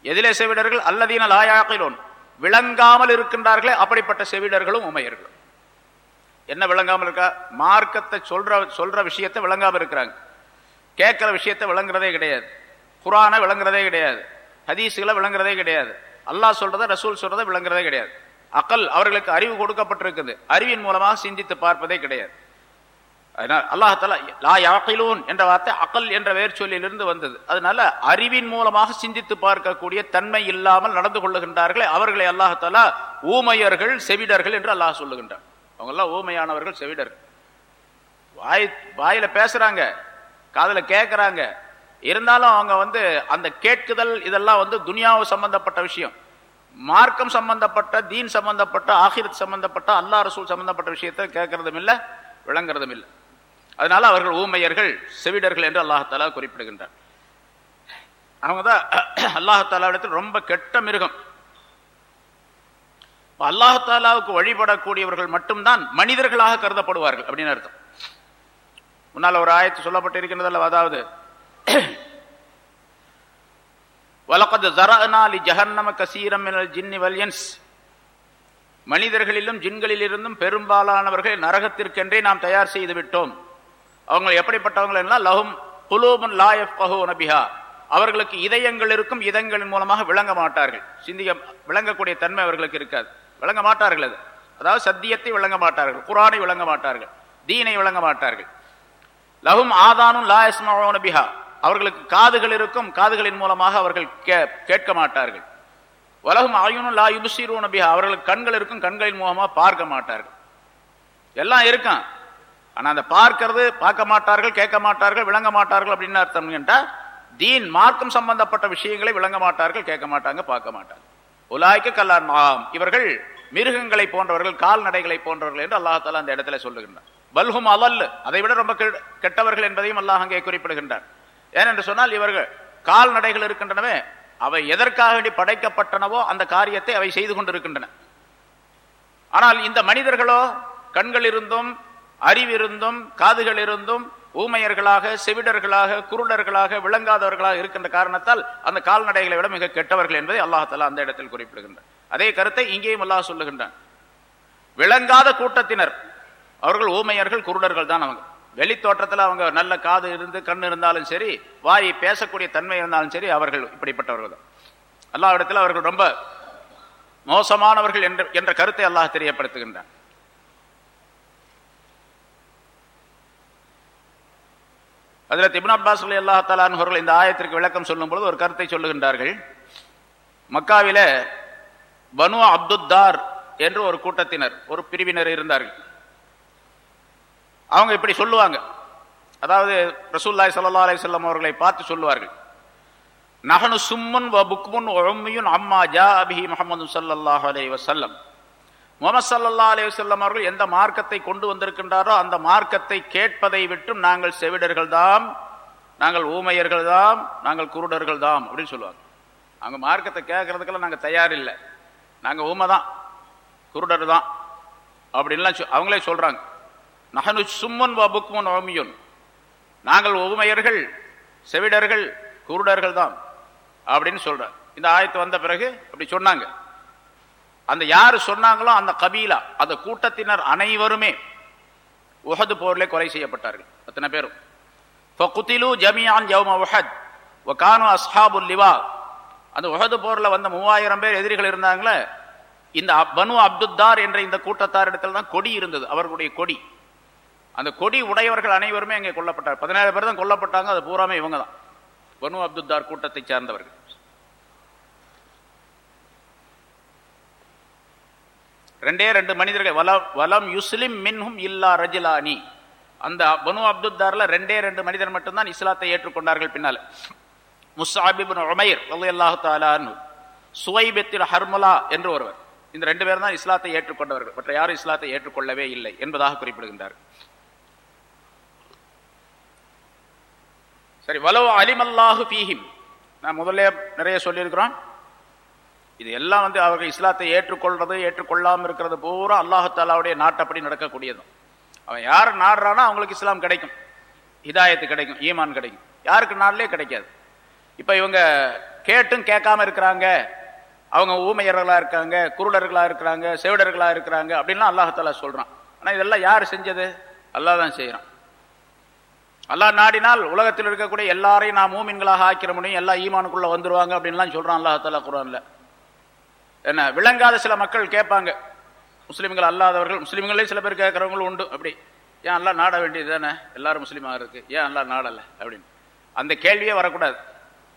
எதிலே செவிடர்கள் அல்லதீன லாயாக்கிலோன் விளங்காமல் இருக்கின்றார்களே அப்படிப்பட்ட செவிடர்களும் உமையர்களும் என்ன விளங்காமல் இருக்கா? மார்க்கத்தை சொல்ற சொல்ற விஷயத்தை விளங்காமல் இருக்கிறாங்க. கேட்கிற விஷயத்தை விளங்குறதே கிடையாது. குரானை விளங்குறதே கிடையாது. ஹதீஸுகளை விளங்குறதே கிடையாது. அல்லாஹ் சொல்றத ரசூல் சொல்றதை விளங்குறதே கிடையாது. அக்கல் அவர்களுக்கு அறிவு கொடுக்கப்பட்டிருக்குது. அறிவின் மூலமாக சிந்தித்து பார்ப்பதே கிடையாது. அதனால் அல்லாஹால லா யாக்கிலூன் என்ற வார்த்தை அகல் என்ற வேர் சொல்லிலிருந்து வந்தது. அதனால அறிவின் மூலமாக சிந்தித்து பார்க்கக்கூடிய தன்மை இல்லாமல் நடந்து கொள்ளுகின்றார்களே அவர்களை அல்லாஹாலா ஊமையர்கள் செவிடர்கள் என்று அல்லாஹ் சொல்லுகின்றார் அவங்கெல்லாம் ஊமையானவர்கள் செவிடர்கள். வாய் வாயில பேசுறாங்க காதல கேட்குறாங்க இருந்தாலும் அவங்க வந்து அந்த கேட்குதல் இதெல்லாம் வந்து துனியாவு சம்பந்தப்பட்ட விஷயம். மார்க்கம் சம்பந்தப்பட்ட தீன் சம்பந்தப்பட்ட ஆகிரத் சம்பந்தப்பட்ட அல்லா ரசூல் சம்பந்தப்பட்ட விஷயத்தை கேட்கறதும் இல்லை விளங்குறதும் இல்லை. அதனால அவர்கள் ஊமையர்கள் செவிடர்கள் என்று அல்லாஹாலா குறிப்பிடுகின்றார். அவங்க தான் அல்லாஹாலாவிடத்தில் ரொம்ப கெட்ட மிருகம். அல்லாஹாலாவுக்கு வழிபடக்கூடியவர்கள் மட்டும்தான் மனிதர்களாக கருதப்படுவார்கள் அப்படின்னு அர்த்தம். முன்னால் ஒரு ஆயத்து சொல்லப்பட்டு இருக்கின்றதல்ல அதாவது வலக்கது ஜரனா லி ஜஹன்னம கசீரம் ஜின்னி வல்யன்ஸ் மனிதர்களிலும் ஜின்களிலிருந்தும் பெரும்பாலானவர்கள் நரகத்திற்கென்றே நாம் தயார் செய்து விட்டோம். அவங்க எப்படிப்பட்டவங்கள் எல்லாம் லஹும் குலூபன் லாயப் பஹோ. நபிஹா அவர்களுக்கு இதயங்கள் இருக்கும் இதயங்களின் மூலமாக விளங்க மாட்டார்கள். சிந்திக்க விளங்கக்கூடிய தன்மை அவர்களுக்கு இருக்காது. விளங்க மாட்டார்கள் அது. அதாவது சத்தியத்தை விளங்க மாட்டார்கள். குரானை விளங்க மாட்டார்கள். தீனை விளங்க மாட்டார்கள். லகும் ஆதானும் லாயஸ்மாவோ நபிஹா அவர்களுக்கு காதுகள் இருக்கும் காதுகளின் மூலமாக அவர்கள் கேட்க மாட்டார்கள். உலகம் ஆயுனும் லா யுபுசீரூன நபிஹா அவர்களுக்கு கண்கள் இருக்கும் கண்களின் மூலமா பார்க்க மாட்டார்கள். எல்லாம் இருக்கான் ஆனா அந்த பார்க்கறது பார்க்க மாட்டார்கள் கேட்க மாட்டார்கள் விளங்க மாட்டார்கள் அப்படின்னு அர்த்தம் கேட்டால் தீன் மார்க்கம் சம்பந்தப்பட்ட விஷயங்களை விளங்க மாட்டார்கள் கேட்க மாட்டாங்க பார்க்க மாட்டாங்க. உலாய்க்கு கல்லான் ஆம் இவர்கள் மிருகங்களை போன்றவர்கள் கால்நடைகளை போன்றவர்கள் என்று அல்லாஹால அந்த இடத்துல சொல்லுகின்றார் பல்கும் அலல் அதை விட ரொம்ப கெட்டவர்கள் என்பதையும் அல்லாஹ் அங்கே குறிப்பிடுகின்றார் ஏனென்று சொன்னால் இவர்கள் கால்நடைகள் இருக்கின்றனவே அவை எதற்காக வேண்டி படைக்கப்பட்டனவோ அந்த காரியத்தை அவை செய்து கொண்டிருக்கின்றன. ஆனால் இந்த மனிதர்களோ கண்கள் இருந்தும் அறிவிருந்தும் காதுகள் இருந்தும் ஊமையர்களாக செவிடர்களாக குருடர்களாக விளங்காதவர்களாக இருக்கின்ற காரணத்தால் அந்த கால்நடைகளை விட மிக கெட்டவர்கள் என்பதை அல்லாஹால அந்த இடத்தில் குறிப்பிடுகின்றார் அதே கருத்தை இங்கேயும் அல்லாஹ் சொல்லுகின்றான். விளங்காத கூட்டத்தினர் அவர்கள் ஊமையர்கள் குருடர்கள் தான் அவங்க. வெளி தோற்றத்தில் அவங்க நல்ல காது இருந்து கண் இருந்தாலும் சரி வாய் பேசக்கூடிய தன்மை இருந்தாலும் சரி அவர்கள் இப்படிப்பட்டவர்கள் தான். அல்லாஹ் இடத்துல அவர்கள் ரொம்ப மோசமானவர்கள் என்ற என்ற கருத்தை அல்லாஹ் தெரியப்படுத்துகின்றான். அதில் திபுன் அப்பாஸ் அலி அல்லா அவர்கள் இந்த ஆயத்திற்கு விளக்கம் சொல்லும் பொழுது ஒரு கருத்தை சொல்லுகின்றார்கள். மக்காவில பனு அப்துத்தார் என்று ஒரு கூட்டத்தினர் ஒரு பிரிவினர் இருந்தார்கள். அவங்க இப்படி சொல்லுவாங்க. அதாவது ரசூல்லாய் சல்லா அலி சொல்லம் அவர்களை பார்த்து சொல்லுவார்கள். நகனு சும்முன் வ புக்முன் ஒழுமையும் அம்மா ஜா அபிஹி முகமது சல்லாஹ் அலி வசல்லம் முகமது சல்லா அலைஹி அவர்கள் எந்த மார்க்கத்தை கொண்டு வந்திருக்கின்றாரோ அந்த மார்க்கத்தை கேட்பதை விட்டும் நாங்கள் செவிடர்கள் தாம் நாங்கள் ஊமையர்கள் தாம் நாங்கள் குருடர்கள் தாம் அப்படின்னு சொல்லுவாங்க. அவங்க மார்க்கத்தை கேட்கறதுக்கெல்லாம் நாங்கள் தயார் இல்லை நாங்கள் ஊமை தான் குருடர் தான் அப்படின்லாம் அவங்களே சொல்கிறாங்க நகனு சும்மன் வ ஓமியுன் நாங்கள் ஊமையர்கள் செவிடர்கள் குருடர்கள் தான் அப்படின்னு சொல்கிறார் இந்த ஆயத்து வந்த பிறகு அப்படி சொன்னாங்க. அந்த யார் சொன்னாங்களோ அந்த கபீலா அந்த கூட்டத்தினர் அனைவருமே உஹது போரிலே கொலை செய்யப்பட்டார்கள். அத்தனை பேரும்? குத்திலு ஜமியான் யௌம உஹத் வகானு அஸ்ஹாபுல் லிவா. அந்த உஹது போரில் வந்த மூவாயிரம் பேர் எதிரிகள் இருந்தாங்களே இந்த பனு அப்துத்தார் என்ற இந்த கூட்டத்தார் இடத்துல தான் கொடி இருந்தது அவர்களுடைய கொடி. அந்த கொடி உடையவர்கள் அனைவருமே அங்கே கொல்லப்பட்டார் பதினேழு பேர் தான் கொல்லப்பட்டாங்க அது பூராமே இவங்க தான். பனு அப்துத்தார் கூட்டத்தை சார்ந்தவர்கள். ரெண்டே ரெண்டு மனிதர்கள். வலம் வலம் யுஸ்லிம் மின்ஹும் இல்லா ரஜிலானி. அந்த பனு அப்துத்தாரில் ரெண்டே ரெண்டு மனிதர் மட்டும்தான் இஸ்லாத்தை ஏற்றுக்கொண்டார்கள் பின்னால். முஸ்ஸாபிபின் உமைர் அல்லாஹு தஆலா சுவைபெத்தில் ஹர்மலா என்று ஒருவர். இந்த ரெண்டு பேரும் தான் இஸ்லாத்தை ஏற்றுக்கொண்டவர்கள். மற்ற யாரும் இஸ்லாத்தை ஏற்றுக்கொள்ளவே இல்லை என்பதாக குறிப்பிடுகின்றார். சரி வலோ அலிமல்லாஹு பீஹிம் நான் முதல்ல நிறைய சொல்லியிருக்கிறோம். இது எல்லாம் வந்து அவர்கள் இஸ்லாத்தை ஏற்றுக்கொள்றது ஏற்றுக்கொள்ளாமல் இருக்கிறது பூரா அல்லாஹாலாவுடைய நாட்டப்படி நடக்கக்கூடியதும் அவன் யார் நாடுறானோ அவங்களுக்கு இஸ்லாம் கிடைக்கும். ஹிதாயத்து கிடைக்கும் ஈமான் கிடைக்கும். யாருக்கு நாளிலே கிடைக்காது. இப்போ இவங்க கேட்டும் கேட்காம இருக்கிறாங்க. அவங்க ஊமையர்களாக இருக்காங்க குருடர்களாக இருக்கிறாங்க செவிடர்களாக இருக்கிறாங்க அப்படின்லாம் அல்லாஹாலா சொல்கிறான் ஆனால் இதெல்லாம் யார் செஞ்சது? அல்லா தான் செய்கிறான் அல்லாஹ் நாடினால் உலகத்தில் இருக்கக்கூடிய எல்லாரையும் நான் மூமின்களாக ஆக்கிற முடியும் எல்லா ஈமானுக்குள்ளே வந்துருவாங்க அப்படின்லாம் சொல்கிறான் அல்லாஹாலா குரான்ல என்ன விளங்காத சில மக்கள் கேட்பாங்க. முஸ்லீம்கள் அல்லாதவர்கள் முஸ்லீம்களே சில பேர் கேட்குறவங்களும் உண்டு. அப்படி ஏன் அல்லாஹ் நாட வேண்டியது தானே? எல்லாரும் முஸ்லீமாக இருக்கு. ஏன் அல்லாஹ் நாடலை? அப்படின்னு. அந்த கேள்வியே வரக்கூடாது.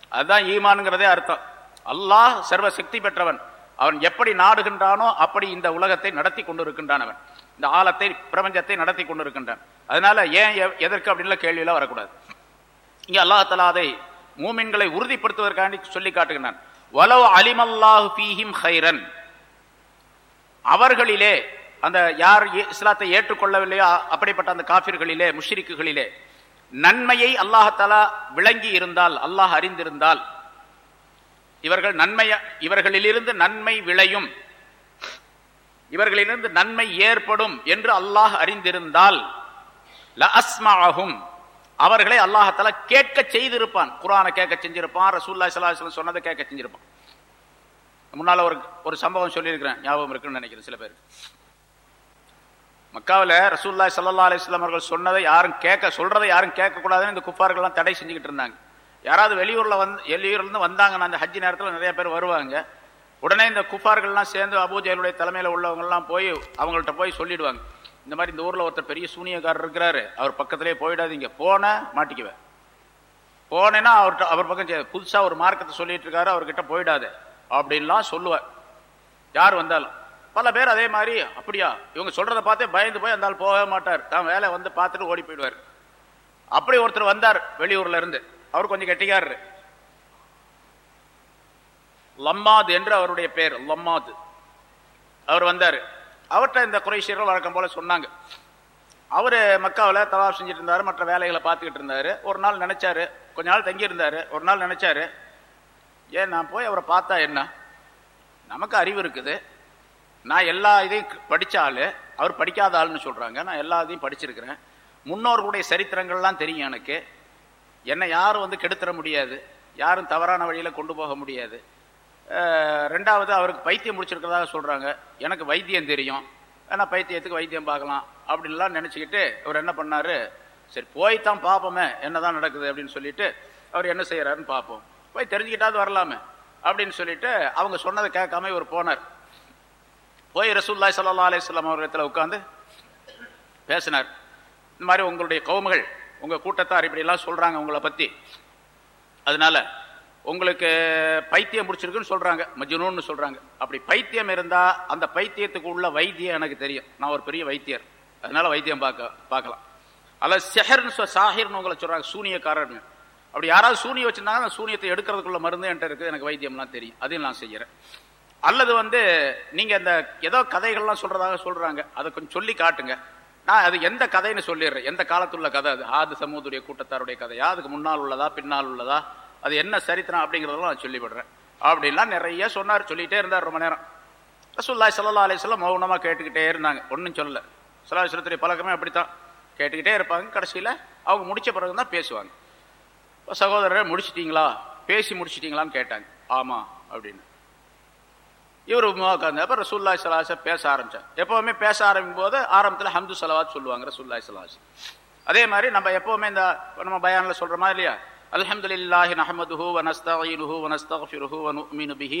அதுதான் ஈமானுங்கிறதே அர்த்தம். அல்லாஹ் சர்வ சக்தி பெற்றவன். அவன் எப்படி நாடுகின்றானோ அப்படி இந்த உலகத்தை நடத்தி கொண்டு இருக்கின்றான் அவன். இந்த ஆழத்தை பிரபஞ்சத்தை நடத்தி கொண்டு இருக்கின்றான் அதனால ஏன் எ- எதற்கு அப்படின்ல கேள்வியெல்லாம் வரக்கூடாது. இங்க அல்லாஹ் தலா அதை மூமின்களை உறுதிப்படுத்துவதற்காண்டி சொல்லி காட்டுகின்றான். வலோ அலிமல்லாஹு ஃபீஹிம் ஹைரன் அவர்களிலே அந்த யார் இஸ்லாத்தை ஏற்றுக்கொள்ளவில்லையோ அப்படிப்பட்ட அந்த காபிர்களிலே முஷ்ரிக்குகளிலே நன்மையை அல்லாஹாலா விளங்கி இருந்தால் அல்லாஹ் அறிந்திருந்தால் இவர்கள் நன்மை இவர்களிலிருந்து நன்மை விளையும். இவர்களிலிருந்து நன்மை ஏற்படும் என்று அல்லாஹ் அறிந்திருந்தால் லஅஸ்மஅஹும் அவர்களை அல்லாஹால கேட்க செய்திருப்பான். குரானை கேட்க செஞ்சிருப்பான். ரசூல்லா சலாஹ் சொன்னதை கேட்க செஞ்சிருப்பான். முன்னால ஒரு ஒரு சம்பவம் சொல்லியிருக்கிறேன். ஞாபகம் இருக்குன்னு நினைக்கிறேன் சில பேர் மக்காவில் ரசூல்லா சல்லா அலிஸ்லாம் அவர்கள் சொன்னதை யாரும் கேட்க சொல்றதை யாரும் கேட்கக்கூடாதுன்னு இந்த குப்பார்கள்லாம் தடை செஞ்சுக்கிட்டு இருந்தாங்க. யாராவது வெளியூர்ல வந்து வெளியூர்லேருந்து வந்தாங்கன்னா அந்த ஹஜ் நேரத்தில் நிறைய பேர் வருவாங்க. உடனே இந்த குஃபார்கள்லாம் சேர்ந்து அபூஜலுடைய தலைமையில உள்ளவங்கள்லாம் போய் அவங்கள்ட்ட போய் சொல்லிடுவாங்க. இந்த மாதிரி இந்த ஊர்ல ஒருத்தர் பெரிய சூனியக்காரர் இருக்கிறாரு அவர் பக்கத்திலே போயிடாதீங்க. போன மாட்டிக்குவேன். போனேன்னா அவர்கிட்ட அவர் பக்கம் புதுசாக புதுசா ஒரு மார்க்கத்தை சொல்லிட்டு இருக்காரு அவர்கிட்ட போயிடாது. அப்படின்லாம் சொல்லுவார். யார் வந்தாலும். பல பேர் அதே மாதிரி அப்படியா இவங்க சொல்கிறத பார்த்தே பயந்து போய் அந்த ஆள் போகவே மாட்டார். தான் வேலை வந்து பார்த்துட்டு ஓடி போயிடுவார். அப்படி ஒருத்தர் வந்தார் வெளியூர்ல இருந்து. அவர் கொஞ்சம் கெட்டிக்காரரு. லம்மாது என்று அவருடைய பேர் லம்மாது. அவர் வந்தார். அவர்கிட்ட இந்த குறைஷியர்கள் வழக்கம் போல சொன்னாங்க. அவரு மக்காவில் தவா செஞ்சுட்டு இருந்தார் மற்ற வேலைகளை பார்த்துக்கிட்டு இருந்தாரு ஒரு நாள் நினைச்சாரு கொஞ்ச நாள் தங்கியிருந்தாரு ஒரு நாள் நினைச்சாரு ஏன் நான் போய் அவரை பார்த்தா என்ன? நமக்கு அறிவு இருக்குது. நான் எல்லா இதையும் படித்த ஆள். அவர் படிக்காத ஆளுன்னு சொல்கிறாங்க நான் எல்லா இதையும் படிச்சிருக்கிறேன். முன்னோர்களுடைய சரித்திரங்கள்லாம் தெரியும் எனக்கு. என்னை யாரும் வந்து கெடுத்துட முடியாது. யாரும் தவறான வழியில் கொண்டு போக முடியாது. ரெண்டாவது அவருக்கு பைத்தியம் முடிச்சிருக்கிறதாக சொல்கிறாங்க எனக்கு வைத்தியம் தெரியும். ஆனால் பைத்தியத்துக்கு வைத்தியம் பார்க்கலாம் அப்படின்லாம் நினச்சிக்கிட்டு அவர் என்ன பண்ணார்? சரி போய்த்தான் பார்ப்போமே என்னதான் நடக்குது அப்படின்னு சொல்லிட்டு அவர் என்ன செய்கிறாருன்னு பார்ப்போம். போய் தெரிஞ்சுக்கிட்டாவது வரலாமே அப்படின்னு சொல்லிட்டு அவங்க சொன்னதை கேட்காம இவர் போனார். போய் ரசூல்லாய் சல்லா அலிஸ்லாம் அவர்களிடத்தில் உட்காந்து பேசினார். இந்த மாதிரி உங்களுடைய கவுமுகள் உங்கள் கூட்டத்தார் இப்படிலாம் சொல்கிறாங்க உங்களை பற்றி அதனால உங்களுக்கு பைத்தியம் பிடிச்சிருக்குன்னு சொல்கிறாங்க மஜ்னூன்னு சொல்கிறாங்க அப்படி பைத்தியம் இருந்தால் அந்த பைத்தியத்துக்கு உள்ள வைத்தியம் எனக்கு தெரியும். நான் ஒரு பெரிய வைத்தியர். அதனால் வைத்தியம் பார்க்க பார்க்கலாம். அல்ல செஹர்னு சொ- சாஹிர்னு உங்களை சொல்கிறாங்க சூனியக்காரர்னு. அப்படி யாராவது சூனியம் வச்சிருந்தாங்க அந்த சூனியத்தை எடுக்கிறதுக்குள்ள மருந்து என்கிட்ட இருக்குது எனக்கு வைத்தியம்லாம் தெரியும். அதையும் நான் செய்கிறேன் அல்லது வந்து நீங்கள் அந்த ஏதோ கதைகள்லாம் சொல்கிறதாக சொல்கிறாங்க அதை கொஞ்சம் சொல்லி காட்டுங்க. நான் அது எந்த கதைன்னு சொல்லிடுறேன். எந்த காலத்துள்ள கதை அது? ஆது சமூகத்துடைய கூட்டத்தாருடைய கதையா? அதுக்கு முன்னால் உள்ளதா பின்னால் உள்ளதா? அது என்ன சரித்திரம் அப்படிங்கிறதெல்லாம் நான் சொல்லிவிடுறேன். அப்படின்லாம் நிறைய சொன்னார் சொல்லிகிட்டே இருந்தார் ரொம்ப நேரம். ரசூல்லாய் சல்லா அலிஸ்லாம் மௌனமாக கேட்டுக்கிட்டே இருந்தாங்க. ஒன்றும் சொல்லலை. சல்லா சொல்லத்துடைய பழக்கமே அப்படித்தான். கேட்டுக்கிட்டே இருப்பாங்க. கடைசியில் அவங்க முடித்த பிறகு தான் பேசுவாங்க. இப்போ சகோதரரை முடிச்சிட்டிங்களா? பேசி முடிச்சிட்டிங்களான்னு கேட்டாங்க. ஆமாம் அப்படின்னு. இவர் உட்காந்து அப்போ ரசூல்லாய் சலாச பேச ஆரம்பித்தார் எப்போவுமே பேச ஆரம்பிக்கும் போது ஆரம்பத்தில் ஹம்து சலவாத் சொல்லுவாங்க ரசூல்லாய் சலாஸ் அதே மாதிரி நம்ம எப்போவுமே இந்த நம்ம பயானில் சொல்கிற மாதிரி இல்லையா? الحمد لله نحمده ونستعينه ونستغفره ونؤمن به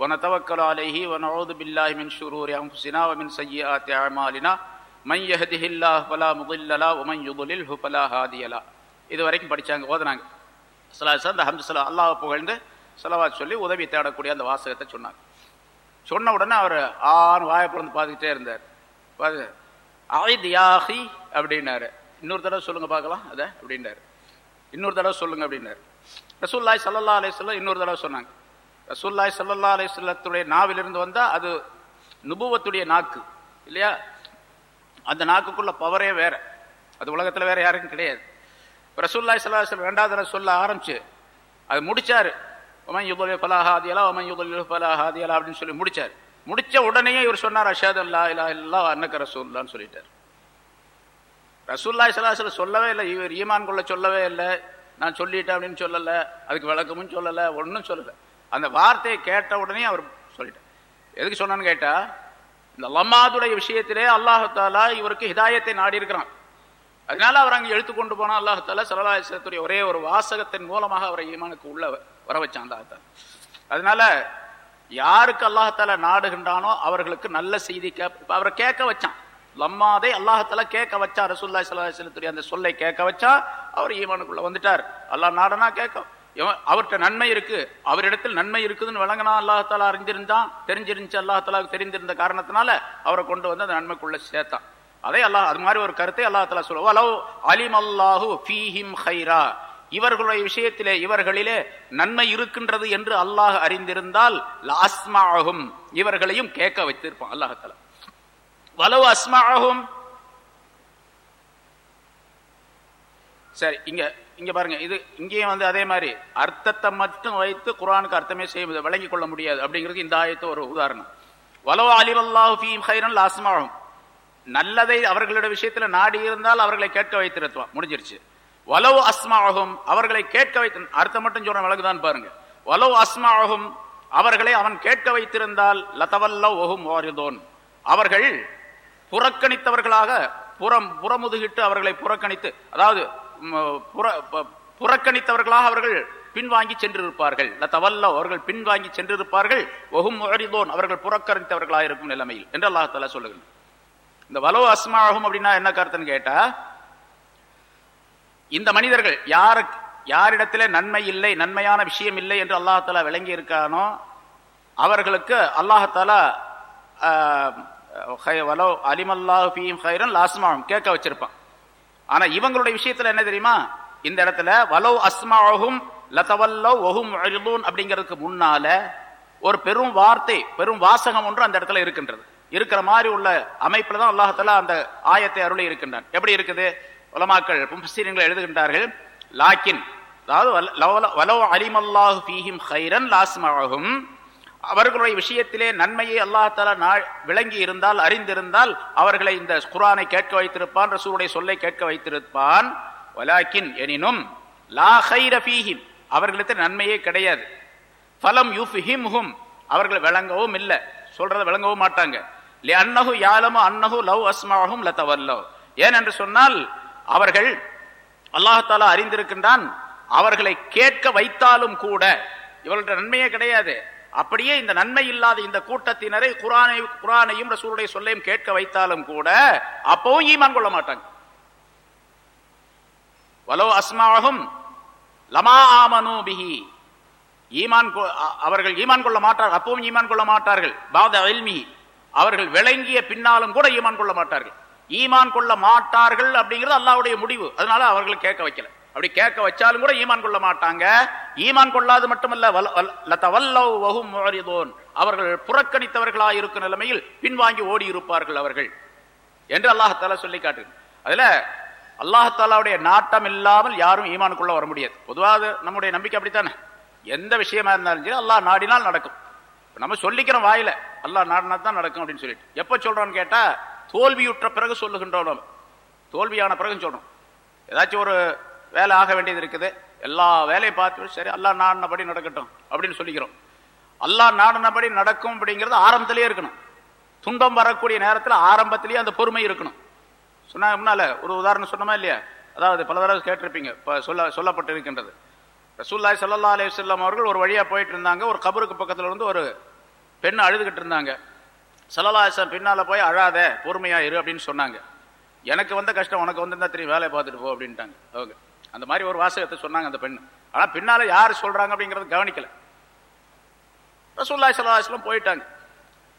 ونتوكل عليه ونعوذ بالله من شرور أنفسنا ومن سيئات أعمالنا من يهده الله فلا مضل له ومن يضلله فلا هادي له இது வரைக்கும் ஓதுனாங்க. சிலாஸ் அந்த ஹம்து சலா புகழ்ந்து செலவாத் சொல்லி உதவி தேடக்கூடிய அந்த வாசகத்தை சொன்னாங்க. சொன்ன உடனே அவர் ஆண் வாயை பிறந்து பார்த்துக்கிட்டே இருந்தார். பார்த்து ஆயித் யாஹி அப்படின்னாரு. இன்னொரு தடவை சொல்லுங்கள் பார்க்கலாம். அதை அப்படின்னாரு. இன்னொரு தடவை சொல்லுங்க அப்படின்னாரு. ரசூல்லாய் சல்லல்லா அலிஸ்லாம் இன்னொரு தடவை சொன்னாங்க. ரசூல்லாய் சல்லல்லா அலையத்துடைய நாவிலிருந்து வந்தால் அது நுபுவத்துடைய நாக்கு இல்லையா? அந்த நாக்குக்குள்ள பவரே வேற. அது உலகத்தில் வேற யாருக்கும் கிடையாது. ரசூல்லாய் சல்லா ரெண்டாவது தடவை சொல்ல ஆரம்பிச்சு. அது முடிச்சாரு. ஒமன் யுதலி பலாஹாதியலா ஒமன் யுதலி பலாஹாதியலா அப்படின்னு சொல்லி முடிச்சார். முடிச்ச உடனே இவர் சொன்னார் அஷாத் அல்லா இல்லா இல்லா அன்னக்க ரசூல்லான்னு சொல்லிட்டார். ரசூல்லாய் சலாசல சொல்லவே இல்லை. இவர் ஈமான் கொள்ள சொல்லவே இல்லை. நான் சொல்லிட்டேன் அப்படின்னு சொல்லலை. அதுக்கு விளக்கமும் சொல்லலை. ஒன்றும் சொல்லலை. அந்த வார்த்தையை கேட்ட உடனே அவர் சொல்லிட்டார். எதுக்கு சொன்னான்னு கேட்டால் இந்த லம்மாதுடைய விஷயத்திலே அல்லாஹாலா இவருக்கு ஹிதாயத்தை நாடி இருக்கிறான் அதனால அவர் அங்கே எழுத்து கொண்டு போனா அல்லாஹால சலலாசத்துடைய ஒரே ஒரு வாசகத்தின் மூலமாக அவரை ஈமானுக்கு உள்ள வர வச்சான் அல்லாஹால அதனால யாருக்கு அல்லாஹால நாடுகின்றானோ அவர்களுக்கு நல்ல செய்தி கே அவரை கேட்க வச்சான். லம்மாதை அல்லாஹால கேட்க வச்சா ரசூல்லா சலாஹத்துடைய அந்த சொல்லை கேட்க வச்சா அவர் ஈமானுக்குள்ள வந்துட்டார். அல்லாஹ் நாடனா கேட்க அவர்கிட்ட நன்மை இருக்கு. அவரிடத்தில் நன்மை இருக்குதுன்னு விளங்கினா அல்லாஹால அறிஞ்சிருந்தான் தெரிஞ்சிருந்துச்சு அல்லாஹாலாவுக்கு தெரிந்திருந்த காரணத்தினால அவரை கொண்டு வந்து அந்த நன்மைக்குள்ள சேர்த்தான். அதே அல்லாஹ் அது மாதிரி ஒரு கருத்தை அல்லாஹ் சொல்லுவோம் சொல்லுவா அலிம் அல்லாஹு ஃபீஹிம் ஹைரா இவர்களுடைய விஷயத்திலே இவர்களிலே நன்மை இருக்கின்றது என்று அல்லாஹ் அறிந்திருந்தால் இவர்களையும் கேட்க வைத்திருப்பான் அல்லாஹால வலவு அஸ்மாகும் சரி இங்க இங்க பாருங்க இது இங்கேயும் வந்து அதே மாதிரி அர்த்தத்தை மட்டும் வைத்து குரானுக்கு அர்த்தமே செய்ய விளங்கிக் கொள்ள முடியாது அப்படிங்கிறது இந்த ஆயத்து ஒரு உதாரணம். வலவு அலிம் ஹைரன் அஸ்மாகும் நல்லதை அவர்களோட விஷயத்துல நாடி இருந்தால் அவர்களை கேட்க வைத்திருத்துவா முடிஞ்சிருச்சு. வலவு அஸ்மாகும் அவர்களை கேட்க வைத்து அர்த்தம் மட்டும் சொல்ற வழக்குதான் பாருங்க. வலவு அஸ்மாகும் அவர்களை அவன் கேட்க வைத்திருந்தால் லதவல்ல ஒஹும் வாரிதோன். அவர்கள் புறக்கணித்தவர்களாக புறம் புறமுதுகிட்டு அவர்களை புறக்கணித்து அதாவது புறக்கணித்தவர்களாக அவர்கள் பின்வாங்கி சென்றிருப்பார்கள். தவல்ல அவர்கள் பின்வாங்கி சென்றிருப்பார்கள். ஒகும் முகரிதோன் அவர்கள் புறக்கணித்தவர்களாக இருக்கும் நிலைமையில் என்று அல்லாஹால சொல்லுகிறார் இந்த வலவு அஸ்மாகும் அப்படின்னா என்ன கருத்துன்னு கேட்டா இந்த மனிதர்கள் யாரு யாரிடத்திலே நன்மை இல்லை நன்மையான விஷயம் இல்லை என்று அல்லாஹாலா விளங்கி இருக்கானோ அவர்களுக்கு அல்லாஹாலா வலோ அலிமல்லாஹு பீம் ஹைரன் லாஸ்மாவும் கேட்க வச்சிருப்பான். ஆனா இவங்களுடைய விஷயத்துல என்ன தெரியுமா? இந்த இடத்துல வலோ அஸ்மாவும் லதவல்லோ ஒஹும் அப்படிங்கிறதுக்கு முன்னால ஒரு பெரும் வார்த்தை பெரும் வாசகம் ஒன்று அந்த இடத்துல இருக்கின்றது. இருக்கிற மாதிரி உள்ள அமைப்புல தான் அல்லாஹால அந்த ஆயத்தை அருளி இருக்கின்றான். எப்படி இருக்குது? உலமாக்கள் முஃபஸீரீன்கள் எழுதுகின்றார்கள் லாக்கின் அதாவது வலோ அலிமல்லாஹு ஃபீஹிம் ஹைரன் லாஸ்மாவும் அவர்களுடைய விஷயத்திலே நன்மையை அல்லாஹால விளங்கி இருந்தால் அறிந்திருந்தால் அவர்களை இந்த குரானை கேட்க வைத்திருப்பான் ரசூருடைய சொல்லை கேட்க வைத்திருப்பான். வலாக்கின் எனினும் லா ஹைர ஃபீஹிம் அவர்களுக்கு நன்மையே கிடையாது. ஃபலம் யுஃபிஹிம் ஹும் அவர்கள் விளங்கவும் இல்லை. சொல்றதை விளங்கவும் மாட்டாங்க. அன்னஹு யாலமு அன்னஹு லவ் அஸ்மாஹும் லத்தவல்லோ ஏன் என்று சொன்னால் அவர்கள் அல்லாஹாலா அறிந்திருக்கின்றான் அவர்களை கேட்க வைத்தாலும் கூட இவர்கள்ட்ட நன்மையே கிடையாது. அப்படியே இந்த நன்மை இல்லாத இந்த கூட்டத்தினரை குரானை குரானையும் ரசூருடைய சொல்லையும் கேட்க வைத்தாலும் கூட அப்பவும் ஈமான் கொள்ள மாட்டாங்க. வலோ அஸ்மாகும் லமா ஆமனு பிஹி. ஈமான் அவர்கள் ஈமான் கொள்ள மாட்டார்கள் அப்பவும் ஈமான் கொள்ள மாட்டார்கள். பாத அல்மி அவர்கள் விளங்கிய பின்னாலும் கூட ஈமான் கொள்ள மாட்டார்கள். ஈமான் கொள்ள மாட்டார்கள் அப்படிங்கிறது அல்லாவுடைய முடிவு. அதனால அவர்கள் கேட்க வைக்கல. அப்படி கேட்க வச்சாலும் கூட ஈமான் கொள்ள மாட்டாங்க. ஈமான் கொள்ளாது மட்டுமல்ல அவர்கள் புறக்கணித்தவர்களாக இருக்கும் நிலைமையில் பின்வாங்கி ஓடி இருப்பார்கள் அவர்கள். என்று அல்லாஹால சொல்லி காட்டு அதுல அல்லாஹாலாவுடைய நாட்டம் இல்லாமல் யாரும் ஈமானுக்குள்ள வர முடியாது. பொதுவாக நம்முடைய நம்பிக்கை அப்படித்தானே? எந்த விஷயமா இருந்தாலும் சரி அல்லாஹ் நாடினால் நடக்கும். நம்ம சொல்லிக்கிறோம் வாயில அல்லாஹ் நாடினா தான் நடக்கும் அப்படின்னு சொல்லிட்டு. எப்ப சொல்றோம்னு கேட்டா தோல்வியுற்ற பிறகு சொல்லுகின்றோம் தோல்வியான பிறகு சொல்றோம். ஏதாச்சும் ஒரு வேலை ஆக வேண்டியது இருக்குது. எல்லா வேலையும் பார்த்து சரி அல்லா நாடினபடி நடக்கட்டும் அப்படின்னு சொல்லிக்கிறோம். அல்லாஹ் நாடினபடி நடக்கும் அப்படிங்கிறது ஆரம்பத்திலேயே இருக்கணும். துன்பம் வரக்கூடிய நேரத்தில் ஆரம்பத்திலேயே அந்த பொறுமை இருக்கணும். சொன்னாங்க முன்னால ஒரு உதாரணம் சொன்னோமா இல்லையா? அதாவது பல தடவை கேட்டிருப்பீங்க இப்போ சொல்ல சொல்லப்பட்டு இருக்கின்றது ரசூல்லாய் சல்லா அலி அவர்கள் ஒரு வழியாக போயிட்டு இருந்தாங்க. ஒரு கபருக்கு பக்கத்தில் இருந்து ஒரு பெண் அழுதுகிட்டு இருந்தாங்க. சல்லல்லாசம் பின்னால் போய் அழாத பொறுமையாக இரு அப்படின்னு சொன்னாங்க. எனக்கு வந்த கஷ்டம் உனக்கு வந்திருந்தா தெரியும் வேலையை பார்த்துட்டு போ அப்படின்ட்டாங்க ஓகே அந்த மாதிரி ஒரு வாசகத்தை சொன்னாங்க அந்த பெண் ஆனா பின்னால யார் சொல்றாங்க அப்படிங்கறது கவனிக்கல. ரசூல்லாய் சல்லாஹ்லாம் போயிட்டாங்க.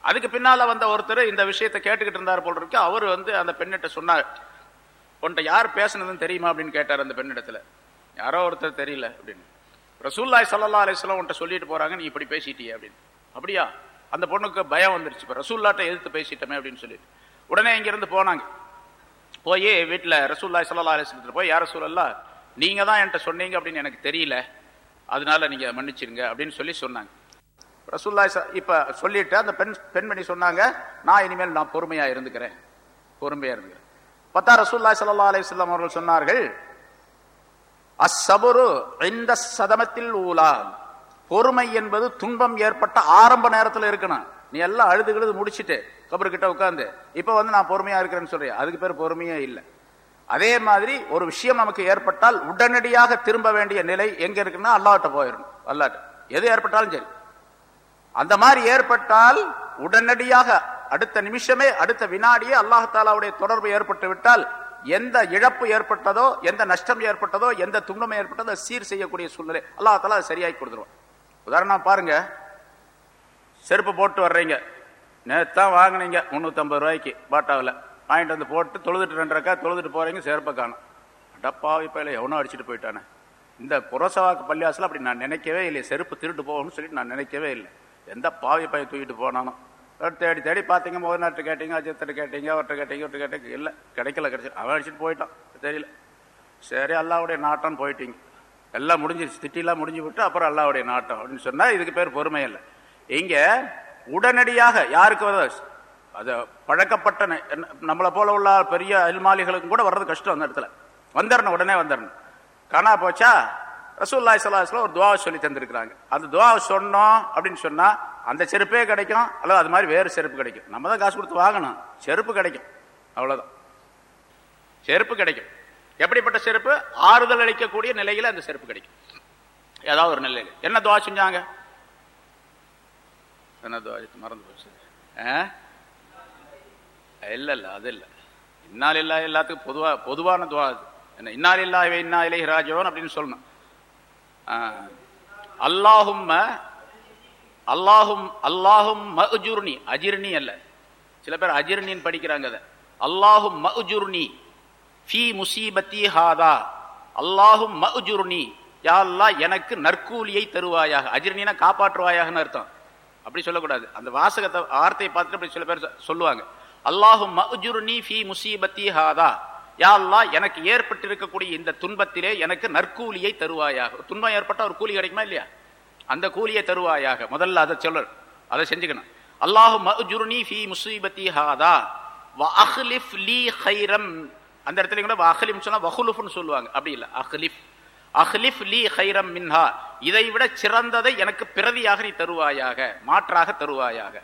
அதுக்கு பின்னால வந்த ஒருத்தர் இந்த விஷயத்தை கேட்டுக்கிட்டு இருந்தார் போல் இருக்கு. அவர் வந்து அந்த பெண்ணிட்ட சொன்னார். உன்கிட்ட யார் பேசுனதுன்னு தெரியுமா அப்படின்னு கேட்டார் அந்த பெண்ணிடத்தில். யாரோ ஒருத்தர் தெரியல அப்படின்னு. ரசூல்லாய் சல்லா அலிஸ்லாம் உன்கிட்ட சொல்லிட்டு போறாங்க நீ இப்படி பேசிட்டியே அப்படின்னு. அப்படியா? அந்த பொண்ணுக்கு பயம் வந்துருச்சு. இப்போ ரசூல்லாட்ட எதிர்த்து பேசிட்டோமே அப்படின்னு சொல்லிட்டு. உடனே இங்கிருந்து போனாங்க. போய் வீட்டில் ரசூல்லாய் சல்லா அலிஸ்லத்தில் போய் யார சூழல்லா நீங்க தான் என்கிட்ட சொன்னீங்க அப்படின்னு எனக்கு தெரியல. அதனால நீங்க மன்னிச்சிருங்க அப்படின்னு சொல்லி சொன்னாங்க. ரசுல்லா இப்போ இப்ப சொல்லிட்டு அந்த பெண் பெண்மணி சொன்னாங்க நான் இனிமேல் நான் பொறுமையா இருந்துக்கிறேன். பொறுமையா இருந்துக்கிறேன். பத்தா ரசூல்லா சல்லா அலிஸ்லாம் அவர்கள் சொன்னார்கள் அசபுரு இந்த சதமத்தில் ஊலா. பொறுமை என்பது துன்பம் ஏற்பட்ட ஆரம்ப நேரத்தில் இருக்கணும். நீ எல்லாம் அழுது கிழுது முடிச்சிட்டு கபரு கிட்ட உட்காந்து இப்ப வந்து நான் பொறுமையா இருக்கிறேன்னு சொல்றேன் அதுக்கு பேர் பொறுமையே இல்லை. அதே மாதிரி ஒரு விஷயம் நமக்கு ஏற்பட்டால் உடனடியாக திரும்ப வேண்டிய நிலை எங்க இருக்குன்னா அல்லாட்ட போயிடணும் அல்லாட்ட. எது ஏற்பட்டாலும் சரி. அந்த மாதிரி ஏற்பட்டால் உடனடியாக அடுத்த நிமிஷமே அடுத்த வினாடியே அல்லாஹாலாவுடைய தொடர்பு ஏற்பட்டு விட்டால் எந்த இழப்பு ஏற்பட்டதோ எந்த நஷ்டம் ஏற்பட்டதோ எந்த துன்பம் ஏற்பட்டதோ சீர் செய்யக்கூடிய சூழ்நிலை அல்லாஹாலா சரியாகி கொடுத்துருவான். உதாரணம் பாருங்க. செருப்பு போட்டு வர்றீங்க. நேத்தான் வாங்கினீங்க. முந்நூற்றம்பது ரூபாய்க்கு. பாட்டாவில் வாங்கிட்டு வந்து போட்டு தொழுதுட்டு ரெண்டரைக்கா தொழுதுட்டு போகிறீங்க சேர்ப்பை காணும். அடப்பாவி பையில எவனோ அடிச்சுட்டு போயிட்டானே. இந்த குரசவாக்கு பள்ளியாசில் அப்படி நான் நினைக்கவே இல்லை செருப்பு திருட்டு போகணும்னு சொல்லிட்டு நான் நினைக்கவே இல்லை. எந்த பாவி பையன் தூக்கிட்டு போனானோ. தேடி தேடி பார்த்தீங்க முதல்நாட்டு கேட்டீங்க அஜித்திட்ட கேட்டீங்க அவர்கிட்ட கேட்டீங்க அவர்கிட்ட கேட்டீங்க. இல்லை கிடைக்கல கிடைச்சி. அவன் அடிச்சுட்டு போயிட்டான். தெரியல. சரி அல்லாவுடைய நாட்டம்னு போயிட்டீங்க. எல்லாம் முடிஞ்சிருச்சு. திட்டிலாம் முடிஞ்சு விட்டு அப்புறம் அல்லாவுடைய நாட்டம். அப்படின்னு சொன்னால் இதுக்கு பேர் பொறுமை இல்லை. இங்கே உடனடியாக யாருக்கு வருது அது பழக்கப்பட்ட என்ன- நம்மளை போல உள்ள பெரிய அல்மாலிகளுக்கும் கூட வர்றது கஷ்டம் அந்த இடத்துல. வந்துடணும் உடனே வந்துடணும் காணா போச்சா? ரசூல்லாய் சலாஹ்ல ஒரு துவாவை சொல்லி தந்திருக்கிறாங்க. அந்த துவாவை சொன்னோம் அப்படின்னு சொன்னா அந்த செருப்பே கிடைக்கும் அல்லது அது மாதிரி வேறு செருப்பு கிடைக்கும். நம்ம தான் காசு கொடுத்து வாங்கணும். செருப்பு கிடைக்கும். அவ்வளோதான் செருப்பு கிடைக்கும். எப்படிப்பட்ட செருப்பு? ஆறுதல் அளிக்கக்கூடிய நிலையில் அந்த செருப்பு கிடைக்கும். ஏதாவது ஒரு நிலையில். என்ன துவா செஞ்சாங்க? என்ன துவா? மறந்து போச்சு. ஆ? இல்லை இல்லை அது இல்ல. இன்னால் இல்லா எல்லாத்துக்கும் பொதுவா பொதுவான துவா அது. என்ன இன்னால் இல்லா இவை இன்னா இலை ராஜவன் அப்படின்னு சொல்லணும். அல்லாஹும் அல்லாஹும் அல்லாஹும் மஜுர்னி அஜிர்னி அல்ல. சில பேர் அஜிர்னின்னு படிக்கிறாங்க அதை. அல்லாஹும் மஜுர்னி ஃபி முசீபத்தி ஹாதா. அல்லாஹும் மஜுர்னி யாழ்லா எனக்கு நற்கூலியை தருவாயாக. அஜிர்னா காப்பாற்றுவாயாகன்னு அர்த்தம். அப்படி சொல்லக்கூடாது. அந்த வாசகத்தை வார்த்தையை பார்த்துட்டு அப்படி சில பேர் சொல்லுவாங்க. அல்லாஹும் ஃபி முசீபத்தி ஹாதா. யா அல்லாஹ் எனக்கு ஏற்பட்டிருக்கக்கூடிய இந்த துன்பத்திலே எனக்கு நற்கூலியை தருவாயாக. துன்பம் ஏற்பட்டால் ஒரு கூலி கிடைக்குமா இல்லையா? அந்த கூலியை தருவாயாக. முதல்ல அதை சொல்ல அதை செஞ்சுக்கணும். அல்லாஹு மஜுர்னி ஃபி முசீபத்தி ஹாதா. வ அஹ்லிஃப் லீ ஹைரம் அந்த இடத்துல கூட அஹ்லிம் சொன்னா வஹுலுஃப்னு சொல்லுவாங்க. அப்படி இல்லை. அஹ்லிஃப். அஹ்லிஃப் லீ ஹைரம் மின்ஹா. இதை விட சிறந்ததை எனக்கு பிரதியாக நீ தருவாயாக. மாற்றாக தருவாயாக.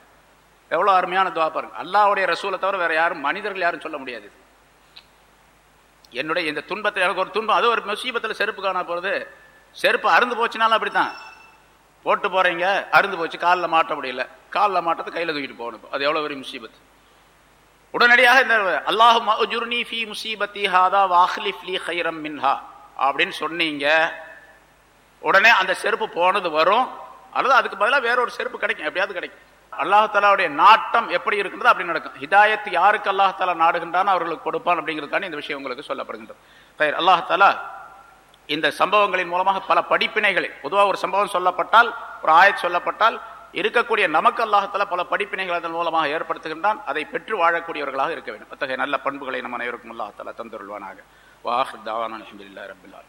எவ்வளவு அருமையான துவா பாருங்க. அல்லாவுடைய ரசூலை தவிர வேறு யாரும் மனிதர்கள் யாரும் சொல்ல முடியாது. என்னுடைய இந்த துன்பத்தில் எனக்கு ஒரு துன்பம் அது ஒரு முசீபத்தில் செருப்பு காண போகிறது செருப்பு அருந்து போச்சுனாலும் அப்படித்தான். போட்டு போறீங்க அருந்து போச்சு காலில் மாட்ட முடியல. காலில் மாட்டத்தை கையில தூக்கிட்டு போகணும். அது எவ்வளோ பெரிய முசீபத் உடனடியாக இந்த அல்லாஹு மஜுர்னி ஃபி முசீபத்தி ஹாதா வாஹ்லிஃப் லீ ஹைரம் மின்ஹா. அப்படின்னு சொன்னீங்க. உடனே அந்த செருப்பு போனது வரும். அல்லது அதுக்கு பதிலாக வேற ஒரு செருப்பு கிடைக்கும். எப்படியாவது கிடைக்கும். அல்லாஹாலாவுடைய நாட்டம் எப்படி இருக்கின்றது அப்படி நடக்கும். ஹிதாயத் யாருக்கு அல்லாஹாலா நாடுகின்றான் அவர்களுக்கு கொடுப்பான் அப்படிங்கிறதுக்கான இந்த விஷயம் உங்களுக்கு சொல்லப்படுகின்றது. சரி அல்லாஹாலா இந்த சம்பவங்களின் மூலமாக பல படிப்பினைகளை பொதுவாக ஒரு சம்பவம் சொல்லப்பட்டால் ஒரு ஆயத் சொல்லப்பட்டால் இருக்கக்கூடிய நமக்கு அல்லாஹத்தில் பல படிப்பினைகள் அதன் மூலமாக ஏற்படுத்துகின்றான். அதை பெற்று வாழக்கூடியவர்களாக இருக்க வேண்டும். அத்தகைய நல்ல பண்புகளை நம்ம அனைவருக்கும் அல்லாஹத்தில் தந்துருள்வானாக. வாஹ் தாவான் அலமதுல்லா ரபுல்லா